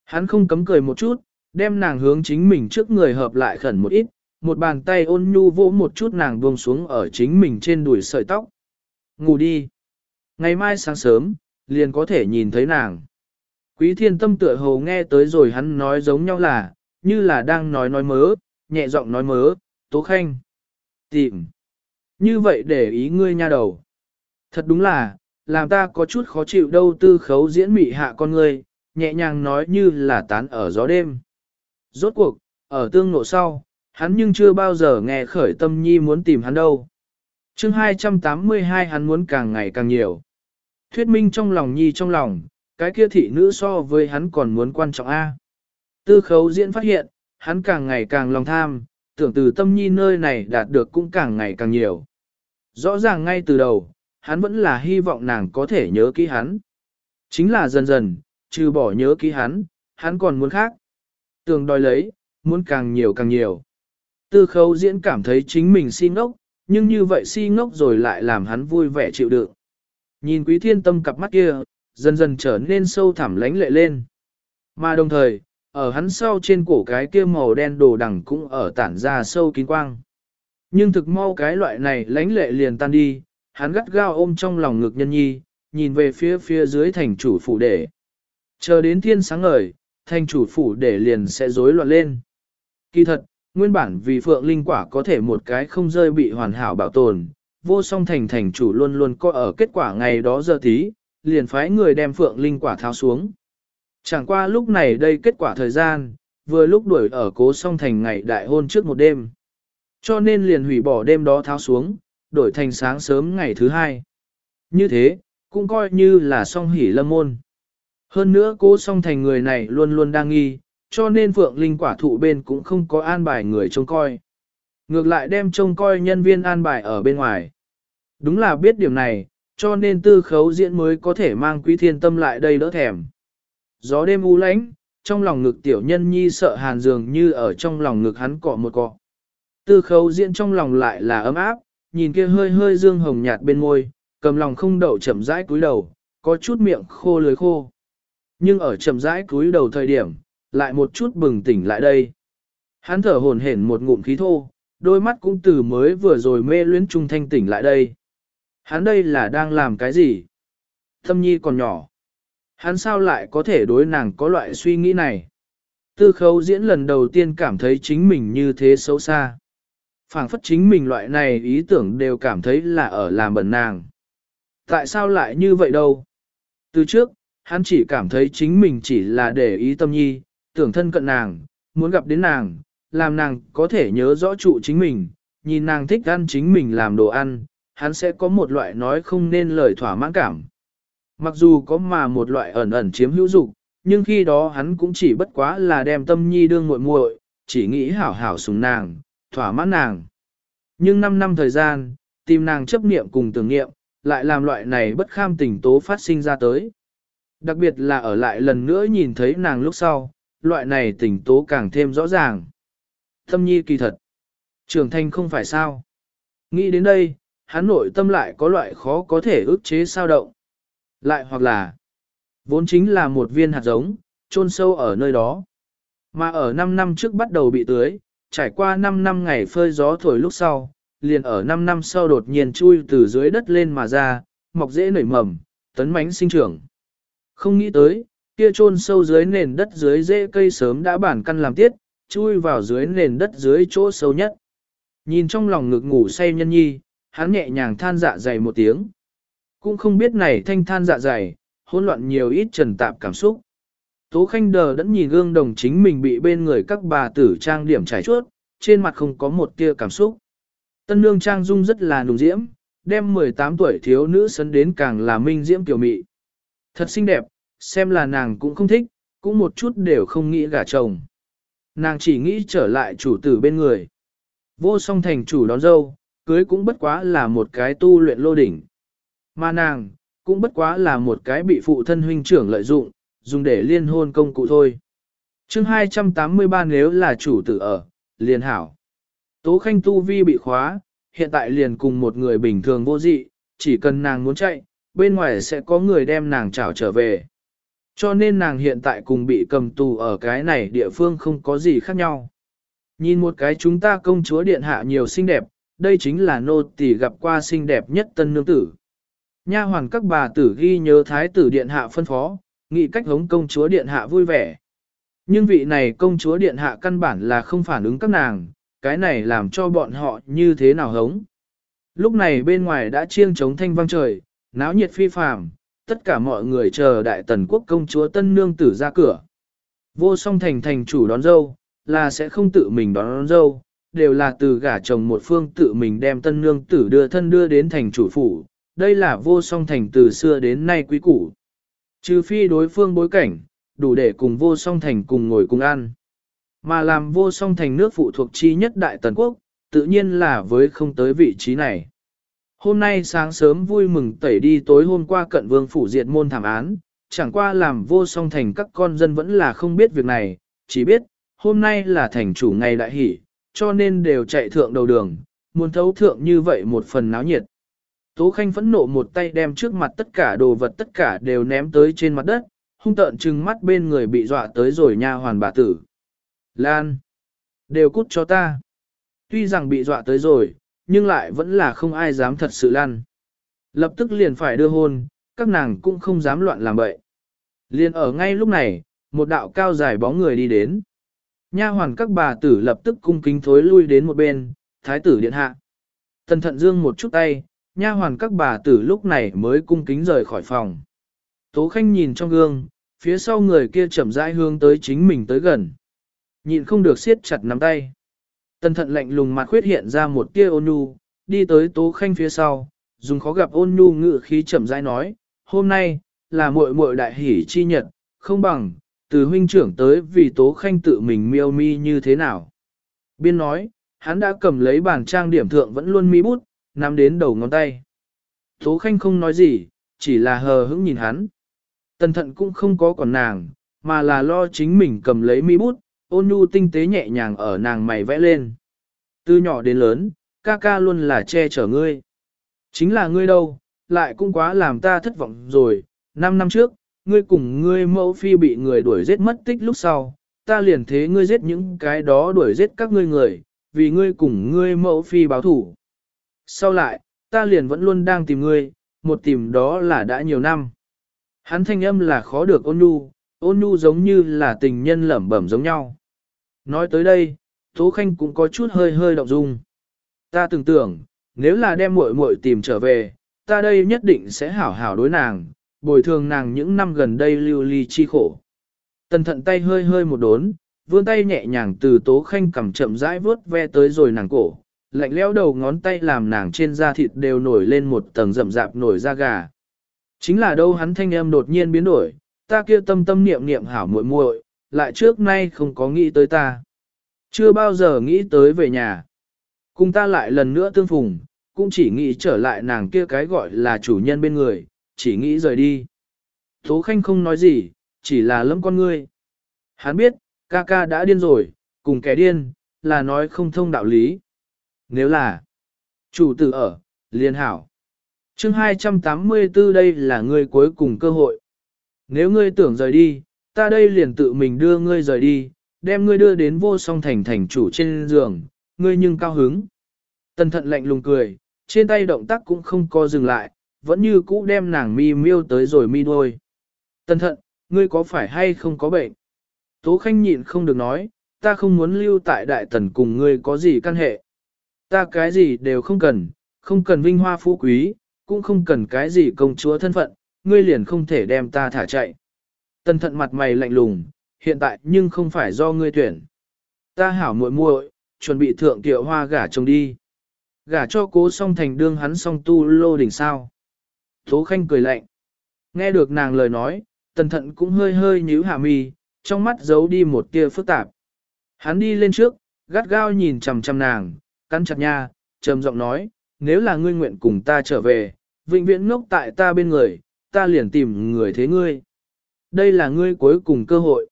Hắn không cấm cười một chút, đem nàng hướng chính mình trước người hợp lại khẩn một ít, một bàn tay ôn nhu vỗ một chút nàng buông xuống ở chính mình trên đùi sợi tóc. Ngủ đi. Ngày mai sáng sớm, liền có thể nhìn thấy nàng. Quý thiên tâm tựa hồ nghe tới rồi hắn nói giống nhau là, như là đang nói nói mớ, nhẹ giọng nói mớ, tố khanh. Tìm. Như vậy để ý ngươi nha đầu. Thật đúng là, làm ta có chút khó chịu đâu tư khấu diễn mị hạ con ngươi, nhẹ nhàng nói như là tán ở gió đêm. Rốt cuộc, ở tương nộ sau, hắn nhưng chưa bao giờ nghe khởi tâm nhi muốn tìm hắn đâu. chương 282 hắn muốn càng ngày càng nhiều. Thuyết minh trong lòng nhi trong lòng, cái kia thị nữ so với hắn còn muốn quan trọng A. Tư khấu diễn phát hiện, hắn càng ngày càng lòng tham, tưởng từ tâm nhi nơi này đạt được cũng càng ngày càng nhiều. Rõ ràng ngay từ đầu, hắn vẫn là hy vọng nàng có thể nhớ kỹ hắn. Chính là dần dần, trừ bỏ nhớ kỹ hắn, hắn còn muốn khác. Tường đòi lấy, muốn càng nhiều càng nhiều. Tư khấu diễn cảm thấy chính mình si ngốc, nhưng như vậy si ngốc rồi lại làm hắn vui vẻ chịu đựng. Nhìn quý thiên tâm cặp mắt kia, dần dần trở nên sâu thẳm lánh lệ lên. Mà đồng thời, ở hắn sau trên cổ cái kia màu đen đồ đằng cũng ở tản ra sâu kín quang. Nhưng thực mau cái loại này lánh lệ liền tan đi, hắn gắt gao ôm trong lòng ngực nhân nhi, nhìn về phía phía dưới thành chủ phủ đệ, Chờ đến thiên sáng ngời, thành chủ phủ đệ liền sẽ rối loạn lên. Kỳ thật, nguyên bản vì phượng linh quả có thể một cái không rơi bị hoàn hảo bảo tồn, vô song thành thành chủ luôn luôn có ở kết quả ngày đó giờ tí, liền phái người đem phượng linh quả tháo xuống. Chẳng qua lúc này đây kết quả thời gian, vừa lúc đuổi ở cố song thành ngày đại hôn trước một đêm. Cho nên liền hủy bỏ đêm đó tháo xuống, đổi thành sáng sớm ngày thứ hai. Như thế, cũng coi như là song hỉ lâm môn. Hơn nữa cố song thành người này luôn luôn đang nghi, cho nên Phượng Linh quả thụ bên cũng không có an bài người trông coi. Ngược lại đem trông coi nhân viên an bài ở bên ngoài. Đúng là biết điểm này, cho nên tư khấu diễn mới có thể mang quý thiên tâm lại đây đỡ thèm. Gió đêm u lánh, trong lòng ngực tiểu nhân nhi sợ hàn dường như ở trong lòng ngực hắn cọ một cọ. Tư khấu diễn trong lòng lại là ấm áp, nhìn kia hơi hơi dương hồng nhạt bên môi, cầm lòng không đậu chậm rãi cúi đầu, có chút miệng khô lưới khô. Nhưng ở chậm rãi cúi đầu thời điểm, lại một chút bừng tỉnh lại đây. Hắn thở hồn hển một ngụm khí thô, đôi mắt cũng từ mới vừa rồi mê luyến trung thanh tỉnh lại đây. Hắn đây là đang làm cái gì? Thâm nhi còn nhỏ. Hắn sao lại có thể đối nàng có loại suy nghĩ này? Tư khấu diễn lần đầu tiên cảm thấy chính mình như thế xấu xa. phảng phất chính mình loại này ý tưởng đều cảm thấy là ở làm bẩn nàng. Tại sao lại như vậy đâu? Từ trước, hắn chỉ cảm thấy chính mình chỉ là để ý tâm nhi, tưởng thân cận nàng, muốn gặp đến nàng, làm nàng có thể nhớ rõ trụ chính mình, nhìn nàng thích ăn chính mình làm đồ ăn, hắn sẽ có một loại nói không nên lời thỏa mãn cảm. Mặc dù có mà một loại ẩn ẩn chiếm hữu dục, nhưng khi đó hắn cũng chỉ bất quá là đem tâm nhi đương muội muội, chỉ nghĩ hảo hảo sủng nàng, thỏa mãn nàng. Nhưng 5 năm thời gian, tìm nàng chấp niệm cùng tưởng niệm, lại làm loại này bất kham tình tố phát sinh ra tới. Đặc biệt là ở lại lần nữa nhìn thấy nàng lúc sau, loại này tình tố càng thêm rõ ràng. Tâm nhi kỳ thật. Trưởng thành không phải sao. Nghĩ đến đây, hắn nội tâm lại có loại khó có thể ức chế sao động. Lại hoặc là, vốn chính là một viên hạt giống, chôn sâu ở nơi đó. Mà ở 5 năm trước bắt đầu bị tưới, trải qua 5 năm ngày phơi gió thổi lúc sau, liền ở 5 năm sau đột nhiên chui từ dưới đất lên mà ra, mọc dễ nảy mầm, tấn mánh sinh trưởng. Không nghĩ tới, kia chôn sâu dưới nền đất dưới rễ cây sớm đã bản căn làm tiết, chui vào dưới nền đất dưới chỗ sâu nhất. Nhìn trong lòng ngực ngủ say nhân nhi, hắn nhẹ nhàng than dạ dày một tiếng. Cũng không biết này thanh than dạ dày, hỗn loạn nhiều ít trần tạp cảm xúc. Tố Khanh đờ đẫn nhìn gương đồng chính mình bị bên người các bà tử trang điểm trải chuốt, trên mặt không có một tia cảm xúc. Tân nương trang dung rất là nùng diễm, đem 18 tuổi thiếu nữ sấn đến càng là minh diễm tiểu mị. Thật xinh đẹp, xem là nàng cũng không thích, cũng một chút đều không nghĩ gả chồng. Nàng chỉ nghĩ trở lại chủ tử bên người. Vô song thành chủ đón dâu, cưới cũng bất quá là một cái tu luyện lô đỉnh. Mà nàng, cũng bất quá là một cái bị phụ thân huynh trưởng lợi dụng, dùng để liên hôn công cụ thôi. chương 283 nếu là chủ tử ở, liền hảo. Tố khanh tu vi bị khóa, hiện tại liền cùng một người bình thường vô dị, chỉ cần nàng muốn chạy, bên ngoài sẽ có người đem nàng trảo trở về. Cho nên nàng hiện tại cùng bị cầm tù ở cái này địa phương không có gì khác nhau. Nhìn một cái chúng ta công chúa điện hạ nhiều xinh đẹp, đây chính là nô tỳ gặp qua xinh đẹp nhất tân nương tử. Nha hoàn các bà tử ghi nhớ thái tử điện hạ phân phó, nghị cách hống công chúa điện hạ vui vẻ. Nhưng vị này công chúa điện hạ căn bản là không phản ứng các nàng, cái này làm cho bọn họ như thế nào hống. Lúc này bên ngoài đã chiêng trống thanh vang trời, náo nhiệt phi phàm, tất cả mọi người chờ đại tần quốc công chúa tân nương tử ra cửa. Vô song thành thành chủ đón dâu, là sẽ không tự mình đón, đón dâu, đều là từ gả chồng một phương tự mình đem tân nương tử đưa thân đưa đến thành chủ phủ. Đây là vô song thành từ xưa đến nay quý củ. Trừ phi đối phương bối cảnh, đủ để cùng vô song thành cùng ngồi cùng ăn. Mà làm vô song thành nước phụ thuộc chi nhất đại tần quốc, tự nhiên là với không tới vị trí này. Hôm nay sáng sớm vui mừng tẩy đi tối hôm qua cận vương phủ diệt môn thảm án, chẳng qua làm vô song thành các con dân vẫn là không biết việc này, chỉ biết, hôm nay là thành chủ ngày đại hỷ, cho nên đều chạy thượng đầu đường, muốn thấu thượng như vậy một phần náo nhiệt. Tố Khanh phẫn nộ một tay đem trước mặt tất cả đồ vật tất cả đều ném tới trên mặt đất, hung tợn trừng mắt bên người bị dọa tới rồi nha hoàn bà tử. Lan! Đều cút cho ta! Tuy rằng bị dọa tới rồi, nhưng lại vẫn là không ai dám thật sự Lan. Lập tức liền phải đưa hôn, các nàng cũng không dám loạn làm bậy. Liền ở ngay lúc này, một đạo cao dài bóng người đi đến. Nha hoàn các bà tử lập tức cung kính thối lui đến một bên, thái tử điện hạ. Tần thận dương một chút tay, nha hoàn các bà tử lúc này mới cung kính rời khỏi phòng. Tố khanh nhìn trong gương, phía sau người kia chậm rãi hướng tới chính mình tới gần. Nhịn không được siết chặt nắm tay. Tần thận lạnh lùng mặt khuyết hiện ra một tia ôn nhu, đi tới tố khanh phía sau, dùng khó gặp ôn nhu ngự khí chậm rãi nói, hôm nay, là muội muội đại hỷ chi nhật, không bằng, từ huynh trưởng tới vì tố khanh tự mình miêu mi như thế nào. Biên nói, hắn đã cầm lấy bàn trang điểm thượng vẫn luôn mi bút, nắm đến đầu ngón tay. Tố khanh không nói gì, chỉ là hờ hững nhìn hắn. Tần thận cũng không có còn nàng, mà là lo chính mình cầm lấy mi bút, ôn nhu tinh tế nhẹ nhàng ở nàng mày vẽ lên. Từ nhỏ đến lớn, ca ca luôn là che chở ngươi. Chính là ngươi đâu, lại cũng quá làm ta thất vọng rồi, năm năm trước, ngươi cùng ngươi mẫu phi bị người đuổi giết mất tích lúc sau, ta liền thế ngươi giết những cái đó đuổi giết các ngươi người, vì ngươi cùng ngươi mẫu phi báo thủ. Sau lại, ta liền vẫn luôn đang tìm ngươi, một tìm đó là đã nhiều năm. Hắn thanh âm là khó được ôn nhu, ôn nhu giống như là tình nhân lẩm bẩm giống nhau. Nói tới đây, Tố Khanh cũng có chút hơi hơi động dung. Ta tưởng tưởng, nếu là đem muội muội tìm trở về, ta đây nhất định sẽ hảo hảo đối nàng, bồi thường nàng những năm gần đây lưu ly chi khổ. Tần thận tay hơi hơi một đốn, vươn tay nhẹ nhàng từ Tố Khanh cầm chậm rãi vớt ve tới rồi nàng cổ, lạnh lẽo đầu ngón tay làm nàng trên da thịt đều nổi lên một tầng rậm rạp nổi da gà. Chính là đâu hắn thanh em đột nhiên biến đổi, ta kia tâm tâm niệm niệm hảo muội muội, lại trước nay không có nghĩ tới ta. Chưa bao giờ nghĩ tới về nhà. Cùng ta lại lần nữa tương phùng, cũng chỉ nghĩ trở lại nàng kia cái gọi là chủ nhân bên người, chỉ nghĩ rời đi. Tố Khanh không nói gì, chỉ là lẫm con ngươi. Hắn biết, ca ca đã điên rồi, cùng kẻ điên, là nói không thông đạo lý. Nếu là chủ tử ở, liên hảo. chương 284 đây là ngươi cuối cùng cơ hội. Nếu ngươi tưởng rời đi, ta đây liền tự mình đưa ngươi rời đi, đem ngươi đưa đến vô song thành thành chủ trên giường, ngươi nhưng cao hứng. Tần thận lạnh lùng cười, trên tay động tác cũng không co dừng lại, vẫn như cũ đem nàng mi miêu tới rồi mi đôi. Tần thận, ngươi có phải hay không có bệnh? Tố khanh nhịn không được nói, ta không muốn lưu tại đại tần cùng ngươi có gì căn hệ. Ta cái gì đều không cần, không cần vinh hoa phú quý, cũng không cần cái gì công chúa thân phận, ngươi liền không thể đem ta thả chạy. Tần thận mặt mày lạnh lùng, hiện tại nhưng không phải do ngươi tuyển. Ta hảo muội muội, chuẩn bị thượng tiệu hoa gả chồng đi. Gả cho cố song thành đương hắn song tu lô đỉnh sao. Tố khanh cười lạnh. Nghe được nàng lời nói, tần thận cũng hơi hơi nhíu hạ mi, trong mắt giấu đi một tia phức tạp. Hắn đi lên trước, gắt gao nhìn chằm chằm nàng, cắn chặt nha, trầm giọng nói, nếu là ngươi nguyện cùng ta trở về, vĩnh viễn ngốc tại ta bên người, ta liền tìm người thế ngươi. Đây là ngươi cuối cùng cơ hội.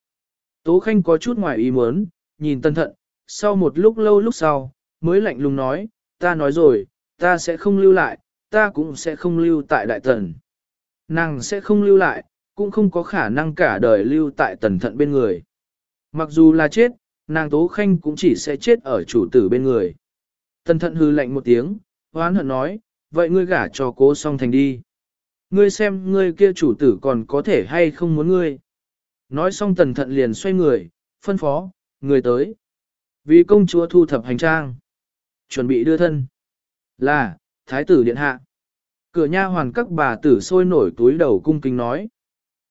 Tố Khanh có chút ngoài ý muốn, nhìn tân thận, sau một lúc lâu lúc sau, mới lạnh lùng nói, ta nói rồi, ta sẽ không lưu lại, ta cũng sẽ không lưu tại đại tần. Nàng sẽ không lưu lại, cũng không có khả năng cả đời lưu tại tần thận bên người. Mặc dù là chết, nàng Tố Khanh cũng chỉ sẽ chết ở chủ tử bên người. Tần thận hư lạnh một tiếng, hoán hận nói, vậy ngươi gả cho cố song thành đi. Ngươi xem ngươi kia chủ tử còn có thể hay không muốn ngươi. Nói xong tần thận liền xoay người, phân phó, người tới. Vì công chúa thu thập hành trang. Chuẩn bị đưa thân. Là, thái tử điện hạ. Cửa nha hoàn các bà tử sôi nổi túi đầu cung kính nói.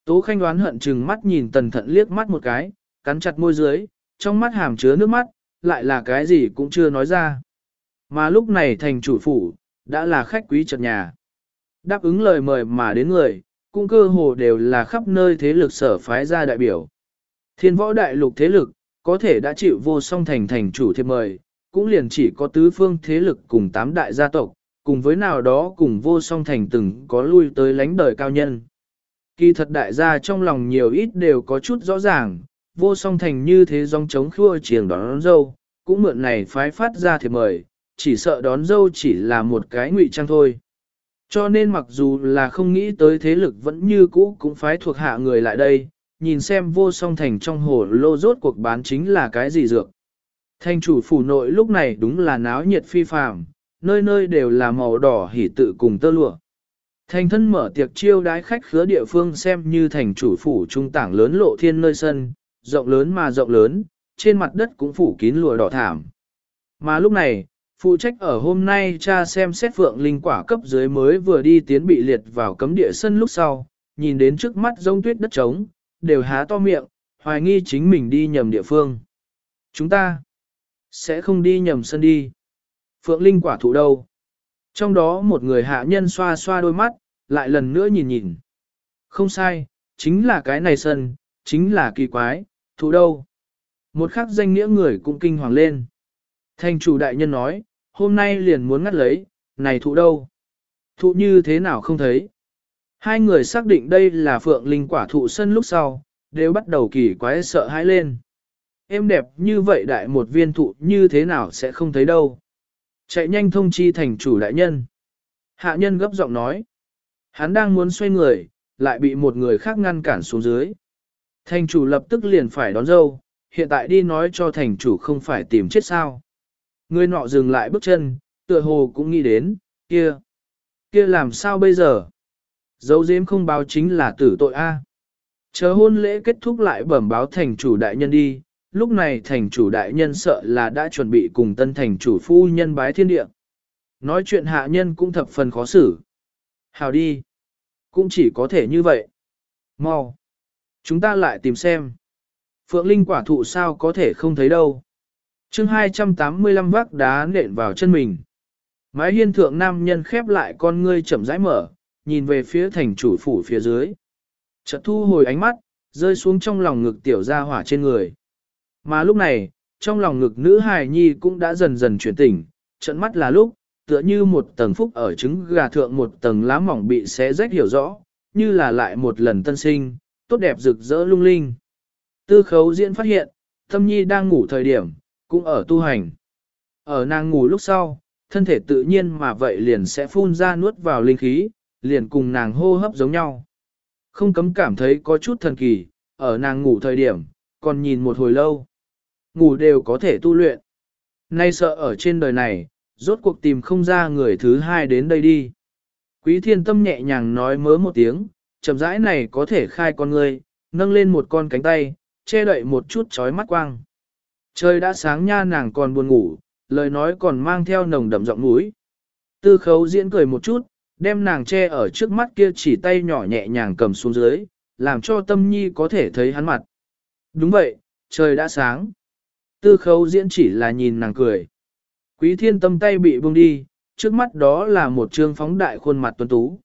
Tố khanh đoán hận chừng mắt nhìn tần thận liếc mắt một cái, cắn chặt môi dưới, trong mắt hàm chứa nước mắt, lại là cái gì cũng chưa nói ra. Mà lúc này thành chủ phủ, đã là khách quý trật nhà. Đáp ứng lời mời mà đến người, cũng cơ hồ đều là khắp nơi thế lực sở phái ra đại biểu. Thiên võ đại lục thế lực, có thể đã chịu vô song thành thành chủ thiệp mời, cũng liền chỉ có tứ phương thế lực cùng tám đại gia tộc, cùng với nào đó cùng vô song thành từng có lui tới lãnh đời cao nhân. Kỳ thật đại gia trong lòng nhiều ít đều có chút rõ ràng, vô song thành như thế dòng chống khua chiềng đón, đón dâu, cũng mượn này phái phát ra thiệp mời, chỉ sợ đón dâu chỉ là một cái ngụy trang thôi. Cho nên mặc dù là không nghĩ tới thế lực vẫn như cũ cũng phái thuộc hạ người lại đây, nhìn xem vô song thành trong hồ lô rốt cuộc bán chính là cái gì dược. Thành chủ phủ nội lúc này đúng là náo nhiệt phi phàm, nơi nơi đều là màu đỏ hỉ tự cùng tơ lụa. Thành thân mở tiệc chiêu đái khách khứa địa phương xem như thành chủ phủ trung tảng lớn lộ thiên nơi sân, rộng lớn mà rộng lớn, trên mặt đất cũng phủ kín lụa đỏ thảm. Mà lúc này, phụ trách ở hôm nay cha xem xét phượng linh quả cấp dưới mới vừa đi tiến bị liệt vào cấm địa sân lúc sau, nhìn đến trước mắt rông tuyết đất trống, đều há to miệng, hoài nghi chính mình đi nhầm địa phương. Chúng ta sẽ không đi nhầm sân đi. Phượng linh quả thụ đâu? Trong đó một người hạ nhân xoa xoa đôi mắt, lại lần nữa nhìn nhìn. Không sai, chính là cái này sân, chính là kỳ quái, thụ đâu? Một khắc danh nghĩa người cũng kinh hoàng lên. Thành chủ đại nhân nói, hôm nay liền muốn ngắt lấy, này thụ đâu? Thụ như thế nào không thấy? Hai người xác định đây là phượng linh quả thụ sân lúc sau, đều bắt đầu kỳ quái sợ hãi lên. Em đẹp như vậy đại một viên thụ như thế nào sẽ không thấy đâu? Chạy nhanh thông chi thành chủ đại nhân. Hạ nhân gấp giọng nói. Hắn đang muốn xoay người, lại bị một người khác ngăn cản xuống dưới. Thành chủ lập tức liền phải đón dâu, hiện tại đi nói cho thành chủ không phải tìm chết sao. Người nọ dừng lại bước chân, tựa hồ cũng nghĩ đến, kia, kia làm sao bây giờ? Dấu diếm không báo chính là tử tội A. Chờ hôn lễ kết thúc lại bẩm báo thành chủ đại nhân đi, lúc này thành chủ đại nhân sợ là đã chuẩn bị cùng tân thành chủ phu nhân bái thiên địa. Nói chuyện hạ nhân cũng thập phần khó xử. Hào đi. Cũng chỉ có thể như vậy. Mau. Chúng ta lại tìm xem. Phượng Linh quả thụ sao có thể không thấy đâu. chương 285 vác đá nện vào chân mình. Mái hiên thượng nam nhân khép lại con ngươi chậm rãi mở, nhìn về phía thành chủ phủ phía dưới. Chợt thu hồi ánh mắt, rơi xuống trong lòng ngực tiểu gia hỏa trên người. Mà lúc này, trong lòng ngực nữ hài nhi cũng đã dần dần chuyển tỉnh, trận mắt là lúc, tựa như một tầng phúc ở trứng gà thượng một tầng lá mỏng bị xé rách hiểu rõ, như là lại một lần tân sinh, tốt đẹp rực rỡ lung linh. Tư khấu diễn phát hiện, tâm nhi đang ngủ thời điểm, cũng ở tu hành. Ở nàng ngủ lúc sau, thân thể tự nhiên mà vậy liền sẽ phun ra nuốt vào linh khí, liền cùng nàng hô hấp giống nhau. Không cấm cảm thấy có chút thần kỳ, ở nàng ngủ thời điểm, còn nhìn một hồi lâu. Ngủ đều có thể tu luyện. Nay sợ ở trên đời này, rốt cuộc tìm không ra người thứ hai đến đây đi. Quý thiên tâm nhẹ nhàng nói mớ một tiếng, chậm rãi này có thể khai con người, nâng lên một con cánh tay, che đậy một chút chói mắt quang. Trời đã sáng nha nàng còn buồn ngủ, lời nói còn mang theo nồng đậm giọng mũi. Tư khấu diễn cười một chút, đem nàng che ở trước mắt kia chỉ tay nhỏ nhẹ nhàng cầm xuống dưới, làm cho tâm nhi có thể thấy hắn mặt. Đúng vậy, trời đã sáng. Tư khấu diễn chỉ là nhìn nàng cười. Quý thiên tâm tay bị buông đi, trước mắt đó là một trương phóng đại khuôn mặt tuấn tú.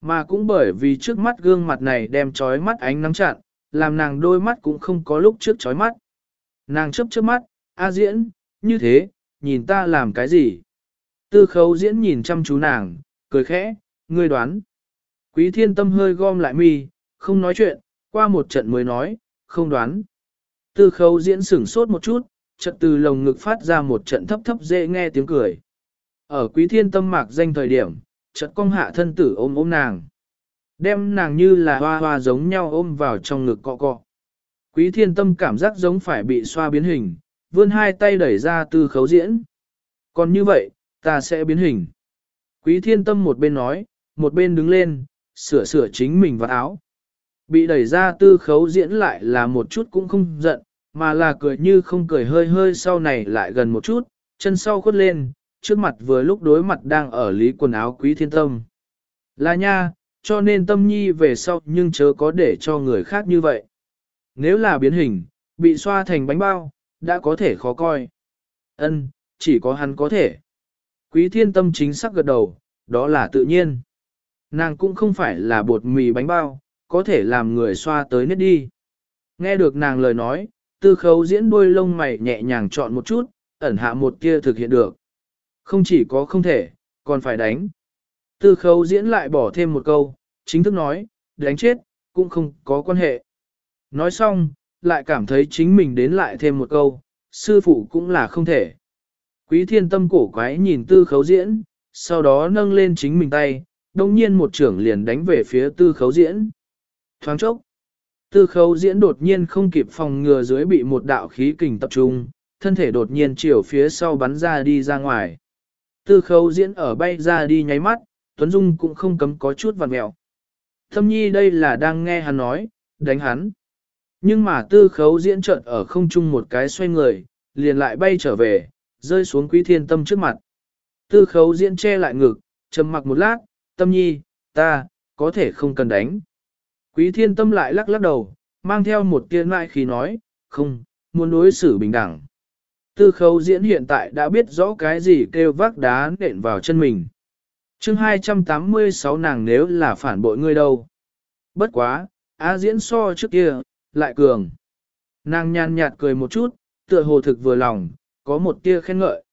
Mà cũng bởi vì trước mắt gương mặt này đem trói mắt ánh nắng chặn, làm nàng đôi mắt cũng không có lúc trước trói mắt. Nàng chấp chớp mắt, A diễn, như thế, nhìn ta làm cái gì? Tư khấu diễn nhìn chăm chú nàng, cười khẽ, ngươi đoán. Quý thiên tâm hơi gom lại mi, không nói chuyện, qua một trận mới nói, không đoán. Tư khấu diễn sửng sốt một chút, trận từ lồng ngực phát ra một trận thấp thấp dễ nghe tiếng cười. Ở quý thiên tâm mạc danh thời điểm, trận cong hạ thân tử ôm ôm nàng. Đem nàng như là hoa hoa giống nhau ôm vào trong ngực cọ cọ. Quý thiên tâm cảm giác giống phải bị xoa biến hình, vươn hai tay đẩy ra tư khấu diễn. Còn như vậy, ta sẽ biến hình. Quý thiên tâm một bên nói, một bên đứng lên, sửa sửa chính mình vào áo. Bị đẩy ra tư khấu diễn lại là một chút cũng không giận, mà là cười như không cười hơi hơi sau này lại gần một chút, chân sau khuất lên, trước mặt vừa lúc đối mặt đang ở lý quần áo quý thiên tâm. Là nha, cho nên tâm nhi về sau nhưng chớ có để cho người khác như vậy. Nếu là biến hình, bị xoa thành bánh bao, đã có thể khó coi. Ân, chỉ có hắn có thể. Quý thiên tâm chính xác gật đầu, đó là tự nhiên. Nàng cũng không phải là bột mì bánh bao, có thể làm người xoa tới nết đi. Nghe được nàng lời nói, tư khấu diễn đuôi lông mày nhẹ nhàng chọn một chút, ẩn hạ một kia thực hiện được. Không chỉ có không thể, còn phải đánh. Tư khấu diễn lại bỏ thêm một câu, chính thức nói, đánh chết, cũng không có quan hệ. Nói xong, lại cảm thấy chính mình đến lại thêm một câu, sư phụ cũng là không thể. Quý thiên tâm cổ quái nhìn tư khấu diễn, sau đó nâng lên chính mình tay, đồng nhiên một trưởng liền đánh về phía tư khấu diễn. Thoáng chốc, tư khấu diễn đột nhiên không kịp phòng ngừa dưới bị một đạo khí kình tập trung, thân thể đột nhiên chiều phía sau bắn ra đi ra ngoài. Tư khấu diễn ở bay ra đi nháy mắt, Tuấn Dung cũng không cấm có chút vằn mẹo. Thâm nhi đây là đang nghe hắn nói, đánh hắn. Nhưng mà tư khấu diễn trợn ở không trung một cái xoay người, liền lại bay trở về, rơi xuống quý thiên tâm trước mặt. Tư khấu diễn che lại ngực, trầm mặc một lát, tâm nhi, ta, có thể không cần đánh. Quý thiên tâm lại lắc lắc đầu, mang theo một tiên lại khi nói, không, muốn đối xử bình đẳng. Tư khấu diễn hiện tại đã biết rõ cái gì kêu vác đá nện vào chân mình. chương 286 nàng nếu là phản bội ngươi đâu. Bất quá, á diễn so trước kia, lại cường. Nàng nhàn nhạt cười một chút, tựa hồ thực vừa lòng, có một tia khen ngợi.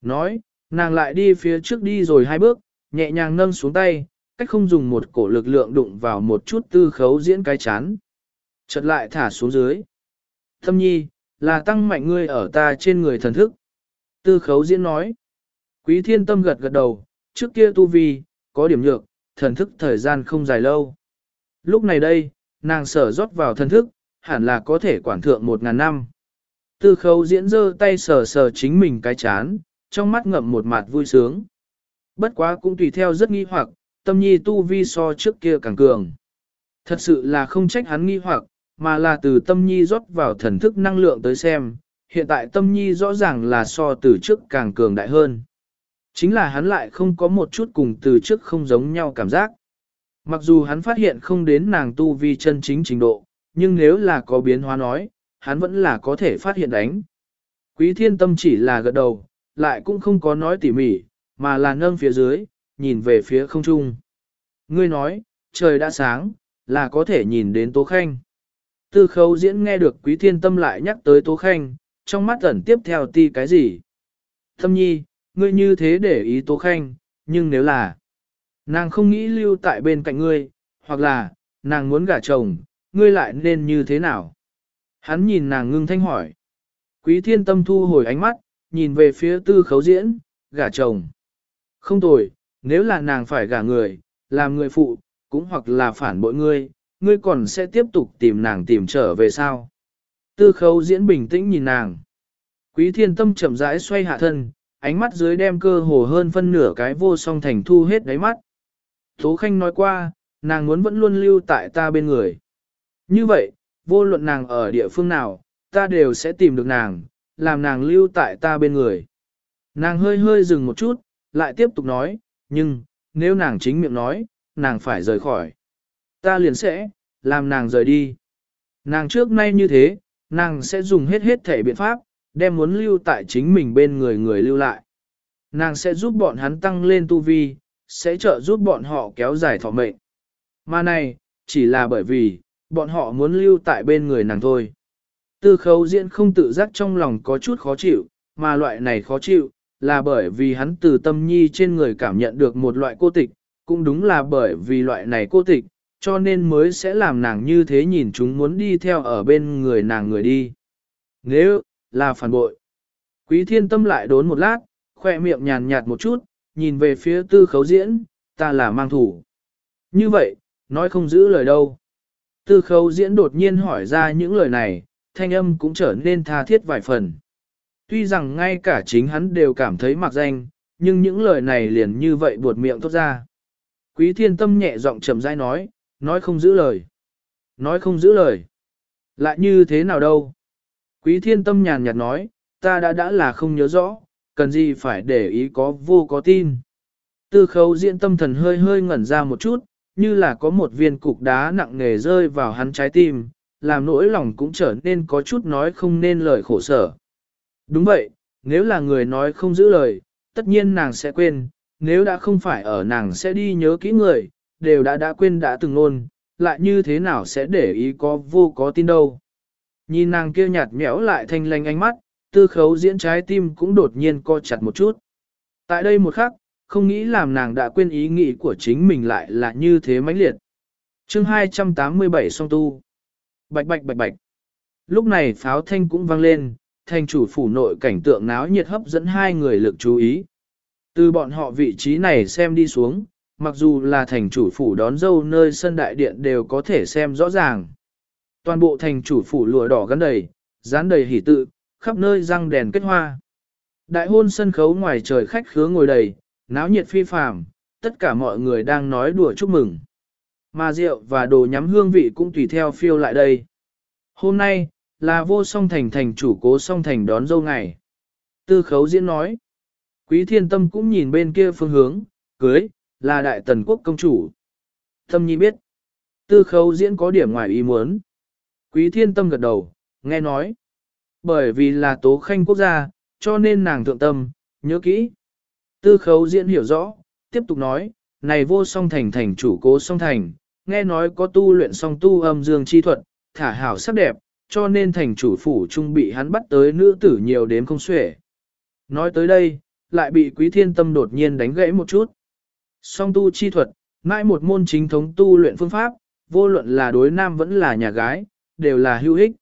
Nói, nàng lại đi phía trước đi rồi hai bước, nhẹ nhàng nâng xuống tay, cách không dùng một cổ lực lượng đụng vào một chút tư khấu diễn cái chán. Chợt lại thả xuống dưới. Thâm nhi, là tăng mạnh ngươi ở ta trên người thần thức. Tư khấu diễn nói. Quý thiên tâm gật gật đầu, trước kia tu vi, có điểm nhược, thần thức thời gian không dài lâu. Lúc này đây, nàng sở rót vào thần thức, hẳn là có thể quản thượng một ngàn năm. Tư khấu diễn dơ tay sờ sờ chính mình cái chán, trong mắt ngậm một mặt vui sướng. Bất quá cũng tùy theo rất nghi hoặc, tâm nhi tu vi so trước kia càng cường. Thật sự là không trách hắn nghi hoặc, mà là từ tâm nhi rót vào thần thức năng lượng tới xem, hiện tại tâm nhi rõ ràng là so từ trước càng cường đại hơn. Chính là hắn lại không có một chút cùng từ trước không giống nhau cảm giác. Mặc dù hắn phát hiện không đến nàng tu vi chân chính trình độ, nhưng nếu là có biến hóa nói, hắn vẫn là có thể phát hiện đánh. Quý thiên tâm chỉ là gật đầu, lại cũng không có nói tỉ mỉ, mà là nâng phía dưới, nhìn về phía không trung. Ngươi nói, trời đã sáng, là có thể nhìn đến Tố Khanh. Tư khấu diễn nghe được quý thiên tâm lại nhắc tới Tố Khanh, trong mắt ẩn tiếp theo ti cái gì. Thâm nhi, ngươi như thế để ý Tố Khanh, nhưng nếu là nàng không nghĩ lưu tại bên cạnh ngươi, hoặc là nàng muốn gả chồng, ngươi lại nên như thế nào? Hắn nhìn nàng ngưng thanh hỏi. Quý thiên tâm thu hồi ánh mắt, nhìn về phía tư khấu diễn, gả chồng. Không tồi, nếu là nàng phải gả người, làm người phụ, cũng hoặc là phản bội ngươi, ngươi còn sẽ tiếp tục tìm nàng tìm trở về sao. Tư khấu diễn bình tĩnh nhìn nàng. Quý thiên tâm chậm rãi xoay hạ thân, ánh mắt dưới đem cơ hồ hơn phân nửa cái vô song thành thu hết đáy mắt. Tố Khanh nói qua, nàng muốn vẫn luôn lưu tại ta bên người. Như vậy, vô luận nàng ở địa phương nào, ta đều sẽ tìm được nàng, làm nàng lưu tại ta bên người. Nàng hơi hơi dừng một chút, lại tiếp tục nói, nhưng, nếu nàng chính miệng nói, nàng phải rời khỏi. Ta liền sẽ, làm nàng rời đi. Nàng trước nay như thế, nàng sẽ dùng hết hết thể biện pháp, đem muốn lưu tại chính mình bên người người lưu lại. Nàng sẽ giúp bọn hắn tăng lên tu vi, sẽ trợ giúp bọn họ kéo dài thọ mệnh. Mà này, chỉ là bởi vì, bọn họ muốn lưu tại bên người nàng thôi. Tư khấu diễn không tự giác trong lòng có chút khó chịu, mà loại này khó chịu, là bởi vì hắn từ tâm nhi trên người cảm nhận được một loại cô tịch, cũng đúng là bởi vì loại này cô tịch, cho nên mới sẽ làm nàng như thế nhìn chúng muốn đi theo ở bên người nàng người đi. Nếu, là phản bội. Quý thiên tâm lại đốn một lát, khoe miệng nhàn nhạt một chút, nhìn về phía tư khấu diễn, ta là mang thủ. Như vậy, nói không giữ lời đâu. Tư khấu diễn đột nhiên hỏi ra những lời này, thanh âm cũng trở nên tha thiết vài phần. Tuy rằng ngay cả chính hắn đều cảm thấy mặc danh, nhưng những lời này liền như vậy buột miệng thốt ra. Quý thiên tâm nhẹ giọng trầm rãi nói, nói không giữ lời. Nói không giữ lời. Lại như thế nào đâu? Quý thiên tâm nhàn nhạt nói, ta đã đã là không nhớ rõ, cần gì phải để ý có vô có tin. Tư khấu diễn tâm thần hơi hơi ngẩn ra một chút, như là có một viên cục đá nặng nề rơi vào hắn trái tim, làm nỗi lòng cũng trở nên có chút nói không nên lời khổ sở. Đúng vậy, nếu là người nói không giữ lời, tất nhiên nàng sẽ quên, nếu đã không phải ở nàng sẽ đi nhớ kỹ người, đều đã đã quên đã từng luôn, lại như thế nào sẽ để ý có vô có tin đâu. Nhìn nàng kia nhạt nhẽo lại thanh lanh ánh mắt, tư khấu diễn trái tim cũng đột nhiên co chặt một chút. Tại đây một khắc, không nghĩ làm nàng đã quên ý nghĩ của chính mình lại là như thế mãnh liệt. chương 287 song tu. Bạch bạch bạch bạch. Lúc này pháo thanh cũng vang lên, thành chủ phủ nội cảnh tượng náo nhiệt hấp dẫn hai người lực chú ý. Từ bọn họ vị trí này xem đi xuống, mặc dù là thành chủ phủ đón dâu nơi sân đại điện đều có thể xem rõ ràng. Toàn bộ thành chủ phủ lụa đỏ gắn đầy, dán đầy hỉ tự, khắp nơi răng đèn kết hoa. Đại hôn sân khấu ngoài trời khách khứa ngồi đầy, náo nhiệt phi phàm, tất cả mọi người đang nói đùa chúc mừng. Mà rượu và đồ nhắm hương vị cũng tùy theo phiêu lại đây. Hôm nay, là vô song thành thành chủ cố song thành đón dâu ngày. Tư khấu diễn nói. Quý thiên tâm cũng nhìn bên kia phương hướng, cưới, là đại tần quốc công chủ. Tâm nhi biết. Tư khấu diễn có điểm ngoài ý muốn. Quý thiên tâm gật đầu, nghe nói. Bởi vì là tố khanh quốc gia, cho nên nàng thượng tâm, nhớ kỹ. Tư khấu diễn hiểu rõ, tiếp tục nói, này vô song thành thành chủ cố song thành, nghe nói có tu luyện song tu âm dương chi thuật, thả hảo sắc đẹp, cho nên thành chủ phủ trung bị hắn bắt tới nữ tử nhiều đến không xuể. Nói tới đây, lại bị quý thiên tâm đột nhiên đánh gãy một chút. Song tu chi thuật, mãi một môn chính thống tu luyện phương pháp, vô luận là đối nam vẫn là nhà gái, đều là hữu ích.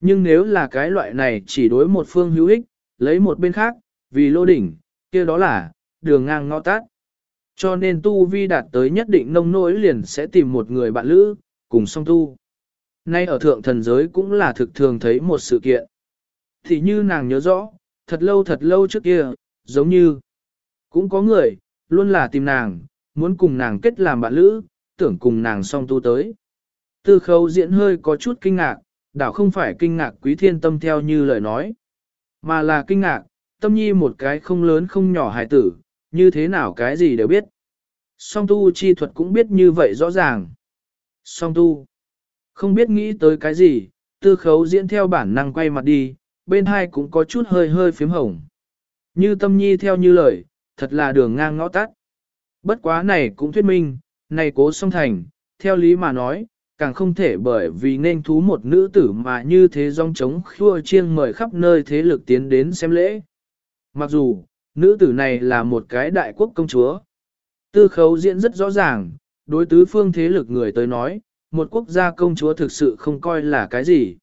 Nhưng nếu là cái loại này chỉ đối một phương hữu ích, lấy một bên khác, vì lô đỉnh, kia đó là, đường ngang ngõ tát. Cho nên tu vi đạt tới nhất định nông nỗi liền sẽ tìm một người bạn lữ, cùng song tu. Nay ở thượng thần giới cũng là thực thường thấy một sự kiện. Thì như nàng nhớ rõ, thật lâu thật lâu trước kia, giống như, cũng có người, luôn là tìm nàng, muốn cùng nàng kết làm bạn lữ, tưởng cùng nàng song tu tới. Tư khâu diễn hơi có chút kinh ngạc, đảo không phải kinh ngạc quý thiên tâm theo như lời nói, mà là kinh ngạc, tâm nhi một cái không lớn không nhỏ hài tử, như thế nào cái gì đều biết. Song tu chi thuật cũng biết như vậy rõ ràng. Song tu, không biết nghĩ tới cái gì, tư khấu diễn theo bản năng quay mặt đi, bên hai cũng có chút hơi hơi phím hồng. Như tâm nhi theo như lời, thật là đường ngang ngõ tắt. Bất quá này cũng thuyết minh, này cố song thành, theo lý mà nói, càng không thể bởi vì nên thú một nữ tử mà như thế rong trống khua chiêng mời khắp nơi thế lực tiến đến xem lễ. Mặc dù, nữ tử này là một cái đại quốc công chúa. Tư khấu diễn rất rõ ràng, đối tứ phương thế lực người tới nói, một quốc gia công chúa thực sự không coi là cái gì.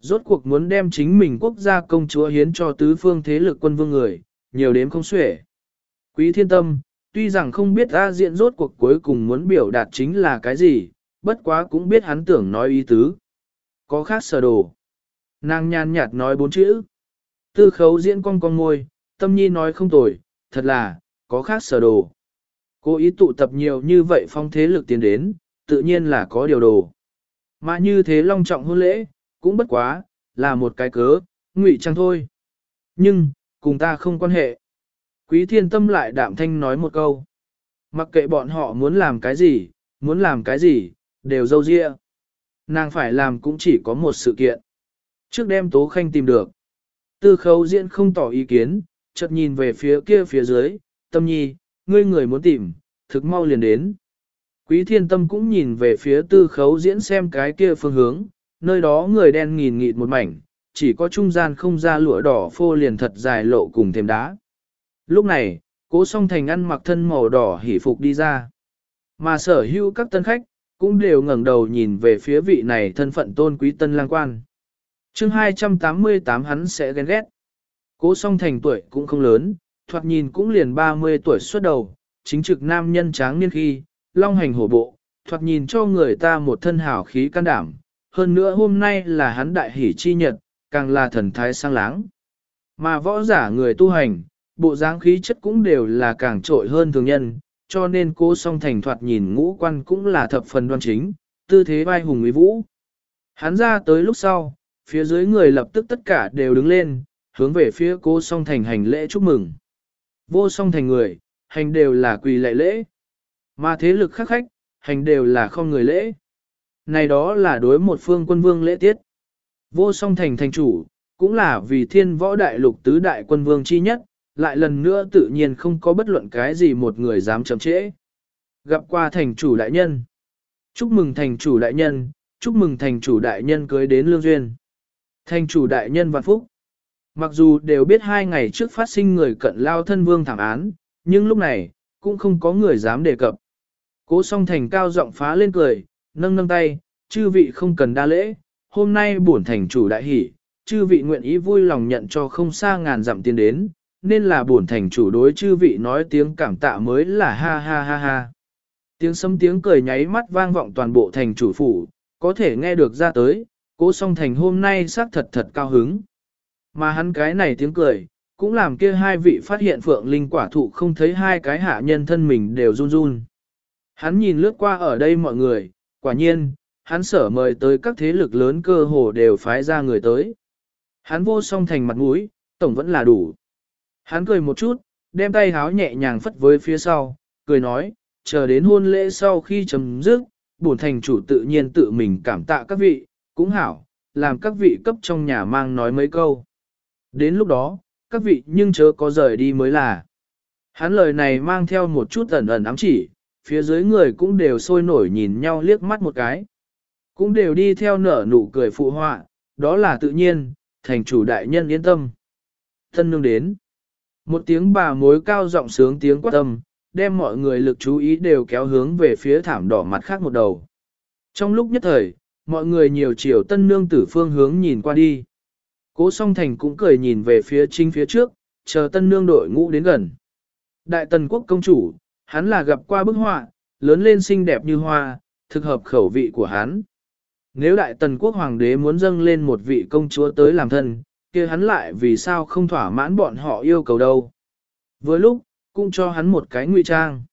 Rốt cuộc muốn đem chính mình quốc gia công chúa hiến cho tứ phương thế lực quân vương người, nhiều đếm không xuể. Quý thiên tâm, tuy rằng không biết ra diện rốt cuộc cuối cùng muốn biểu đạt chính là cái gì, bất quá cũng biết hắn tưởng nói ý tứ. Có khác sở đồ. Nàng nhàn nhạt nói bốn chữ. Tư khấu diễn con con ngôi, tâm nhi nói không tồi, thật là, có khác sở đồ. Cố ý tụ tập nhiều như vậy phong thế lực tiến đến, tự nhiên là có điều đồ. Mà như thế long trọng hôn lễ, cũng bất quá, là một cái cớ, ngụy trang thôi. Nhưng, cùng ta không quan hệ. Quý thiên tâm lại đạm thanh nói một câu. Mặc kệ bọn họ muốn làm cái gì, muốn làm cái gì, đều dâu dịa. Nàng phải làm cũng chỉ có một sự kiện. Trước đêm Tố Khanh tìm được. Tư khấu diễn không tỏ ý kiến, chợt nhìn về phía kia phía dưới, tâm nhi, ngươi người muốn tìm, thực mau liền đến. Quý thiên tâm cũng nhìn về phía tư khấu diễn xem cái kia phương hướng, nơi đó người đen nghìn nghịt một mảnh, chỉ có trung gian không ra lụa đỏ phô liền thật dài lộ cùng thêm đá. Lúc này, cố song thành ăn mặc thân màu đỏ hỉ phục đi ra. Mà sở hữu các tân khách, cũng đều ngẩng đầu nhìn về phía vị này thân phận tôn quý tân lang quan. chương 288 hắn sẽ ghen ghét. Cố song thành tuổi cũng không lớn, thoạt nhìn cũng liền 30 tuổi xuất đầu, chính trực nam nhân tráng niên khi, long hành hổ bộ, thoạt nhìn cho người ta một thân hào khí can đảm. Hơn nữa hôm nay là hắn đại hỷ chi nhật, càng là thần thái sang láng. Mà võ giả người tu hành, bộ dáng khí chất cũng đều là càng trội hơn thường nhân, cho nên cô song thành thoạt nhìn ngũ quan cũng là thập phần đoan chính, tư thế vai hùng uy vũ. Hắn ra tới lúc sau, phía dưới người lập tức tất cả đều đứng lên, hướng về phía cô song thành hành lễ chúc mừng. Vô song thành người, hành đều là quỳ lệ lễ. Mà thế lực khác khách, hành đều là không người lễ. Này đó là đối một phương quân vương lễ tiết. Vô song thành thành chủ, cũng là vì thiên võ đại lục tứ đại quân vương chi nhất, lại lần nữa tự nhiên không có bất luận cái gì một người dám chậm trễ. Gặp qua thành chủ đại nhân. Chúc mừng thành chủ đại nhân, chúc mừng thành chủ đại nhân cưới đến lương duyên. Thành chủ đại nhân vạn phúc. Mặc dù đều biết hai ngày trước phát sinh người cận lao thân vương thảm án, nhưng lúc này, cũng không có người dám đề cập. Cố song thành cao giọng phá lên cười, nâng nâng tay, chư vị không cần đa lễ, hôm nay bổn thành chủ đại hỷ, chư vị nguyện ý vui lòng nhận cho không xa ngàn dặm tiền đến, nên là bổn thành chủ đối chư vị nói tiếng cảm tạ mới là ha ha ha ha. Tiếng sấm tiếng cười nháy mắt vang vọng toàn bộ thành chủ phủ, có thể nghe được ra tới, cố song thành hôm nay xác thật thật cao hứng. Mà hắn cái này tiếng cười, cũng làm kia hai vị phát hiện phượng linh quả thụ không thấy hai cái hạ nhân thân mình đều run run. Hắn nhìn lướt qua ở đây mọi người, quả nhiên, hắn sở mời tới các thế lực lớn cơ hồ đều phái ra người tới. Hắn vô song thành mặt mũi, tổng vẫn là đủ. Hắn cười một chút, đem tay háo nhẹ nhàng phất với phía sau, cười nói, chờ đến hôn lễ sau khi chấm dứt, bổn thành chủ tự nhiên tự mình cảm tạ các vị, cũng hảo, làm các vị cấp trong nhà mang nói mấy câu. Đến lúc đó, các vị nhưng chớ có rời đi mới là. Hắn lời này mang theo một chút ẩn ẩn ám chỉ, phía dưới người cũng đều sôi nổi nhìn nhau liếc mắt một cái. Cũng đều đi theo nở nụ cười phụ họa, đó là tự nhiên, thành chủ đại nhân yên tâm. Thân nương đến. Một tiếng bà mối cao giọng sướng tiếng quát tâm, đem mọi người lực chú ý đều kéo hướng về phía thảm đỏ mặt khác một đầu. Trong lúc nhất thời, mọi người nhiều chiều tân nương tử phương hướng nhìn qua đi. Cố song thành cũng cười nhìn về phía chính phía trước, chờ tân nương đội ngũ đến gần. Đại tần quốc công chủ, hắn là gặp qua bức họa, lớn lên xinh đẹp như hoa, thực hợp khẩu vị của hắn. Nếu đại tần quốc hoàng đế muốn dâng lên một vị công chúa tới làm thân, kia hắn lại vì sao không thỏa mãn bọn họ yêu cầu đâu. Vừa lúc, cũng cho hắn một cái ngụy trang.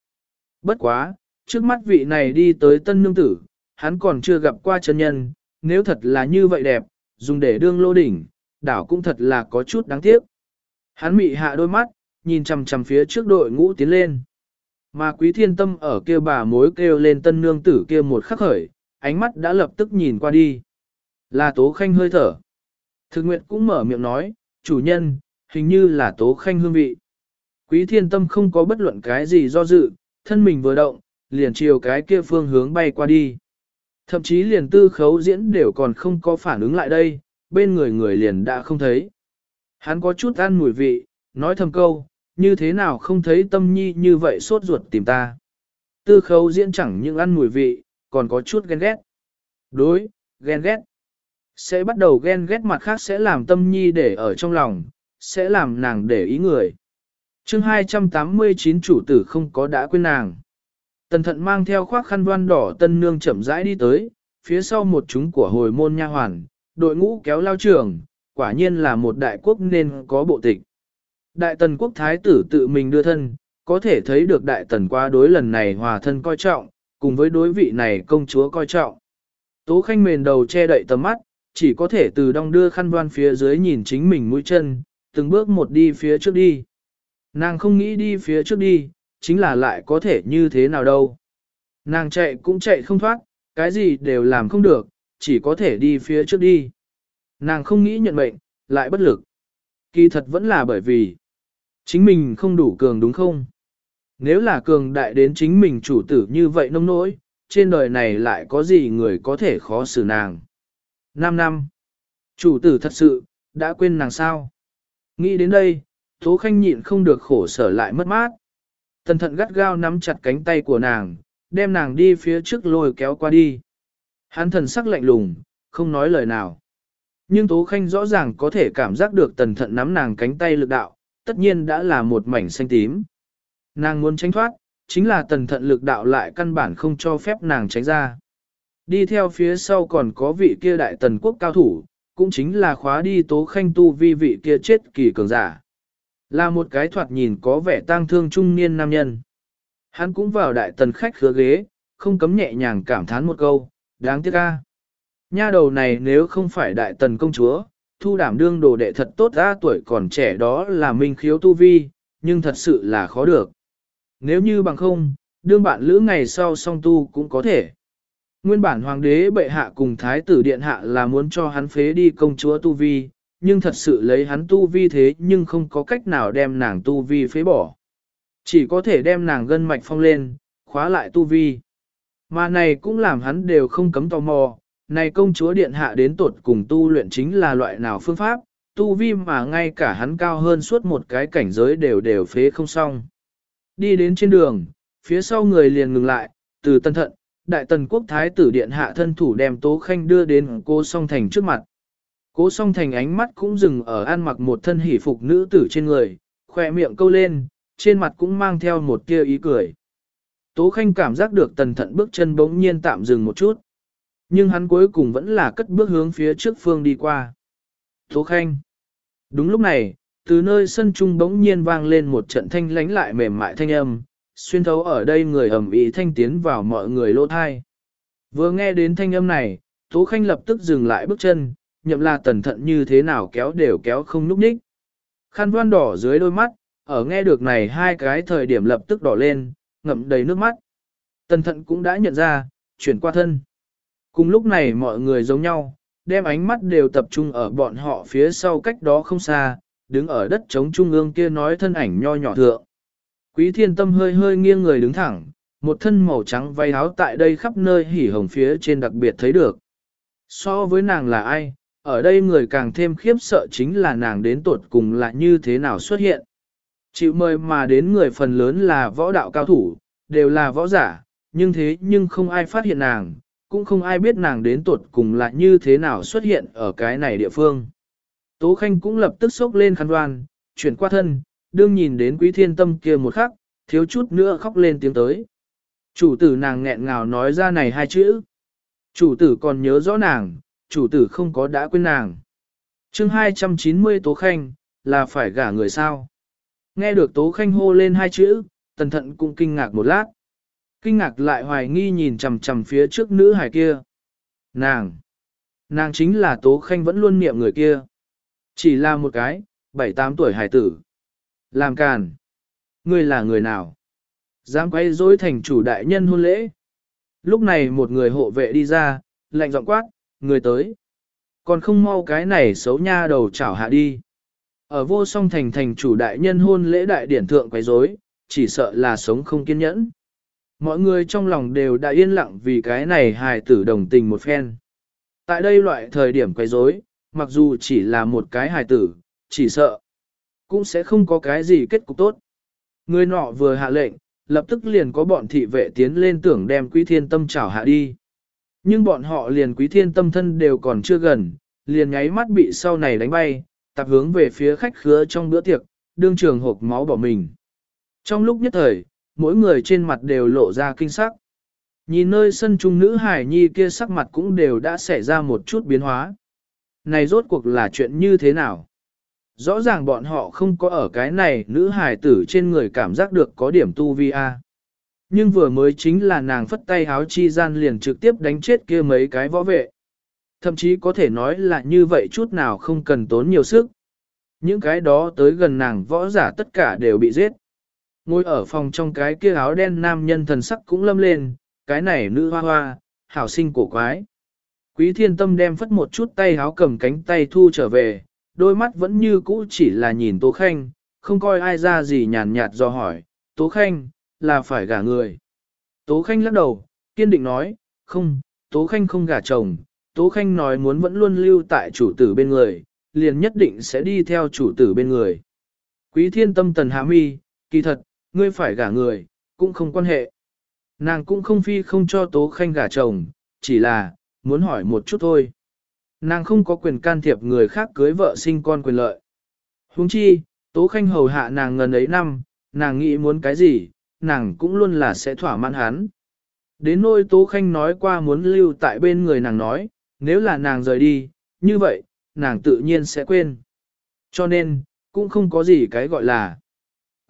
Bất quá, trước mắt vị này đi tới tân nương tử, hắn còn chưa gặp qua chân nhân, nếu thật là như vậy đẹp, dùng để đương lô đỉnh, đảo cũng thật là có chút đáng tiếc. Hắn mị hạ đôi mắt, nhìn chằm chằm phía trước đội ngũ tiến lên. Mà quý thiên tâm ở kia bà mối kêu lên tân nương tử kia một khắc khởi, ánh mắt đã lập tức nhìn qua đi. Là tố khanh hơi thở. Thực nguyện cũng mở miệng nói, chủ nhân, hình như là tố khanh hương vị. Quý thiên tâm không có bất luận cái gì do dự, thân mình vừa động, liền chiều cái kia phương hướng bay qua đi. Thậm chí liền tư khấu diễn đều còn không có phản ứng lại đây, bên người người liền đã không thấy. Hắn có chút ăn mùi vị, nói thầm câu, như thế nào không thấy tâm nhi như vậy sốt ruột tìm ta. Tư khấu diễn chẳng những ăn mùi vị, còn có chút ghen ghét. Đối, ghen ghét. Sẽ bắt đầu ghen ghét mặt khác sẽ làm tâm nhi để ở trong lòng, sẽ làm nàng để ý người. chương 289 chủ tử không có đã quên nàng. Tần thận mang theo khoác khăn đoan đỏ tân nương chậm rãi đi tới, phía sau một chúng của hồi môn nha hoàn, đội ngũ kéo lao trường, quả nhiên là một đại quốc nên có bộ tịch. Đại tần quốc thái tử tự mình đưa thân, có thể thấy được đại tần qua đối lần này hòa thân coi trọng, cùng với đối vị này công chúa coi trọng. Tố khanh mền đầu che đậy tầm mắt, chỉ có thể từ đong đưa khăn đoan phía dưới nhìn chính mình mũi chân, từng bước một đi phía trước đi. Nàng không nghĩ đi phía trước đi, chính là lại có thể như thế nào đâu. Nàng chạy cũng chạy không thoát, cái gì đều làm không được, chỉ có thể đi phía trước đi. Nàng không nghĩ nhận mệnh, lại bất lực. Kỳ thật vẫn là bởi vì chính mình không đủ cường đúng không? Nếu là cường đại đến chính mình chủ tử như vậy nông nỗi, trên đời này lại có gì người có thể khó xử nàng. 5 năm. Chủ tử thật sự, đã quên nàng sao? Nghĩ đến đây, Tố Khanh nhịn không được khổ sở lại mất mát. Tần thận gắt gao nắm chặt cánh tay của nàng, đem nàng đi phía trước lôi kéo qua đi. Hắn thần sắc lạnh lùng, không nói lời nào. Nhưng Tố Khanh rõ ràng có thể cảm giác được tần thận nắm nàng cánh tay lực đạo, tất nhiên đã là một mảnh xanh tím. Nàng muốn tránh thoát, chính là tần thận lực đạo lại căn bản không cho phép nàng tránh ra. Đi theo phía sau còn có vị kia đại tần quốc cao thủ, cũng chính là khóa đi Tố Khanh tu vi vị kia chết kỳ cường giả. Là một cái thoạt nhìn có vẻ tang thương trung niên nam nhân. Hắn cũng vào đại tần khách khứa ghế, không cấm nhẹ nhàng cảm thán một câu, đáng tiếc ca. Nha đầu này nếu không phải đại tần công chúa, thu đảm đương đồ đệ thật tốt ra tuổi còn trẻ đó là minh khiếu tu vi, nhưng thật sự là khó được. Nếu như bằng không, đương bạn lữ ngày sau song tu cũng có thể. Nguyên bản hoàng đế bệ hạ cùng thái tử điện hạ là muốn cho hắn phế đi công chúa tu vi, nhưng thật sự lấy hắn tu vi thế nhưng không có cách nào đem nàng tu vi phế bỏ. Chỉ có thể đem nàng gân mạch phong lên, khóa lại tu vi. Mà này cũng làm hắn đều không cấm tò mò, này công chúa điện hạ đến tột cùng tu luyện chính là loại nào phương pháp, tu vi mà ngay cả hắn cao hơn suốt một cái cảnh giới đều đều phế không xong. Đi đến trên đường, phía sau người liền ngừng lại, từ tân thận, đại tần quốc thái tử điện hạ thân thủ đem tố khanh đưa đến cô song thành trước mặt. Cố song thành ánh mắt cũng dừng ở ăn mặc một thân hỷ phục nữ tử trên người, khỏe miệng câu lên, trên mặt cũng mang theo một tia ý cười. Tố Khanh cảm giác được tần thận bước chân bỗng nhiên tạm dừng một chút. Nhưng hắn cuối cùng vẫn là cất bước hướng phía trước phương đi qua. Tố Khanh. Đúng lúc này, từ nơi sân trung bỗng nhiên vang lên một trận thanh lánh lại mềm mại thanh âm, xuyên thấu ở đây người ẩm ý thanh tiến vào mọi người lỗ thai. Vừa nghe đến thanh âm này, Tố Khanh lập tức dừng lại bước chân, nhậm là tần thận như thế nào kéo đều kéo không núp ních. Khăn voan đỏ dưới đôi mắt, ở nghe được này hai cái thời điểm lập tức đỏ lên, ngậm đầy nước mắt. Tần thận cũng đã nhận ra, chuyển qua thân. Cùng lúc này mọi người giống nhau, đem ánh mắt đều tập trung ở bọn họ phía sau cách đó không xa, đứng ở đất trống trung ương kia nói thân ảnh nho nhỏ thượng. Quý thiên tâm hơi hơi nghiêng người đứng thẳng, một thân màu trắng váy áo tại đây khắp nơi hỉ hồng phía trên đặc biệt thấy được. So với nàng là ai, ở đây người càng thêm khiếp sợ chính là nàng đến tuột cùng là như thế nào xuất hiện. Chịu mời mà đến người phần lớn là võ đạo cao thủ, đều là võ giả, nhưng thế nhưng không ai phát hiện nàng, cũng không ai biết nàng đến tuột cùng là như thế nào xuất hiện ở cái này địa phương. Tố Khanh cũng lập tức sốc lên khăn đoan, chuyển qua thân, đương nhìn đến quý thiên tâm kia một khắc, thiếu chút nữa khóc lên tiếng tới. Chủ tử nàng nghẹn ngào nói ra này hai chữ. Chủ tử còn nhớ rõ nàng, chủ tử không có đã quên nàng. chương 290 Tố Khanh, là phải gả người sao? Nghe được Tố Khanh hô lên hai chữ, tần thận cũng kinh ngạc một lát. Kinh ngạc lại hoài nghi nhìn chằm chằm phía trước nữ hải kia. Nàng! Nàng chính là Tố Khanh vẫn luôn niệm người kia. Chỉ là một cái, bảy tám tuổi hải tử. Làm càn! Ngươi là người nào? Dám quay dối thành chủ đại nhân hôn lễ. Lúc này một người hộ vệ đi ra, lạnh giọng quát, người tới. Còn không mau cái này xấu nha đầu chảo hạ đi. Ở vô song thành thành chủ đại nhân hôn lễ đại điển thượng quấy rối, chỉ sợ là sống không kiên nhẫn. Mọi người trong lòng đều đã yên lặng vì cái này hài tử đồng tình một phen. Tại đây loại thời điểm quấy rối, mặc dù chỉ là một cái hài tử, chỉ sợ, cũng sẽ không có cái gì kết cục tốt. Người nọ vừa hạ lệnh, lập tức liền có bọn thị vệ tiến lên tưởng đem quý thiên tâm chảo hạ đi. Nhưng bọn họ liền quý thiên tâm thân đều còn chưa gần, liền nháy mắt bị sau này đánh bay, tạp hướng về phía khách khứa trong bữa tiệc, đương trường hộp máu bỏ mình. Trong lúc nhất thời, mỗi người trên mặt đều lộ ra kinh sắc. Nhìn nơi sân trung nữ hải nhi kia sắc mặt cũng đều đã xảy ra một chút biến hóa. Này rốt cuộc là chuyện như thế nào? Rõ ràng bọn họ không có ở cái này nữ hải tử trên người cảm giác được có điểm tu vi a. Nhưng vừa mới chính là nàng phất tay háo chi gian liền trực tiếp đánh chết kia mấy cái võ vệ. Thậm chí có thể nói là như vậy chút nào không cần tốn nhiều sức. Những cái đó tới gần nàng võ giả tất cả đều bị giết. Ngồi ở phòng trong cái kia áo đen nam nhân thần sắc cũng lâm lên, cái này nữ hoa hoa, hảo sinh cổ quái. Quý thiên tâm đem phất một chút tay háo cầm cánh tay thu trở về, đôi mắt vẫn như cũ chỉ là nhìn Tố Khanh, không coi ai ra gì nhàn nhạt do hỏi, Tố Khanh, là phải gả người. Tố Khanh lắc đầu, kiên định nói, không, Tố Khanh không gả chồng, Tố Khanh nói muốn vẫn luôn lưu tại chủ tử bên người, liền nhất định sẽ đi theo chủ tử bên người. Quý thiên tâm tần hạ mi, kỳ thật, ngươi phải gả người, cũng không quan hệ. Nàng cũng không phi không cho Tố Khanh gả chồng, chỉ là, muốn hỏi một chút thôi. Nàng không có quyền can thiệp người khác cưới vợ sinh con quyền lợi. Huống chi, Tố Khanh hầu hạ nàng ngần ấy năm, nàng nghĩ muốn cái gì, nàng cũng luôn là sẽ thỏa mãn hắn. Đến nỗi Tố Khanh nói qua muốn lưu tại bên người nàng nói, nếu là nàng rời đi, như vậy, nàng tự nhiên sẽ quên. Cho nên, cũng không có gì cái gọi là.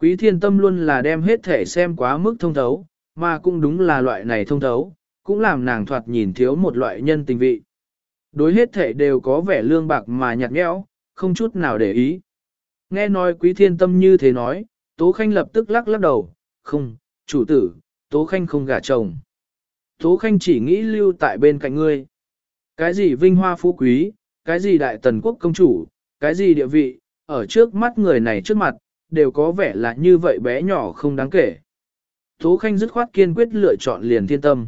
Quý thiên tâm luôn là đem hết thể xem quá mức thông thấu, mà cũng đúng là loại này thông thấu, cũng làm nàng thoạt nhìn thiếu một loại nhân tình vị. Đối hết thể đều có vẻ lương bạc mà nhạt nhẽo, không chút nào để ý. Nghe nói quý thiên tâm như thế nói, Tố Khanh lập tức lắc lắc đầu, không, chủ tử, Tố Khanh không gả chồng. Tố Khanh chỉ nghĩ lưu tại bên cạnh ngươi. Cái gì vinh hoa phú quý, cái gì đại tần quốc công chủ, cái gì địa vị, ở trước mắt người này trước mặt, đều có vẻ là như vậy bé nhỏ không đáng kể. Tố Khanh dứt khoát kiên quyết lựa chọn liền thiên tâm.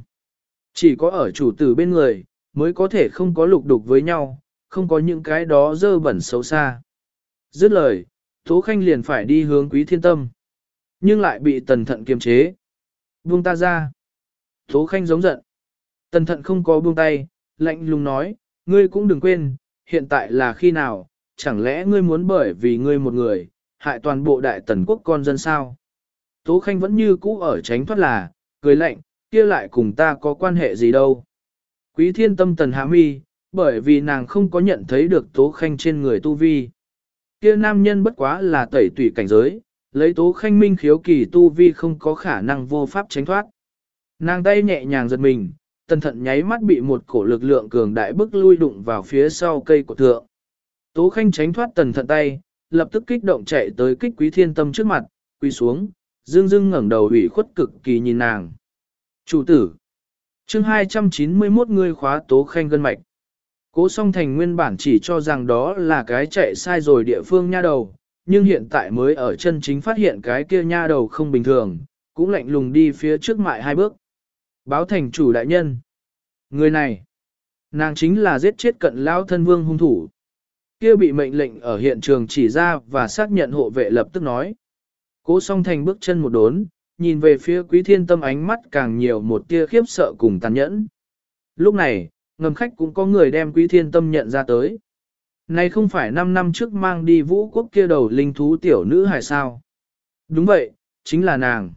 Chỉ có ở chủ tử bên người, mới có thể không có lục đục với nhau, không có những cái đó dơ bẩn xấu xa. Dứt lời, Tố Khanh liền phải đi hướng quý thiên tâm. Nhưng lại bị tần thận kiềm chế. Buông ta ra. Tố Khanh giống giận. Tần thận không có buông tay, lạnh lùng nói, ngươi cũng đừng quên, hiện tại là khi nào, chẳng lẽ ngươi muốn bởi vì ngươi một người, hại toàn bộ đại tần quốc con dân sao? Tố Khanh vẫn như cũ ở tránh thoát là, cười lạnh, kia lại cùng ta có quan hệ gì đâu. Quý thiên tâm tần hạ mi, bởi vì nàng không có nhận thấy được Tố Khanh trên người tu vi. Kia nam nhân bất quá là tẩy tủy cảnh giới, lấy Tố Khanh minh khiếu kỳ tu vi không có khả năng vô pháp tránh thoát. Nàng tay nhẹ nhàng giật mình, tần thận nháy mắt bị một cổ lực lượng cường đại bức lui đụng vào phía sau cây của thượng. Tố Khanh tránh thoát tần thận tay, lập tức kích động chạy tới kích quý thiên tâm trước mặt, quỳ xuống, dương dương ngẩng đầu ủy khuất cực kỳ nhìn nàng. Chủ tử, chương 291 người khóa tố khanh gân mạch. Cố song thành nguyên bản chỉ cho rằng đó là cái chạy sai rồi địa phương nha đầu, nhưng hiện tại mới ở chân chính phát hiện cái kia nha đầu không bình thường, cũng lạnh lùng đi phía trước mại hai bước. Báo thành chủ đại nhân. Người này, nàng chính là giết chết cận lao thân vương hung thủ. Kia bị mệnh lệnh ở hiện trường chỉ ra và xác nhận hộ vệ lập tức nói. Cố song thành bước chân một đốn, nhìn về phía quý thiên tâm ánh mắt càng nhiều một tia khiếp sợ cùng tàn nhẫn. Lúc này, ngầm khách cũng có người đem quý thiên tâm nhận ra tới. Này không phải 5 năm trước mang đi vũ quốc kia đầu linh thú tiểu nữ hay sao? Đúng vậy, chính là nàng.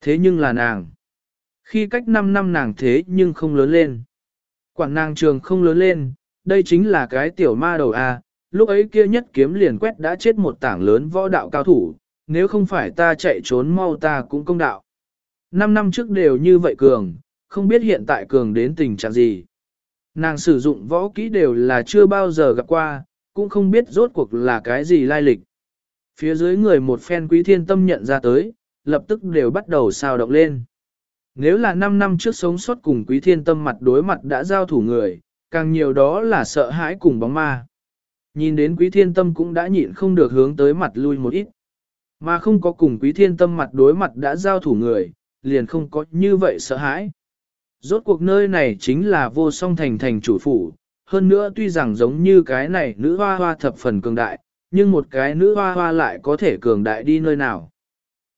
Thế nhưng là nàng. Khi cách 5 năm nàng thế nhưng không lớn lên. Quản nàng trường không lớn lên, đây chính là cái tiểu ma đầu A, lúc ấy kia nhất kiếm liền quét đã chết một tảng lớn võ đạo cao thủ, nếu không phải ta chạy trốn mau ta cũng công đạo. Năm năm trước đều như vậy cường, không biết hiện tại cường đến tình trạng gì. Nàng sử dụng võ kỹ đều là chưa bao giờ gặp qua, cũng không biết rốt cuộc là cái gì lai lịch. Phía dưới người một phen quý thiên tâm nhận ra tới, lập tức đều bắt đầu sao động lên. Nếu là 5 năm trước sống sót cùng quý thiên tâm mặt đối mặt đã giao thủ người, càng nhiều đó là sợ hãi cùng bóng ma. Nhìn đến quý thiên tâm cũng đã nhịn không được hướng tới mặt lui một ít. Mà không có cùng quý thiên tâm mặt đối mặt đã giao thủ người, liền không có như vậy sợ hãi. Rốt cuộc nơi này chính là vô song thành thành chủ phủ, hơn nữa tuy rằng giống như cái này nữ hoa hoa thập phần cường đại, nhưng một cái nữ hoa hoa lại có thể cường đại đi nơi nào.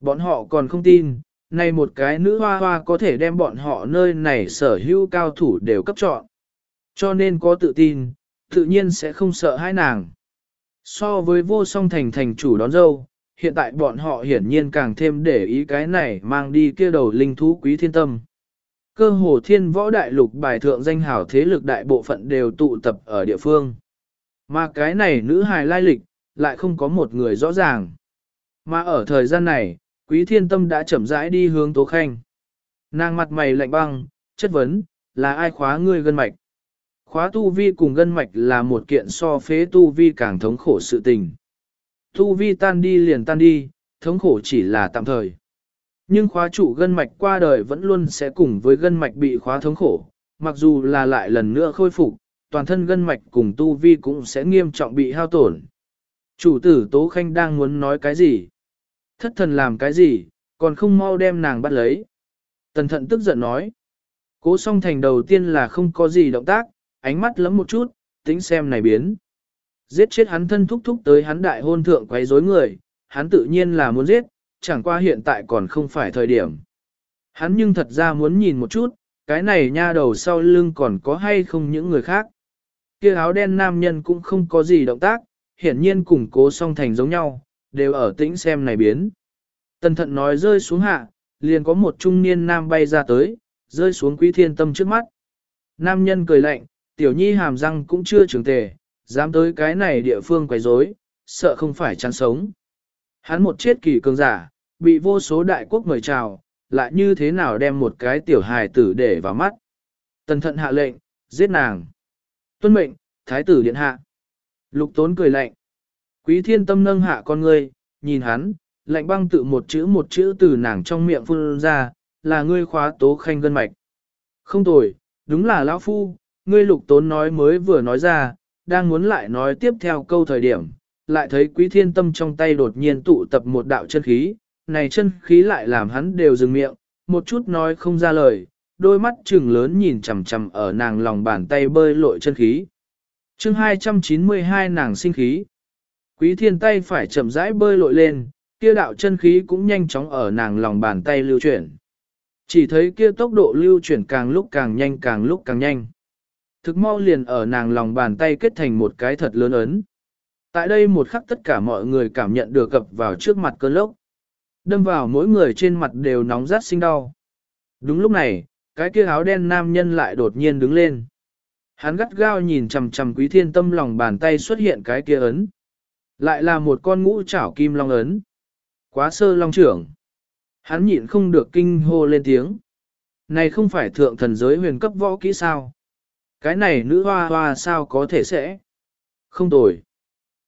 Bọn họ còn không tin, này một cái nữ hoa hoa có thể đem bọn họ nơi này sở hữu cao thủ đều cấp chọn. Cho nên có tự tin, tự nhiên sẽ không sợ hai nàng. So với vô song thành thành chủ đón dâu, hiện tại bọn họ hiển nhiên càng thêm để ý cái này mang đi kia đầu linh thú quý thiên tâm. Cơ hồ thiên võ đại lục bài thượng danh hảo thế lực đại bộ phận đều tụ tập ở địa phương. Mà cái này nữ hài lai lịch, lại không có một người rõ ràng. Mà ở thời gian này, quý thiên tâm đã chậm rãi đi hướng tố khanh. Nàng mặt mày lạnh băng, chất vấn, là ai khóa ngươi gân mạch? Khóa tu vi cùng gân mạch là một kiện so phế tu vi càng thống khổ sự tình. Tu vi tan đi liền tan đi, thống khổ chỉ là tạm thời. Nhưng khóa trụ gân mạch qua đời vẫn luôn sẽ cùng với gân mạch bị khóa thống khổ, mặc dù là lại lần nữa khôi phục, toàn thân gân mạch cùng tu vi cũng sẽ nghiêm trọng bị hao tổn. Chủ tử Tố Khanh đang muốn nói cái gì? Thất thần làm cái gì, còn không mau đem nàng bắt lấy. Tần thận tức giận nói. Cố song thành đầu tiên là không có gì động tác, ánh mắt lấm một chút, tính xem này biến. Giết chết hắn thân thúc thúc tới hắn đại hôn thượng quấy rối người, hắn tự nhiên là muốn giết, chẳng qua hiện tại còn không phải thời điểm. Hắn nhưng thật ra muốn nhìn một chút, cái này nha đầu sau lưng còn có hay không những người khác. Kia áo đen nam nhân cũng không có gì động tác, hiển nhiên cùng cố song thành giống nhau, đều ở tĩnh xem này biến. Tần thận nói rơi xuống hạ, liền có một trung niên nam bay ra tới, rơi xuống quý thiên tâm trước mắt. Nam nhân cười lạnh, tiểu nhi hàm răng cũng chưa trưởng tề, dám tới cái này địa phương quấy rối, sợ không phải chán sống. Hắn một chết kỳ cường giả, bị vô số đại quốc mời chào, lại như thế nào đem một cái tiểu hài tử để vào mắt. Tần thận hạ lệnh, giết nàng. Tuân mệnh, thái tử điện hạ. Lục tốn cười lạnh. Quý thiên tâm nâng hạ con ngươi, nhìn hắn, lạnh băng tự một chữ một chữ từ nàng trong miệng phun ra, là ngươi khóa tố khanh gân mạch. Không tồi, đúng là lão phu, ngươi lục tốn nói mới vừa nói ra, đang muốn lại nói tiếp theo câu thời điểm, lại thấy quý thiên tâm trong tay đột nhiên tụ tập một đạo chân khí, này chân khí lại làm hắn đều dừng miệng, một chút nói không ra lời, đôi mắt trừng lớn nhìn chằm chằm ở nàng lòng bàn tay bơi lội chân khí. chương 292 nàng sinh khí. Quý thiên tay phải chậm rãi bơi lội lên, kia đạo chân khí cũng nhanh chóng ở nàng lòng bàn tay lưu chuyển. Chỉ thấy kia tốc độ lưu chuyển càng lúc càng nhanh càng lúc càng nhanh. Thực mau liền ở nàng lòng bàn tay kết thành một cái thật lớn ấn. Tại đây một khắc tất cả mọi người cảm nhận được cập vào trước mặt cơn lốc. Đâm vào mỗi người trên mặt đều nóng rát sinh đau. Đúng lúc này, cái kia áo đen nam nhân lại đột nhiên đứng lên. Hắn gắt gao nhìn chằm chằm quý thiên tâm lòng bàn tay xuất hiện cái kia ấn. Lại là một con ngũ chảo kim long ấn. Quá sơ long trưởng. Hắn nhịn không được kinh hô lên tiếng. Này không phải thượng thần giới huyền cấp võ kỹ sao? Cái này nữ hoa hoa sao có thể sẽ? Không tồi.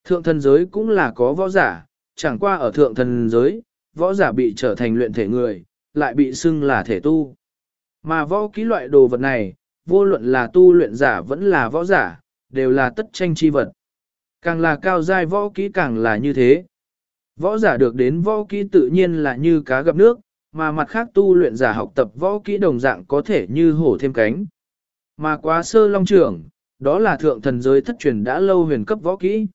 Thượng thần giới cũng là có võ giả, chẳng qua ở thượng thần giới, võ giả bị trở thành luyện thể người, lại bị xưng là thể tu. Mà võ kỹ loại đồ vật này, vô luận là tu luyện giả vẫn là võ giả, đều là tất tranh chi vật. Càng là cao giai võ kỹ càng là như thế. Võ giả được đến võ kỹ tự nhiên là như cá gặp nước, mà mặt khác tu luyện giả học tập võ kỹ đồng dạng có thể như hổ thêm cánh. Mà quá sơ long trưởng, đó là thượng thần giới thất truyền đã lâu huyền cấp võ kỹ.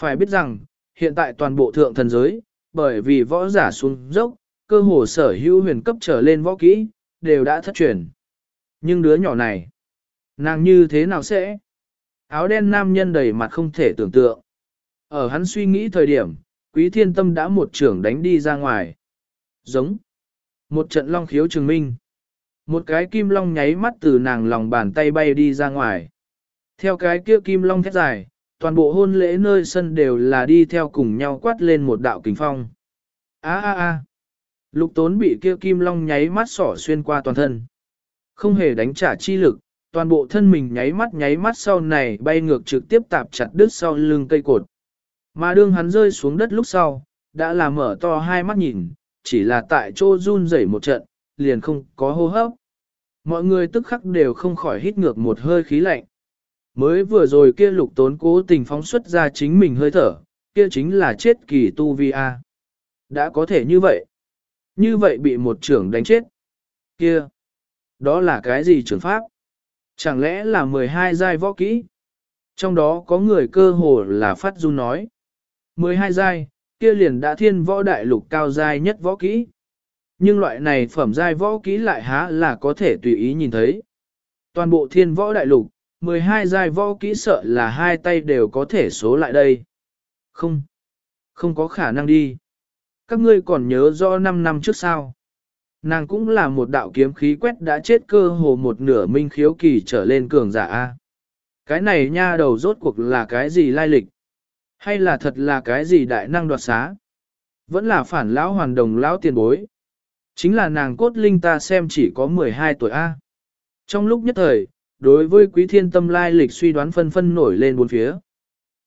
Phải biết rằng, hiện tại toàn bộ thượng thần giới, bởi vì võ giả xuống dốc, cơ hồ sở hữu huyền cấp trở lên võ kỹ, đều đã thất truyền. Nhưng đứa nhỏ này, nàng như thế nào sẽ? Áo đen nam nhân đầy mặt không thể tưởng tượng. Ở hắn suy nghĩ thời điểm, quý thiên tâm đã một trưởng đánh đi ra ngoài. Giống. Một trận long khiếu trường minh. Một cái kim long nháy mắt từ nàng lòng bàn tay bay đi ra ngoài. Theo cái kia kim long thét dài, toàn bộ hôn lễ nơi sân đều là đi theo cùng nhau quát lên một đạo kính phong. A a a. Lục tốn bị kia kim long nháy mắt sỏ xuyên qua toàn thân. Không hề đánh trả chi lực, toàn bộ thân mình nháy mắt nháy mắt sau này bay ngược trực tiếp tạp chặt đứt sau lưng cây cột. Mà đương hắn rơi xuống đất lúc sau, đã là mở to hai mắt nhìn, chỉ là tại chỗ run rẩy một trận, liền không có hô hấp. Mọi người tức khắc đều không khỏi hít ngược một hơi khí lạnh. Mới vừa rồi kia lục tốn cố tình phóng xuất ra chính mình hơi thở, kia chính là chết kỳ tu vi A. Đã có thể như vậy. Như vậy bị một trưởng đánh chết. Kia. Đó là cái gì trưởng pháp? Chẳng lẽ là 12 giai võ kỹ? Trong đó có người cơ hồ là phát du nói. 12 giai, kia liền đã thiên võ đại lục cao giai nhất võ kỹ. Nhưng loại này phẩm giai võ kỹ lại há là có thể tùy ý nhìn thấy. Toàn bộ thiên võ đại lục, 12 giai võ kỹ sợ là hai tay đều có thể số lại đây. Không, không có khả năng đi. Các ngươi còn nhớ rõ 5 năm trước sao. Nàng cũng là một đạo kiếm khí quét đã chết cơ hồ một nửa minh khiếu kỳ trở lên cường giả A. Cái này nha đầu rốt cuộc là cái gì lai lịch? Hay là thật là cái gì đại năng đoạt xá? Vẫn là phản lão hoàn đồng lão tiền bối. Chính là nàng cốt linh ta xem chỉ có 12 tuổi A. Trong lúc nhất thời, đối với quý thiên tâm lai lịch suy đoán phân phân nổi lên bốn phía.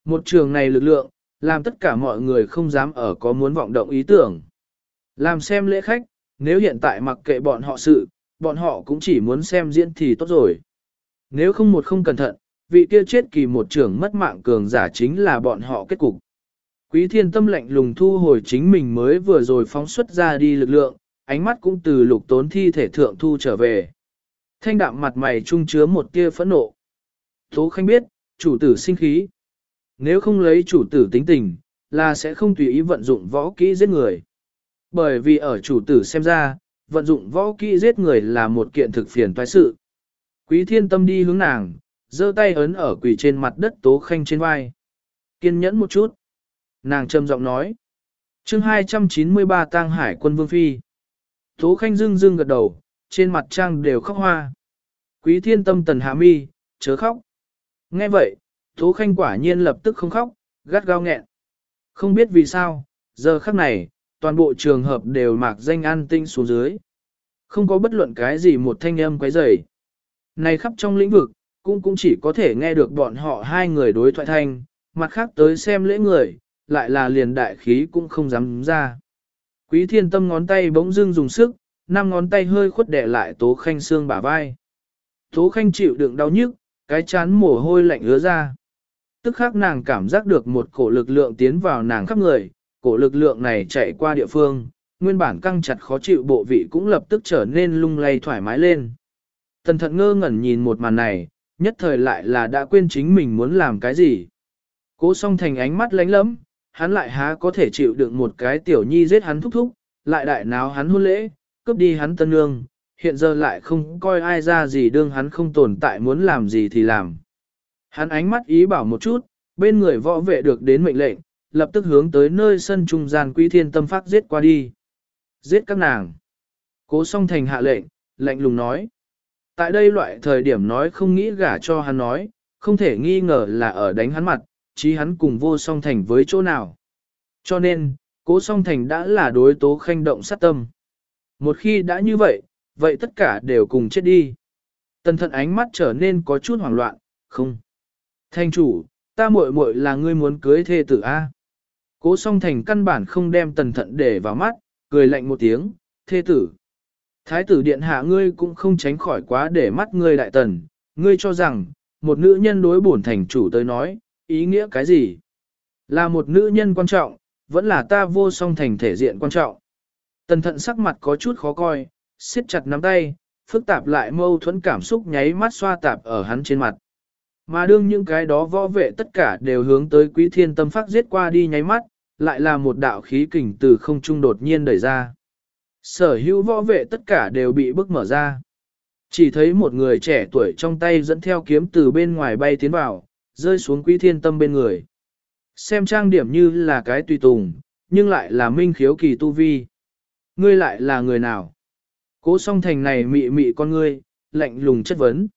Một trường này lực lượng, làm tất cả mọi người không dám ở có muốn vọng động ý tưởng. Làm xem lễ khách, nếu hiện tại mặc kệ bọn họ sự, bọn họ cũng chỉ muốn xem diễn thì tốt rồi. Nếu không một không cẩn thận, vị kia chết kỳ một trưởng mất mạng cường giả chính là bọn họ kết cục. Quý thiên tâm lạnh lùng thu hồi chính mình mới vừa rồi phóng xuất ra đi lực lượng, ánh mắt cũng từ lục tốn thi thể thượng thu trở về. Thanh đạm mặt mày trung chứa một tia phẫn nộ. Tố Khanh biết, chủ tử sinh khí. Nếu không lấy chủ tử tính tình, là sẽ không tùy ý vận dụng võ kỹ giết người. Bởi vì ở chủ tử xem ra, vận dụng võ kỹ giết người là một kiện thực phiền toái sự. Quý thiên tâm đi hướng nàng, giơ tay ấn ở quỳ trên mặt đất Tố Khanh trên vai. Kiên nhẫn một chút. Nàng trầm giọng nói. chương 293 tang hải quân vương phi. Tố Khanh dưng dưng gật đầu, trên mặt trang đều khóc hoa. Quý thiên tâm tần hạ mi, chớ khóc. Nghe vậy, Tố Khanh quả nhiên lập tức không khóc, gắt gao nghẹn. Không biết vì sao, giờ khắc này, toàn bộ trường hợp đều mạc danh an tinh xuống dưới. Không có bất luận cái gì một thanh âm quấy rầy. Này khắp trong lĩnh vực, cũng cũng chỉ có thể nghe được bọn họ hai người đối thoại thanh, mặt khác tới xem lễ người, lại là liền đại khí cũng không dám ra. Quý thiên tâm ngón tay bỗng dưng dùng sức, năm ngón tay hơi khuất đẻ lại tố khanh xương bả vai. Tố khanh chịu đựng đau nhức, cái chán mồ hôi lạnh ứa ra. Tức khắc nàng cảm giác được một cổ lực lượng tiến vào nàng khắp người, cổ lực lượng này chạy qua địa phương, nguyên bản căng chặt khó chịu bộ vị cũng lập tức trở nên lung lay thoải mái lên. Tần thận ngơ ngẩn nhìn một màn này, nhất thời lại là đã quên chính mình muốn làm cái gì. Cố song thành ánh mắt lánh lẫm, hắn lại há có thể chịu đựng một cái tiểu nhi giết hắn thúc thúc, lại đại náo hắn hôn lễ, cướp đi hắn tân nương, hiện giờ lại không coi ai ra gì đương hắn không tồn tại muốn làm gì thì làm. Hắn ánh mắt ý bảo một chút, bên người võ vệ được đến mệnh lệnh, lập tức hướng tới nơi sân trung gian quý thiên tâm phát giết qua đi. Giết các nàng. Cố song thành hạ lệnh, lệnh lùng nói. Tại đây loại thời điểm nói không nghĩ gả cho hắn nói, không thể nghi ngờ là ở đánh hắn mặt, chí hắn cùng vô song thành với chỗ nào. Cho nên, cố song thành đã là đối tố khanh động sát tâm. Một khi đã như vậy, vậy tất cả đều cùng chết đi. Tần thận ánh mắt trở nên có chút hoảng loạn, không. Thanh chủ, ta muội muội là ngươi muốn cưới thê tử A. Cố song thành căn bản không đem tần thận để vào mắt, cười lạnh một tiếng, thê tử. Thái tử điện hạ ngươi cũng không tránh khỏi quá để mắt ngươi đại tần, ngươi cho rằng, một nữ nhân đối bổn thành chủ tới nói, ý nghĩa cái gì? Là một nữ nhân quan trọng, vẫn là ta vô song thành thể diện quan trọng. Tần thận sắc mặt có chút khó coi, siết chặt nắm tay, phức tạp lại mâu thuẫn cảm xúc nháy mắt xoa tạp ở hắn trên mặt. Mà đương những cái đó võ vệ tất cả đều hướng tới quý thiên tâm phát giết qua đi nháy mắt, lại là một đạo khí kình từ không trung đột nhiên đẩy ra. Sở hữu võ vệ tất cả đều bị bức mở ra. Chỉ thấy một người trẻ tuổi trong tay dẫn theo kiếm từ bên ngoài bay tiến vào, rơi xuống quý thiên tâm bên người. Xem trang điểm như là cái tùy tùng, nhưng lại là minh khiếu kỳ tu vi. Ngươi lại là người nào? Cố song thành này mị mị con ngươi, lạnh lùng chất vấn.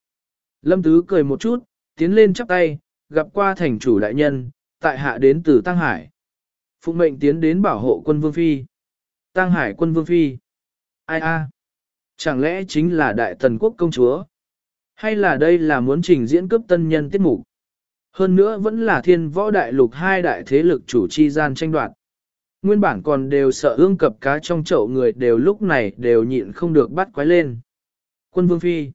Lâm Tứ cười một chút, tiến lên chắp tay, gặp qua thành chủ đại nhân, tại hạ đến từ Tăng Hải. Phụ mệnh tiến đến bảo hộ quân Vương Phi. Tăng Hải quân Vương Phi. Ai a? Chẳng lẽ chính là đại tần quốc công chúa? Hay là đây là muốn trình diễn cướp tân nhân tiết mục? Hơn nữa vẫn là thiên võ đại lục hai đại thế lực chủ chi gian tranh đoạt. Nguyên bản còn đều sợ ương cập cá trong chậu người đều lúc này đều nhịn không được bắt quái lên. Quân Vương Phi.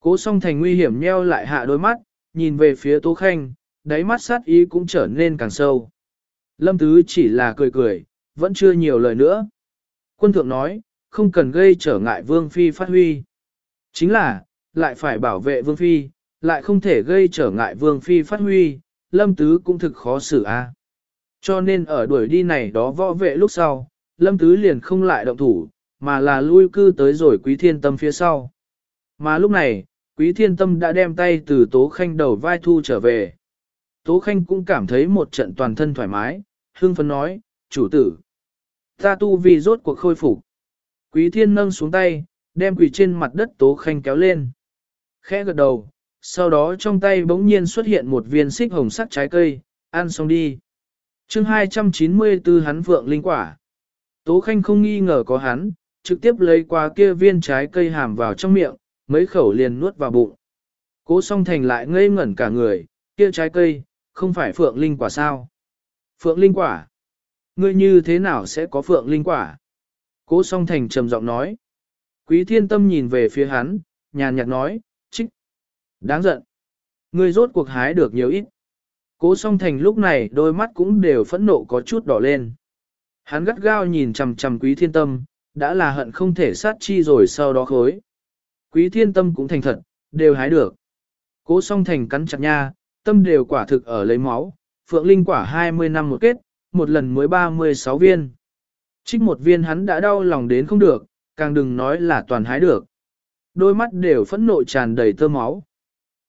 Cố song thành nguy hiểm nheo lại hạ đôi mắt, nhìn về phía Tô Khanh, đáy mắt sát ý cũng trở nên càng sâu. Lâm Tứ chỉ là cười cười, vẫn chưa nhiều lời nữa. Quân thượng nói, không cần gây trở ngại Vương Phi phát huy. Chính là, lại phải bảo vệ Vương Phi, lại không thể gây trở ngại Vương Phi phát huy, Lâm Tứ cũng thực khó xử a. Cho nên ở đuổi đi này đó võ vệ lúc sau, Lâm Tứ liền không lại động thủ, mà là lui cư tới rồi Quý Thiên Tâm phía sau. Mà lúc này, Quý Thiên Tâm đã đem tay từ Tố Khanh đầu vai thu trở về. Tố Khanh cũng cảm thấy một trận toàn thân thoải mái, hương phấn nói, chủ tử. Ta tu vì rốt cuộc khôi phục. Quý Thiên nâng xuống tay, đem quỷ trên mặt đất Tố Khanh kéo lên. Khẽ gật đầu, sau đó trong tay bỗng nhiên xuất hiện một viên xích hồng sắc trái cây, ăn xong đi. chương 294 hắn vượng linh quả. Tố Khanh không nghi ngờ có hắn, trực tiếp lấy qua kia viên trái cây hàm vào trong miệng, mấy khẩu liền nuốt vào bụng. Cố song thành lại ngây ngẩn cả người, kia trái cây, không phải phượng linh quả sao? Phượng linh quả? Ngươi như thế nào sẽ có phượng linh quả? Cố song thành trầm giọng nói. Quý thiên tâm nhìn về phía hắn, nhàn nhạt nói. Đáng giận. Ngươi rốt cuộc hái được nhiều ít. Cố song thành lúc này đôi mắt cũng đều phẫn nộ có chút đỏ lên. Hắn gắt gao nhìn chằm chằm quý thiên tâm, đã là hận không thể sát chi rồi sau đó khối. Quý thiên tâm cũng thành thật, đều hái được. Cố song thành cắn chặt nha, tâm đều quả thực ở lấy máu, phượng linh quả 20 năm một kết, một lần mới 36 viên. Trích một viên hắn đã đau lòng đến không được, càng đừng nói là toàn hái được. Đôi mắt đều phẫn nộ tràn đầy tơ máu.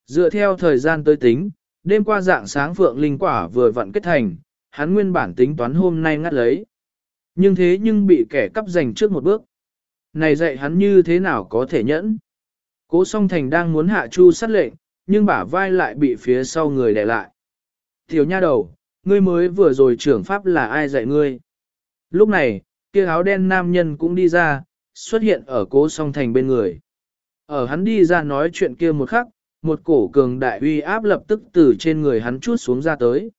Dựa theo thời gian tới tính, đêm qua dạng sáng phượng linh quả vừa vặn kết thành, hắn nguyên bản tính toán hôm nay ngắt lấy. Nhưng thế nhưng bị kẻ cắp giành trước một bước. Này dạy hắn như thế nào có thể nhẫn? Cố song thành đang muốn hạ chu sát lệnh, nhưng bả vai lại bị phía sau người đè lại. Tiểu nha đầu, ngươi mới vừa rồi trưởng pháp là ai dạy ngươi? Lúc này, kia áo đen nam nhân cũng đi ra, xuất hiện ở cố song thành bên người. Ở hắn đi ra nói chuyện kia một khắc, một cổ cường đại uy áp lập tức từ trên người hắn chút xuống ra tới.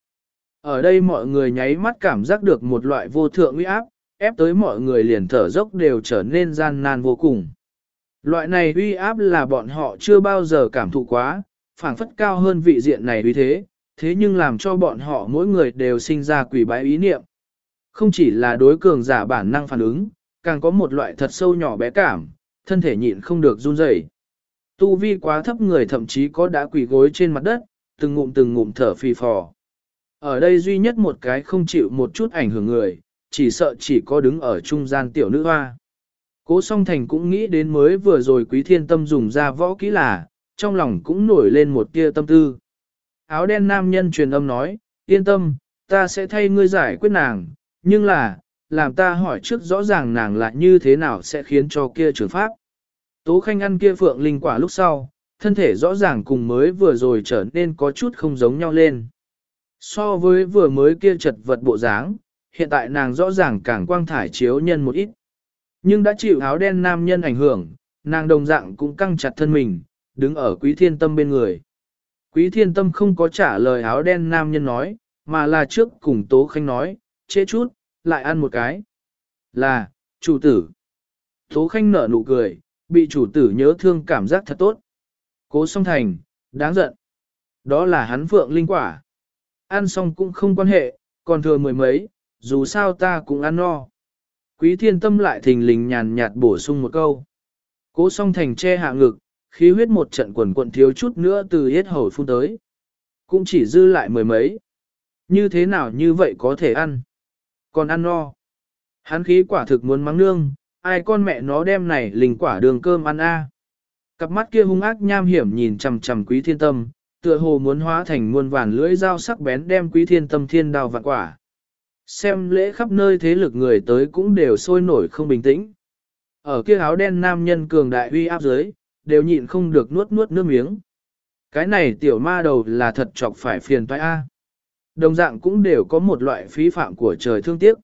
Ở đây mọi người nháy mắt cảm giác được một loại vô thượng uy áp, ép tới mọi người liền thở dốc đều trở nên gian nan vô cùng. Loại này uy áp là bọn họ chưa bao giờ cảm thụ quá, phảng phất cao hơn vị diện này uy thế, thế nhưng làm cho bọn họ mỗi người đều sinh ra quỷ bái ý niệm. Không chỉ là đối cường giả bản năng phản ứng, càng có một loại thật sâu nhỏ bé cảm, thân thể nhịn không được run rẩy. Tu vi quá thấp người thậm chí có đã quỳ gối trên mặt đất, từng ngụm từng ngụm thở phì phò. Ở đây duy nhất một cái không chịu một chút ảnh hưởng người, chỉ sợ chỉ có đứng ở trung gian tiểu nữ hoa. Cố song thành cũng nghĩ đến mới vừa rồi quý thiên tâm dùng ra võ kỹ là, trong lòng cũng nổi lên một tia tâm tư. Áo đen nam nhân truyền âm nói, yên tâm, ta sẽ thay ngươi giải quyết nàng, nhưng là, làm ta hỏi trước rõ ràng nàng là như thế nào sẽ khiến cho kia trưởng pháp. Tố khanh ăn kia phượng linh quả lúc sau, thân thể rõ ràng cùng mới vừa rồi trở nên có chút không giống nhau lên. So với vừa mới kia chật vật bộ dáng, hiện tại nàng rõ ràng càng quang thải chiếu nhân một ít. Nhưng đã chịu áo đen nam nhân ảnh hưởng, nàng đồng dạng cũng căng chặt thân mình, đứng ở quý thiên tâm bên người. Quý thiên tâm không có trả lời áo đen nam nhân nói, mà là trước cùng Tố Khanh nói, chế chút, lại ăn một cái. Là, chủ tử. Tố Khanh nở nụ cười, bị chủ tử nhớ thương cảm giác thật tốt. Cố song thành, đáng giận. Đó là hắn phượng linh quả. Ăn xong cũng không quan hệ, còn thừa mười mấy, dù sao ta cũng ăn no. Quý thiên tâm lại thình lình nhàn nhạt bổ sung một câu. Cố song thành che hạ ngực, khí huyết một trận quần quận thiếu chút nữa từ hết hầu phun tới. Cũng chỉ dư lại mười mấy. Như thế nào như vậy có thể ăn? Còn ăn no. Hắn khí quả thực muốn mắng nương, ai con mẹ nó đem này linh quả đường cơm ăn a. Cặp mắt kia hung ác nham hiểm nhìn chằm chằm quý thiên tâm, tựa hồ muốn hóa thành muôn vàn lưỡi dao sắc bén đem quý thiên tâm thiên đào vạn quả. Xem lễ khắp nơi thế lực người tới cũng đều sôi nổi không bình tĩnh. Ở kia áo đen nam nhân cường đại uy áp dưới, đều nhịn không được nuốt nuốt nước miếng. Cái này tiểu ma đầu là thật chọc phải phiền toái A. Đồng dạng cũng đều có một loại phí phạm của trời thương tiếc.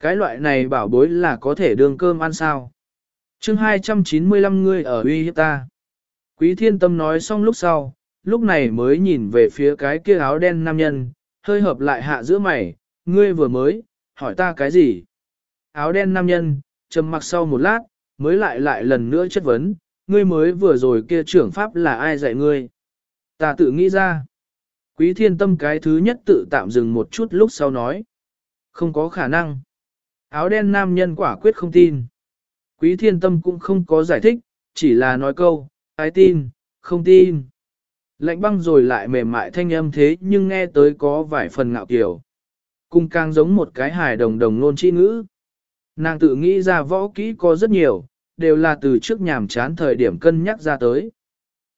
Cái loại này bảo bối là có thể đương cơm ăn sao. chương 295 ngươi ở uy hiếp ta. Quý thiên tâm nói xong lúc sau, lúc này mới nhìn về phía cái kia áo đen nam nhân, hơi hợp lại hạ giữa mày, ngươi vừa mới, hỏi ta cái gì? Áo đen nam nhân, trầm mặc sau một lát, mới lại lại lần nữa chất vấn, ngươi mới vừa rồi kia trưởng pháp là ai dạy ngươi? Ta tự nghĩ ra. Quý thiên tâm cái thứ nhất tự tạm dừng một chút lúc sau nói. Không có khả năng. Áo đen nam nhân quả quyết không tin. Quý thiên tâm cũng không có giải thích, chỉ là nói câu, ai tin, không tin. Lạnh băng rồi lại mềm mại thanh âm thế nhưng nghe tới có vài phần ngạo kiểu. Cung càng giống một cái hài đồng đồng nôn chi ngữ. Nàng tự nghĩ ra võ kỹ có rất nhiều, đều là từ trước nhàm chán thời điểm cân nhắc ra tới.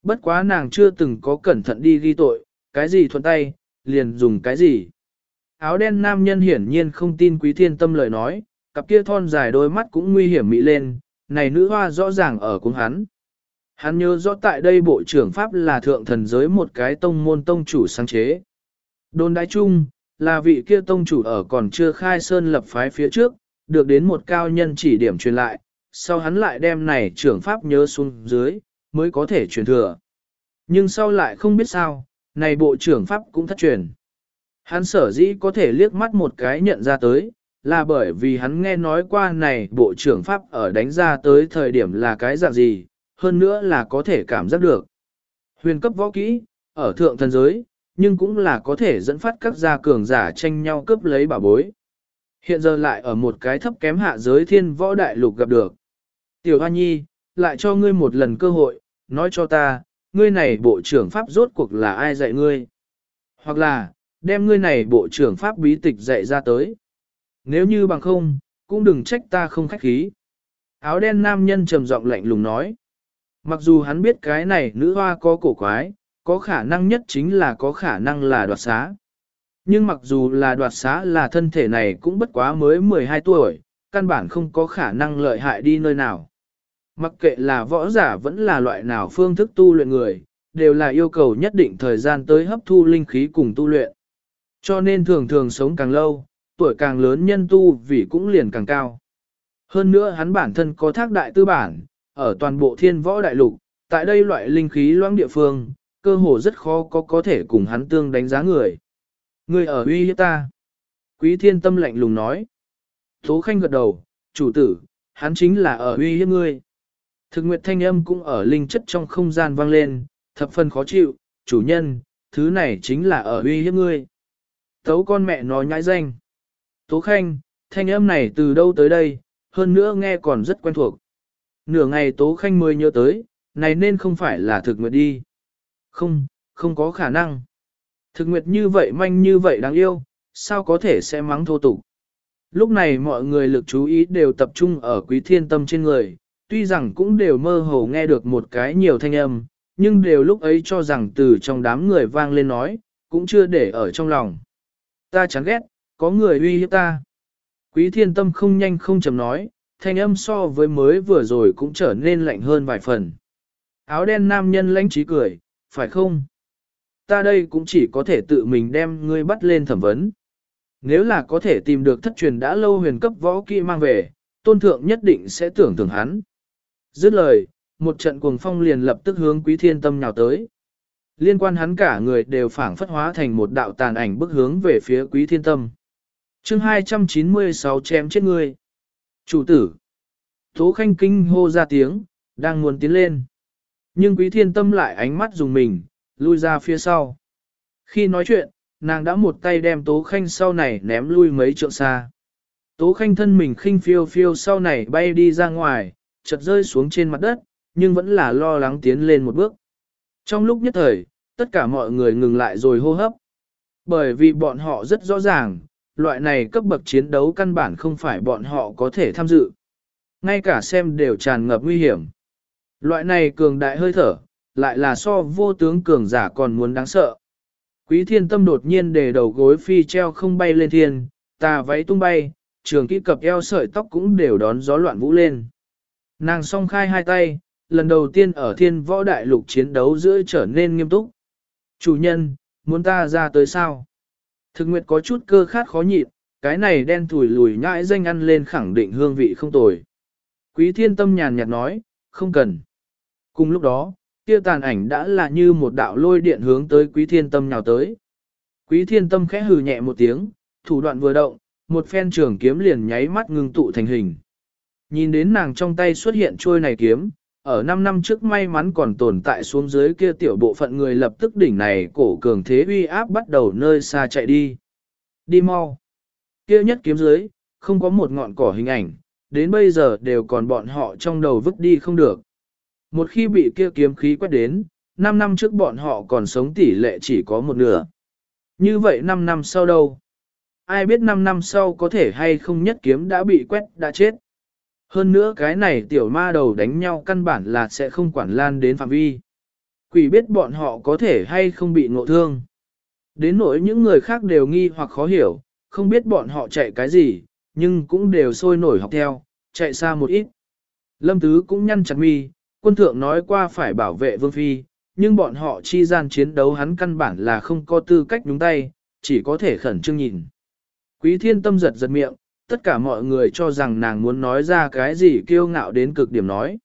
Bất quá nàng chưa từng có cẩn thận đi ghi tội, cái gì thuận tay, liền dùng cái gì. Áo đen nam nhân hiển nhiên không tin quý thiên tâm lời nói, cặp kia thon dài đôi mắt cũng nguy hiểm mị lên, này nữ hoa rõ ràng ở cùng hắn. Hắn nhớ rõ tại đây bộ trưởng Pháp là thượng thần giới một cái tông môn tông chủ sáng chế. Đồn đại chung, là vị kia tông chủ ở còn chưa khai sơn lập phái phía trước, được đến một cao nhân chỉ điểm truyền lại, sau hắn lại đem này trưởng Pháp nhớ xuống dưới, mới có thể truyền thừa. Nhưng sau lại không biết sao, này bộ trưởng Pháp cũng thất truyền. Hắn sở dĩ có thể liếc mắt một cái nhận ra tới, là bởi vì hắn nghe nói qua này bộ trưởng Pháp ở đánh ra tới thời điểm là cái dạng gì, hơn nữa là có thể cảm giác được. Huyền cấp võ kỹ, ở thượng thần giới, nhưng cũng là có thể dẫn phát các gia cường giả tranh nhau cướp lấy bảo bối. Hiện giờ lại ở một cái thấp kém hạ giới thiên võ đại lục gặp được. Tiểu Hoa Nhi, lại cho ngươi một lần cơ hội, nói cho ta, ngươi này bộ trưởng pháp rốt cuộc là ai dạy ngươi? Hoặc là, đem ngươi này bộ trưởng pháp bí tịch dạy ra tới. Nếu như bằng không, cũng đừng trách ta không khách khí. Áo đen nam nhân trầm giọng lạnh lùng nói. Mặc dù hắn biết cái này nữ hoa có cổ quái, có khả năng nhất chính là có khả năng là đoạt xá. Nhưng mặc dù là đoạt xá là thân thể này cũng bất quá mới 12 tuổi, căn bản không có khả năng lợi hại đi nơi nào. Mặc kệ là võ giả vẫn là loại nào phương thức tu luyện người, đều là yêu cầu nhất định thời gian tới hấp thu linh khí cùng tu luyện. Cho nên thường thường sống càng lâu, tuổi càng lớn nhân tu vì cũng liền càng cao. Hơn nữa hắn bản thân có thác đại tư bản, ở toàn bộ thiên võ đại lục, tại đây loại linh khí loãng địa phương, cơ hồ rất khó có có thể cùng hắn tương đánh giá người. Người ở uy hiếp ta. Quý thiên tâm lạnh lùng nói. Tố khanh gật đầu, chủ tử, hắn chính là ở uy hiếp ngươi. Thực nguyệt thanh âm cũng ở linh chất trong không gian vang lên, thập phần khó chịu, chủ nhân, thứ này chính là ở uy hiếp ngươi. Tấu con mẹ nói nhãi danh. Tố khanh, thanh âm này từ đâu tới đây, hơn nữa nghe còn rất quen thuộc. Nửa ngày Tố Khanh mới nhớ tới, này nên không phải là thực nguyệt đi. Không, không có khả năng. Thực nguyệt như vậy manh như vậy đáng yêu, sao có thể sẽ mắng thô tục. Lúc này mọi người lực chú ý đều tập trung ở quý thiên tâm trên người, tuy rằng cũng đều mơ hồ nghe được một cái nhiều thanh âm, nhưng đều lúc ấy cho rằng từ trong đám người vang lên nói, cũng chưa để ở trong lòng. Ta chán ghét, có người uy hiếp ta. Quý thiên tâm không nhanh không chậm nói, thanh âm so với mới vừa rồi cũng trở nên lạnh hơn vài phần. Áo đen nam nhân lãnh trí cười, phải không? Ta đây cũng chỉ có thể tự mình đem ngươi bắt lên thẩm vấn. Nếu là có thể tìm được thất truyền đã lâu huyền cấp võ kỹ mang về, tôn thượng nhất định sẽ tưởng thưởng hắn. Dứt lời, một trận cuồng phong liền lập tức hướng quý thiên tâm nhào tới. Liên quan hắn cả người đều phảng phất hóa thành một đạo tàn ảnh bức hướng về phía quý thiên tâm. chương 296 chém chết ngươi. Chủ tử. Tố khanh kinh hô ra tiếng, đang muốn tiến lên. Nhưng quý thiên tâm lại ánh mắt dùng mình, lui ra phía sau. Khi nói chuyện, nàng đã một tay đem tố khanh sau này ném lui mấy trượng xa. Tố khanh thân mình khinh phiêu phiêu sau này bay đi ra ngoài, chật rơi xuống trên mặt đất, nhưng vẫn là lo lắng tiến lên một bước. Trong lúc nhất thời, tất cả mọi người ngừng lại rồi hô hấp. Bởi vì bọn họ rất rõ ràng, loại này cấp bậc chiến đấu căn bản không phải bọn họ có thể tham dự. Ngay cả xem đều tràn ngập nguy hiểm. Loại này cường đại hơi thở, lại là so vô tướng cường giả còn muốn đáng sợ. Quý thiên tâm đột nhiên để đầu gối phi treo không bay lên thiên, tà váy tung bay, trường kỹ cập eo sợi tóc cũng đều đón gió loạn vũ lên. Nàng song khai hai tay, lần đầu tiên ở thiên võ đại lục chiến đấu giữa trở nên nghiêm túc. Chủ nhân, muốn ta ra tới sao? Thực nguyệt có chút cơ khát khó nhịn, cái này đen thủi lùi nhãi danh ăn lên khẳng định hương vị không tồi. Quý thiên tâm nhàn nhạt nói, không cần. Cùng lúc đó, kia tàn ảnh đã là như một đạo lôi điện hướng tới quý thiên tâm nhào tới. Quý thiên tâm khẽ hừ nhẹ một tiếng, thủ đoạn vừa động, một phen trường kiếm liền nháy mắt ngưng tụ thành hình. Nhìn đến nàng trong tay xuất hiện trôi này kiếm, ở 5 năm trước may mắn còn tồn tại xuống dưới kia tiểu bộ phận người lập tức đỉnh này cổ cường thế uy áp bắt đầu nơi xa chạy đi. Đi mau. Kia nhất kiếm dưới, không có một ngọn cỏ hình ảnh, đến bây giờ đều còn bọn họ trong đầu vứt đi không được. Một khi bị kia kiếm khí quét đến, 5 năm trước bọn họ còn sống tỷ lệ chỉ có một nửa. Như vậy 5 năm sau đâu? Ai biết 5 năm sau có thể hay không nhất kiếm đã bị quét đã chết. Hơn nữa cái này tiểu ma đầu đánh nhau căn bản là sẽ không quản lan đến phạm vi. Quỷ biết bọn họ có thể hay không bị ngộ thương. Đến nỗi những người khác đều nghi hoặc khó hiểu, không biết bọn họ chạy cái gì, nhưng cũng đều sôi nổi học theo, chạy xa một ít. Lâm Tứ cũng nhăn chặt mi, quân thượng nói qua phải bảo vệ Vương Phi, nhưng bọn họ chi gian chiến đấu hắn căn bản là không có tư cách nhúng tay, chỉ có thể khẩn trương nhìn. Quý thiên tâm giật giật miệng, tất cả mọi người cho rằng nàng muốn nói ra cái gì kiêu ngạo đến cực điểm nói.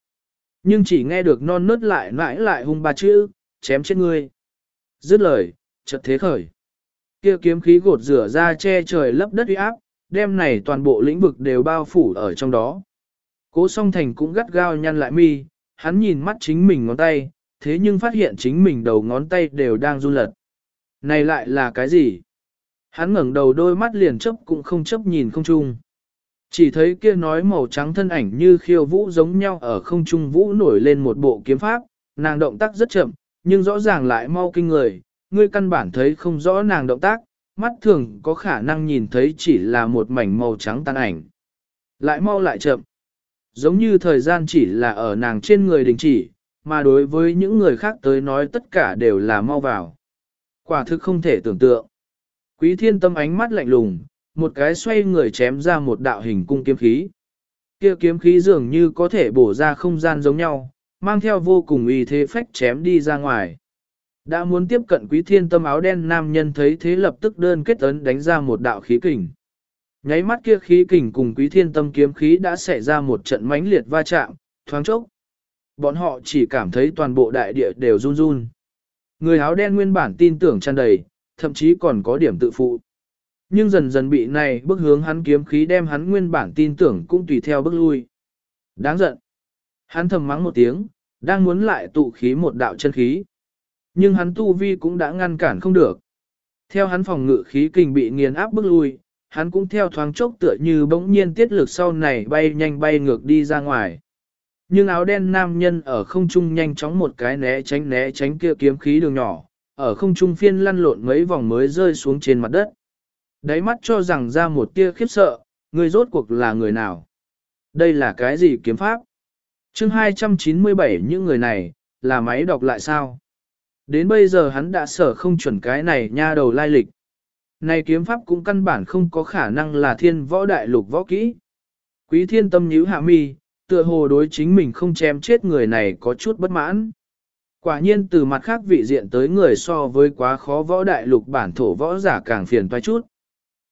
Nhưng chỉ nghe được non nớt lại mãi lại hung ba chữ, chém chết ngươi. Dứt lời, chợt thế khởi. Kia kiếm khí gột rửa ra che trời lấp đất uy áp, đem này toàn bộ lĩnh vực đều bao phủ ở trong đó. Cố song thành cũng gắt gao nhăn lại mi, hắn nhìn mắt chính mình ngón tay, thế nhưng phát hiện chính mình đầu ngón tay đều đang run lật. Này lại là cái gì? Hắn ngẩng đầu đôi mắt liền chấp cũng không chấp nhìn không trung Chỉ thấy kia nói màu trắng thân ảnh như khiêu vũ giống nhau ở không trung vũ nổi lên một bộ kiếm pháp, nàng động tác rất chậm, nhưng rõ ràng lại mau kinh người, ngươi căn bản thấy không rõ nàng động tác, mắt thường có khả năng nhìn thấy chỉ là một mảnh màu trắng tan ảnh. Lại mau lại chậm, giống như thời gian chỉ là ở nàng trên người đình chỉ, mà đối với những người khác tới nói tất cả đều là mau vào. Quả thực không thể tưởng tượng. Quý thiên tâm ánh mắt lạnh lùng, một cái xoay người chém ra một đạo hình cung kiếm khí. Kia kiếm khí dường như có thể bổ ra không gian giống nhau, mang theo vô cùng uy thế phách chém đi ra ngoài. Đã muốn tiếp cận quý thiên tâm áo đen nam nhân thấy thế lập tức đơn kết ấn đánh ra một đạo khí kình. Nháy mắt kia khí kình cùng quý thiên tâm kiếm khí đã xảy ra một trận mãnh liệt va chạm, thoáng chốc. Bọn họ chỉ cảm thấy toàn bộ đại địa đều run run. Người áo đen nguyên bản tin tưởng tràn đầy, thậm chí còn có điểm tự phụ. Nhưng dần dần bị này bước hướng hắn kiếm khí đem hắn nguyên bản tin tưởng cũng tùy theo bước lui. Đáng giận. Hắn thầm mắng một tiếng, đang muốn lại tụ khí một đạo chân khí. Nhưng hắn tu vi cũng đã ngăn cản không được. Theo hắn phòng ngự khí kình bị nghiền áp bước lui, hắn cũng theo thoáng chốc tựa như bỗng nhiên tiết lực sau này bay nhanh bay ngược đi ra ngoài. Nhưng áo đen nam nhân ở không trung nhanh chóng một cái né tránh né tránh kia kiếm khí đường nhỏ, ở không trung phiên lăn lộn mấy vòng mới rơi xuống trên mặt đất. Đáy mắt cho rằng ra một tia khiếp sợ, người rốt cuộc là người nào? Đây là cái gì kiếm pháp? chương 297 những người này, là máy đọc lại sao? Đến bây giờ hắn đã sở không chuẩn cái này nha đầu lai lịch. Này kiếm pháp cũng căn bản không có khả năng là thiên võ đại lục võ kỹ. Quý thiên tâm nhíu hạ mi, tựa hồ đối chính mình không chém chết người này có chút bất mãn. Quả nhiên từ mặt khác vị diện tới người so với quá khó võ đại lục bản thổ võ giả càng phiền toái chút.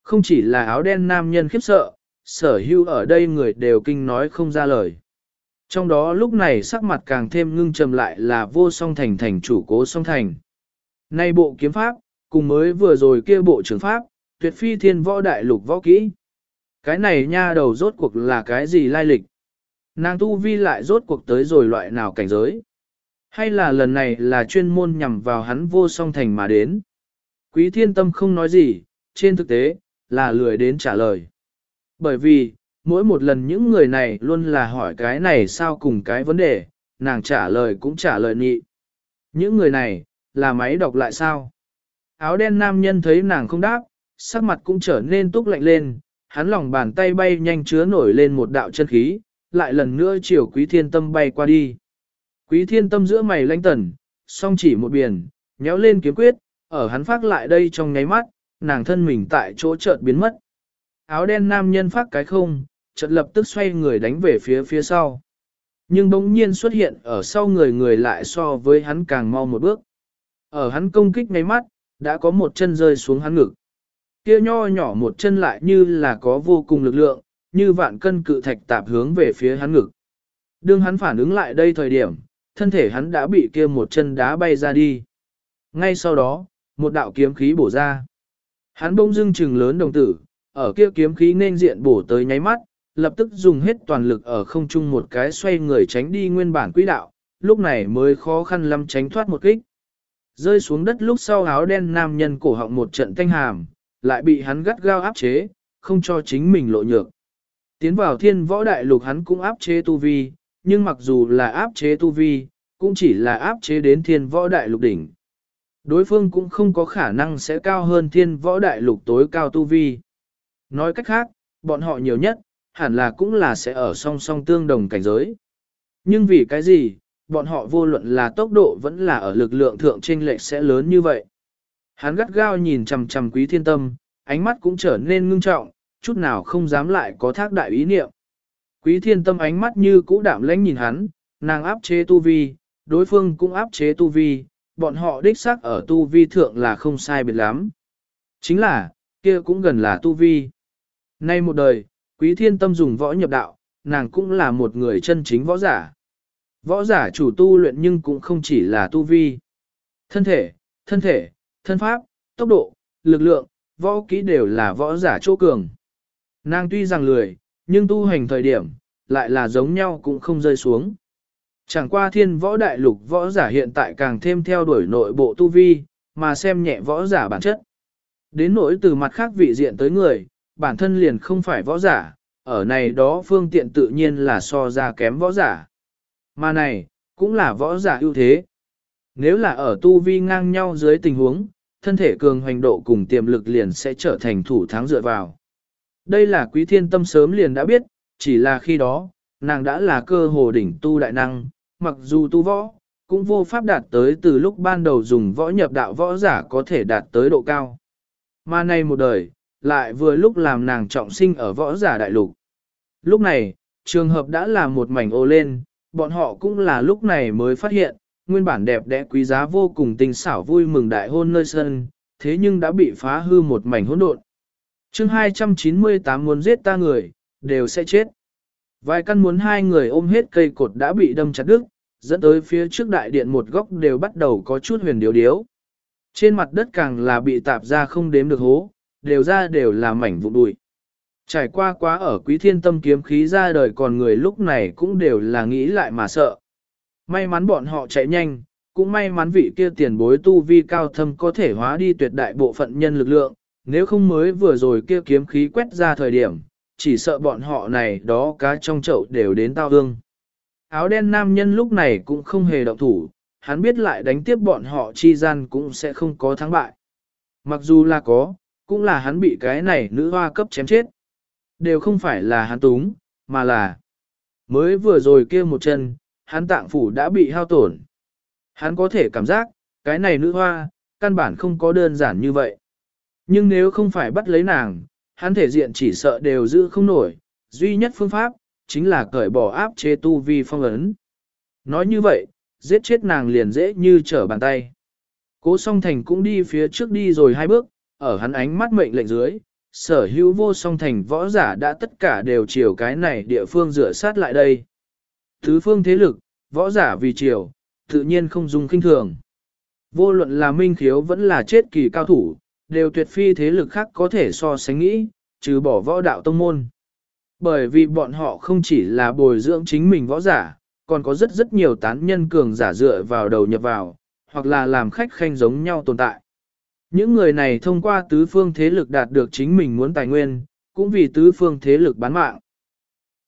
Không chỉ là áo đen nam nhân khiếp sợ, sở hưu ở đây người đều kinh nói không ra lời. Trong đó lúc này sắc mặt càng thêm ngưng trầm lại là vô song thành thành chủ cố song thành. Nay bộ kiếm pháp, cùng mới vừa rồi kia bộ trường pháp, tuyệt phi thiên võ đại lục võ kỹ. Cái này nha đầu rốt cuộc là cái gì lai lịch? Nàng tu vi lại rốt cuộc tới rồi loại nào cảnh giới? Hay là lần này là chuyên môn nhằm vào hắn vô song thành mà đến? Quý thiên tâm không nói gì, trên thực tế, là lười đến trả lời. Bởi vì, mỗi một lần những người này luôn là hỏi cái này sao cùng cái vấn đề, nàng trả lời cũng trả lời nhị. Những người này, là máy đọc lại sao? Áo đen nam nhân thấy nàng không đáp, sắc mặt cũng trở nên túc lạnh lên, hắn lòng bàn tay bay nhanh chứa nổi lên một đạo chân khí, lại lần nữa chiều quý thiên tâm bay qua đi. Quý thiên tâm giữa mày lãnh tần, song chỉ một biển, nhéo lên kiếm quyết, ở hắn phát lại đây trong nháy mắt, nàng thân mình tại chỗ chợt biến mất. Áo đen nam nhân phát cái không, chợt lập tức xoay người đánh về phía phía sau. Nhưng bỗng nhiên xuất hiện ở sau người người lại so với hắn càng mau một bước. ở hắn công kích ngay mắt, đã có một chân rơi xuống hắn ngực. Kia nho nhỏ một chân lại như là có vô cùng lực lượng, như vạn cân cự thạch tạp hướng về phía hắn ngực. Đương hắn phản ứng lại đây thời điểm, thân thể hắn đã bị kia một chân đá bay ra đi. Ngay sau đó, một đạo kiếm khí bổ ra. Hắn bỗng dưng trừng lớn đồng tử, ở kia kiếm khí nên diện bổ tới nháy mắt, lập tức dùng hết toàn lực ở không trung một cái xoay người tránh đi nguyên bản quỹ đạo, lúc này mới khó khăn lắm tránh thoát một kích. Rơi xuống đất lúc sau áo đen nam nhân cổ họng một trận thanh hàm, lại bị hắn gắt gao áp chế, không cho chính mình lộ nhược. Tiến vào thiên võ đại lục hắn cũng áp chế tu vi, nhưng mặc dù là áp chế tu vi, cũng chỉ là áp chế đến thiên võ đại lục đỉnh. Đối phương cũng không có khả năng sẽ cao hơn thiên võ đại lục tối cao tu vi. Nói cách khác, bọn họ nhiều nhất, hẳn là cũng là sẽ ở song song tương đồng cảnh giới. Nhưng vì cái gì, bọn họ vô luận là tốc độ vẫn là ở lực lượng thượng trên lệch sẽ lớn như vậy. Hắn gắt gao nhìn chằm chằm quý thiên tâm, ánh mắt cũng trở nên ngưng trọng, chút nào không dám lại có thác đại ý niệm. Quý thiên tâm ánh mắt như cũ đạm lãnh nhìn hắn, nàng áp chế tu vi, đối phương cũng áp chế tu vi, bọn họ đích xác ở tu vi thượng là không sai biệt lắm. Chính là, kia cũng gần là tu vi. Nay một đời, quý thiên tâm dùng võ nhập đạo, nàng cũng là một người chân chính võ giả. Võ giả chủ tu luyện nhưng cũng không chỉ là tu vi. Thân thể, thân thể, thân pháp, tốc độ, lực lượng, võ kỹ đều là võ giả chỗ cường. Nàng tuy rằng lười, nhưng tu hành thời điểm, lại là giống nhau cũng không rơi xuống. Chẳng qua thiên võ đại lục võ giả hiện tại càng thêm theo đuổi nội bộ tu vi, mà xem nhẹ võ giả bản chất. Đến nỗi từ mặt khác vị diện tới người, bản thân liền không phải võ giả, ở này đó phương tiện tự nhiên là so ra kém võ giả. Mà này, cũng là võ giả ưu thế. Nếu là ở tu vi ngang nhau dưới tình huống, thân thể cường hoành độ cùng tiềm lực liền sẽ trở thành thủ thắng dựa vào. Đây là quý thiên tâm sớm liền đã biết, chỉ là khi đó, nàng đã là cơ hồ đỉnh tu đại năng, mặc dù tu võ, cũng vô pháp đạt tới từ lúc ban đầu dùng võ nhập đạo võ giả có thể đạt tới độ cao. Mà nay một đời, lại vừa lúc làm nàng trọng sinh ở võ giả đại lục. Lúc này, trường hợp đã là một mảnh ô lên, bọn họ cũng là lúc này mới phát hiện, nguyên bản đẹp đẽ quý giá vô cùng tình xảo vui mừng đại hôn nơi sân, thế nhưng đã bị phá hư một mảnh hỗn độn chương 298 muốn giết ta người, đều sẽ chết. Vài căn muốn hai người ôm hết cây cột đã bị đâm chặt đứt, dẫn tới phía trước đại điện một góc đều bắt đầu có chút huyền điếu điếu. Trên mặt đất càng là bị tạp ra không đếm được hố, đều ra đều là mảnh vụn bụi. Trải qua quá ở quý thiên tâm kiếm khí ra đời còn người lúc này cũng đều là nghĩ lại mà sợ. May mắn bọn họ chạy nhanh, cũng may mắn vị kia tiền bối tu vi cao thâm có thể hóa đi tuyệt đại bộ phận nhân lực lượng, nếu không mới vừa rồi kia kiếm khí quét ra thời điểm, chỉ sợ bọn họ này đó cá trong chậu đều đến tao hương. Áo đen nam nhân lúc này cũng không hề động thủ, hắn biết lại đánh tiếp bọn họ chi gian cũng sẽ không có thắng bại. Mặc dù là có, cũng là hắn bị cái này nữ hoa cấp chém chết. Đều không phải là hắn túng, mà là mới vừa rồi kia một chân, hắn tạng phủ đã bị hao tổn. Hắn có thể cảm giác, cái này nữ hoa, căn bản không có đơn giản như vậy. Nhưng nếu không phải bắt lấy nàng, hắn thể diện chỉ sợ đều giữ không nổi, duy nhất phương pháp, chính là cởi bỏ áp chế tu vi phong ấn. Nói như vậy, giết chết nàng liền dễ như trở bàn tay. Cố song thành cũng đi phía trước đi rồi hai bước, ở hắn ánh mắt mệnh lệnh dưới, sở hữu vô song thành võ giả đã tất cả đều chiều cái này địa phương rửa sát lại đây. Thứ phương thế lực, võ giả vì chiều, tự nhiên không dùng kinh thường. Vô luận là minh khiếu vẫn là chết kỳ cao thủ, đều tuyệt phi thế lực khác có thể so sánh nghĩ, trừ bỏ võ đạo tông môn. Bởi vì bọn họ không chỉ là bồi dưỡng chính mình võ giả, còn có rất rất nhiều tán nhân cường giả dựa vào đầu nhập vào, hoặc là làm khách khanh giống nhau tồn tại. Những người này thông qua tứ phương thế lực đạt được chính mình muốn tài nguyên, cũng vì tứ phương thế lực bán mạng.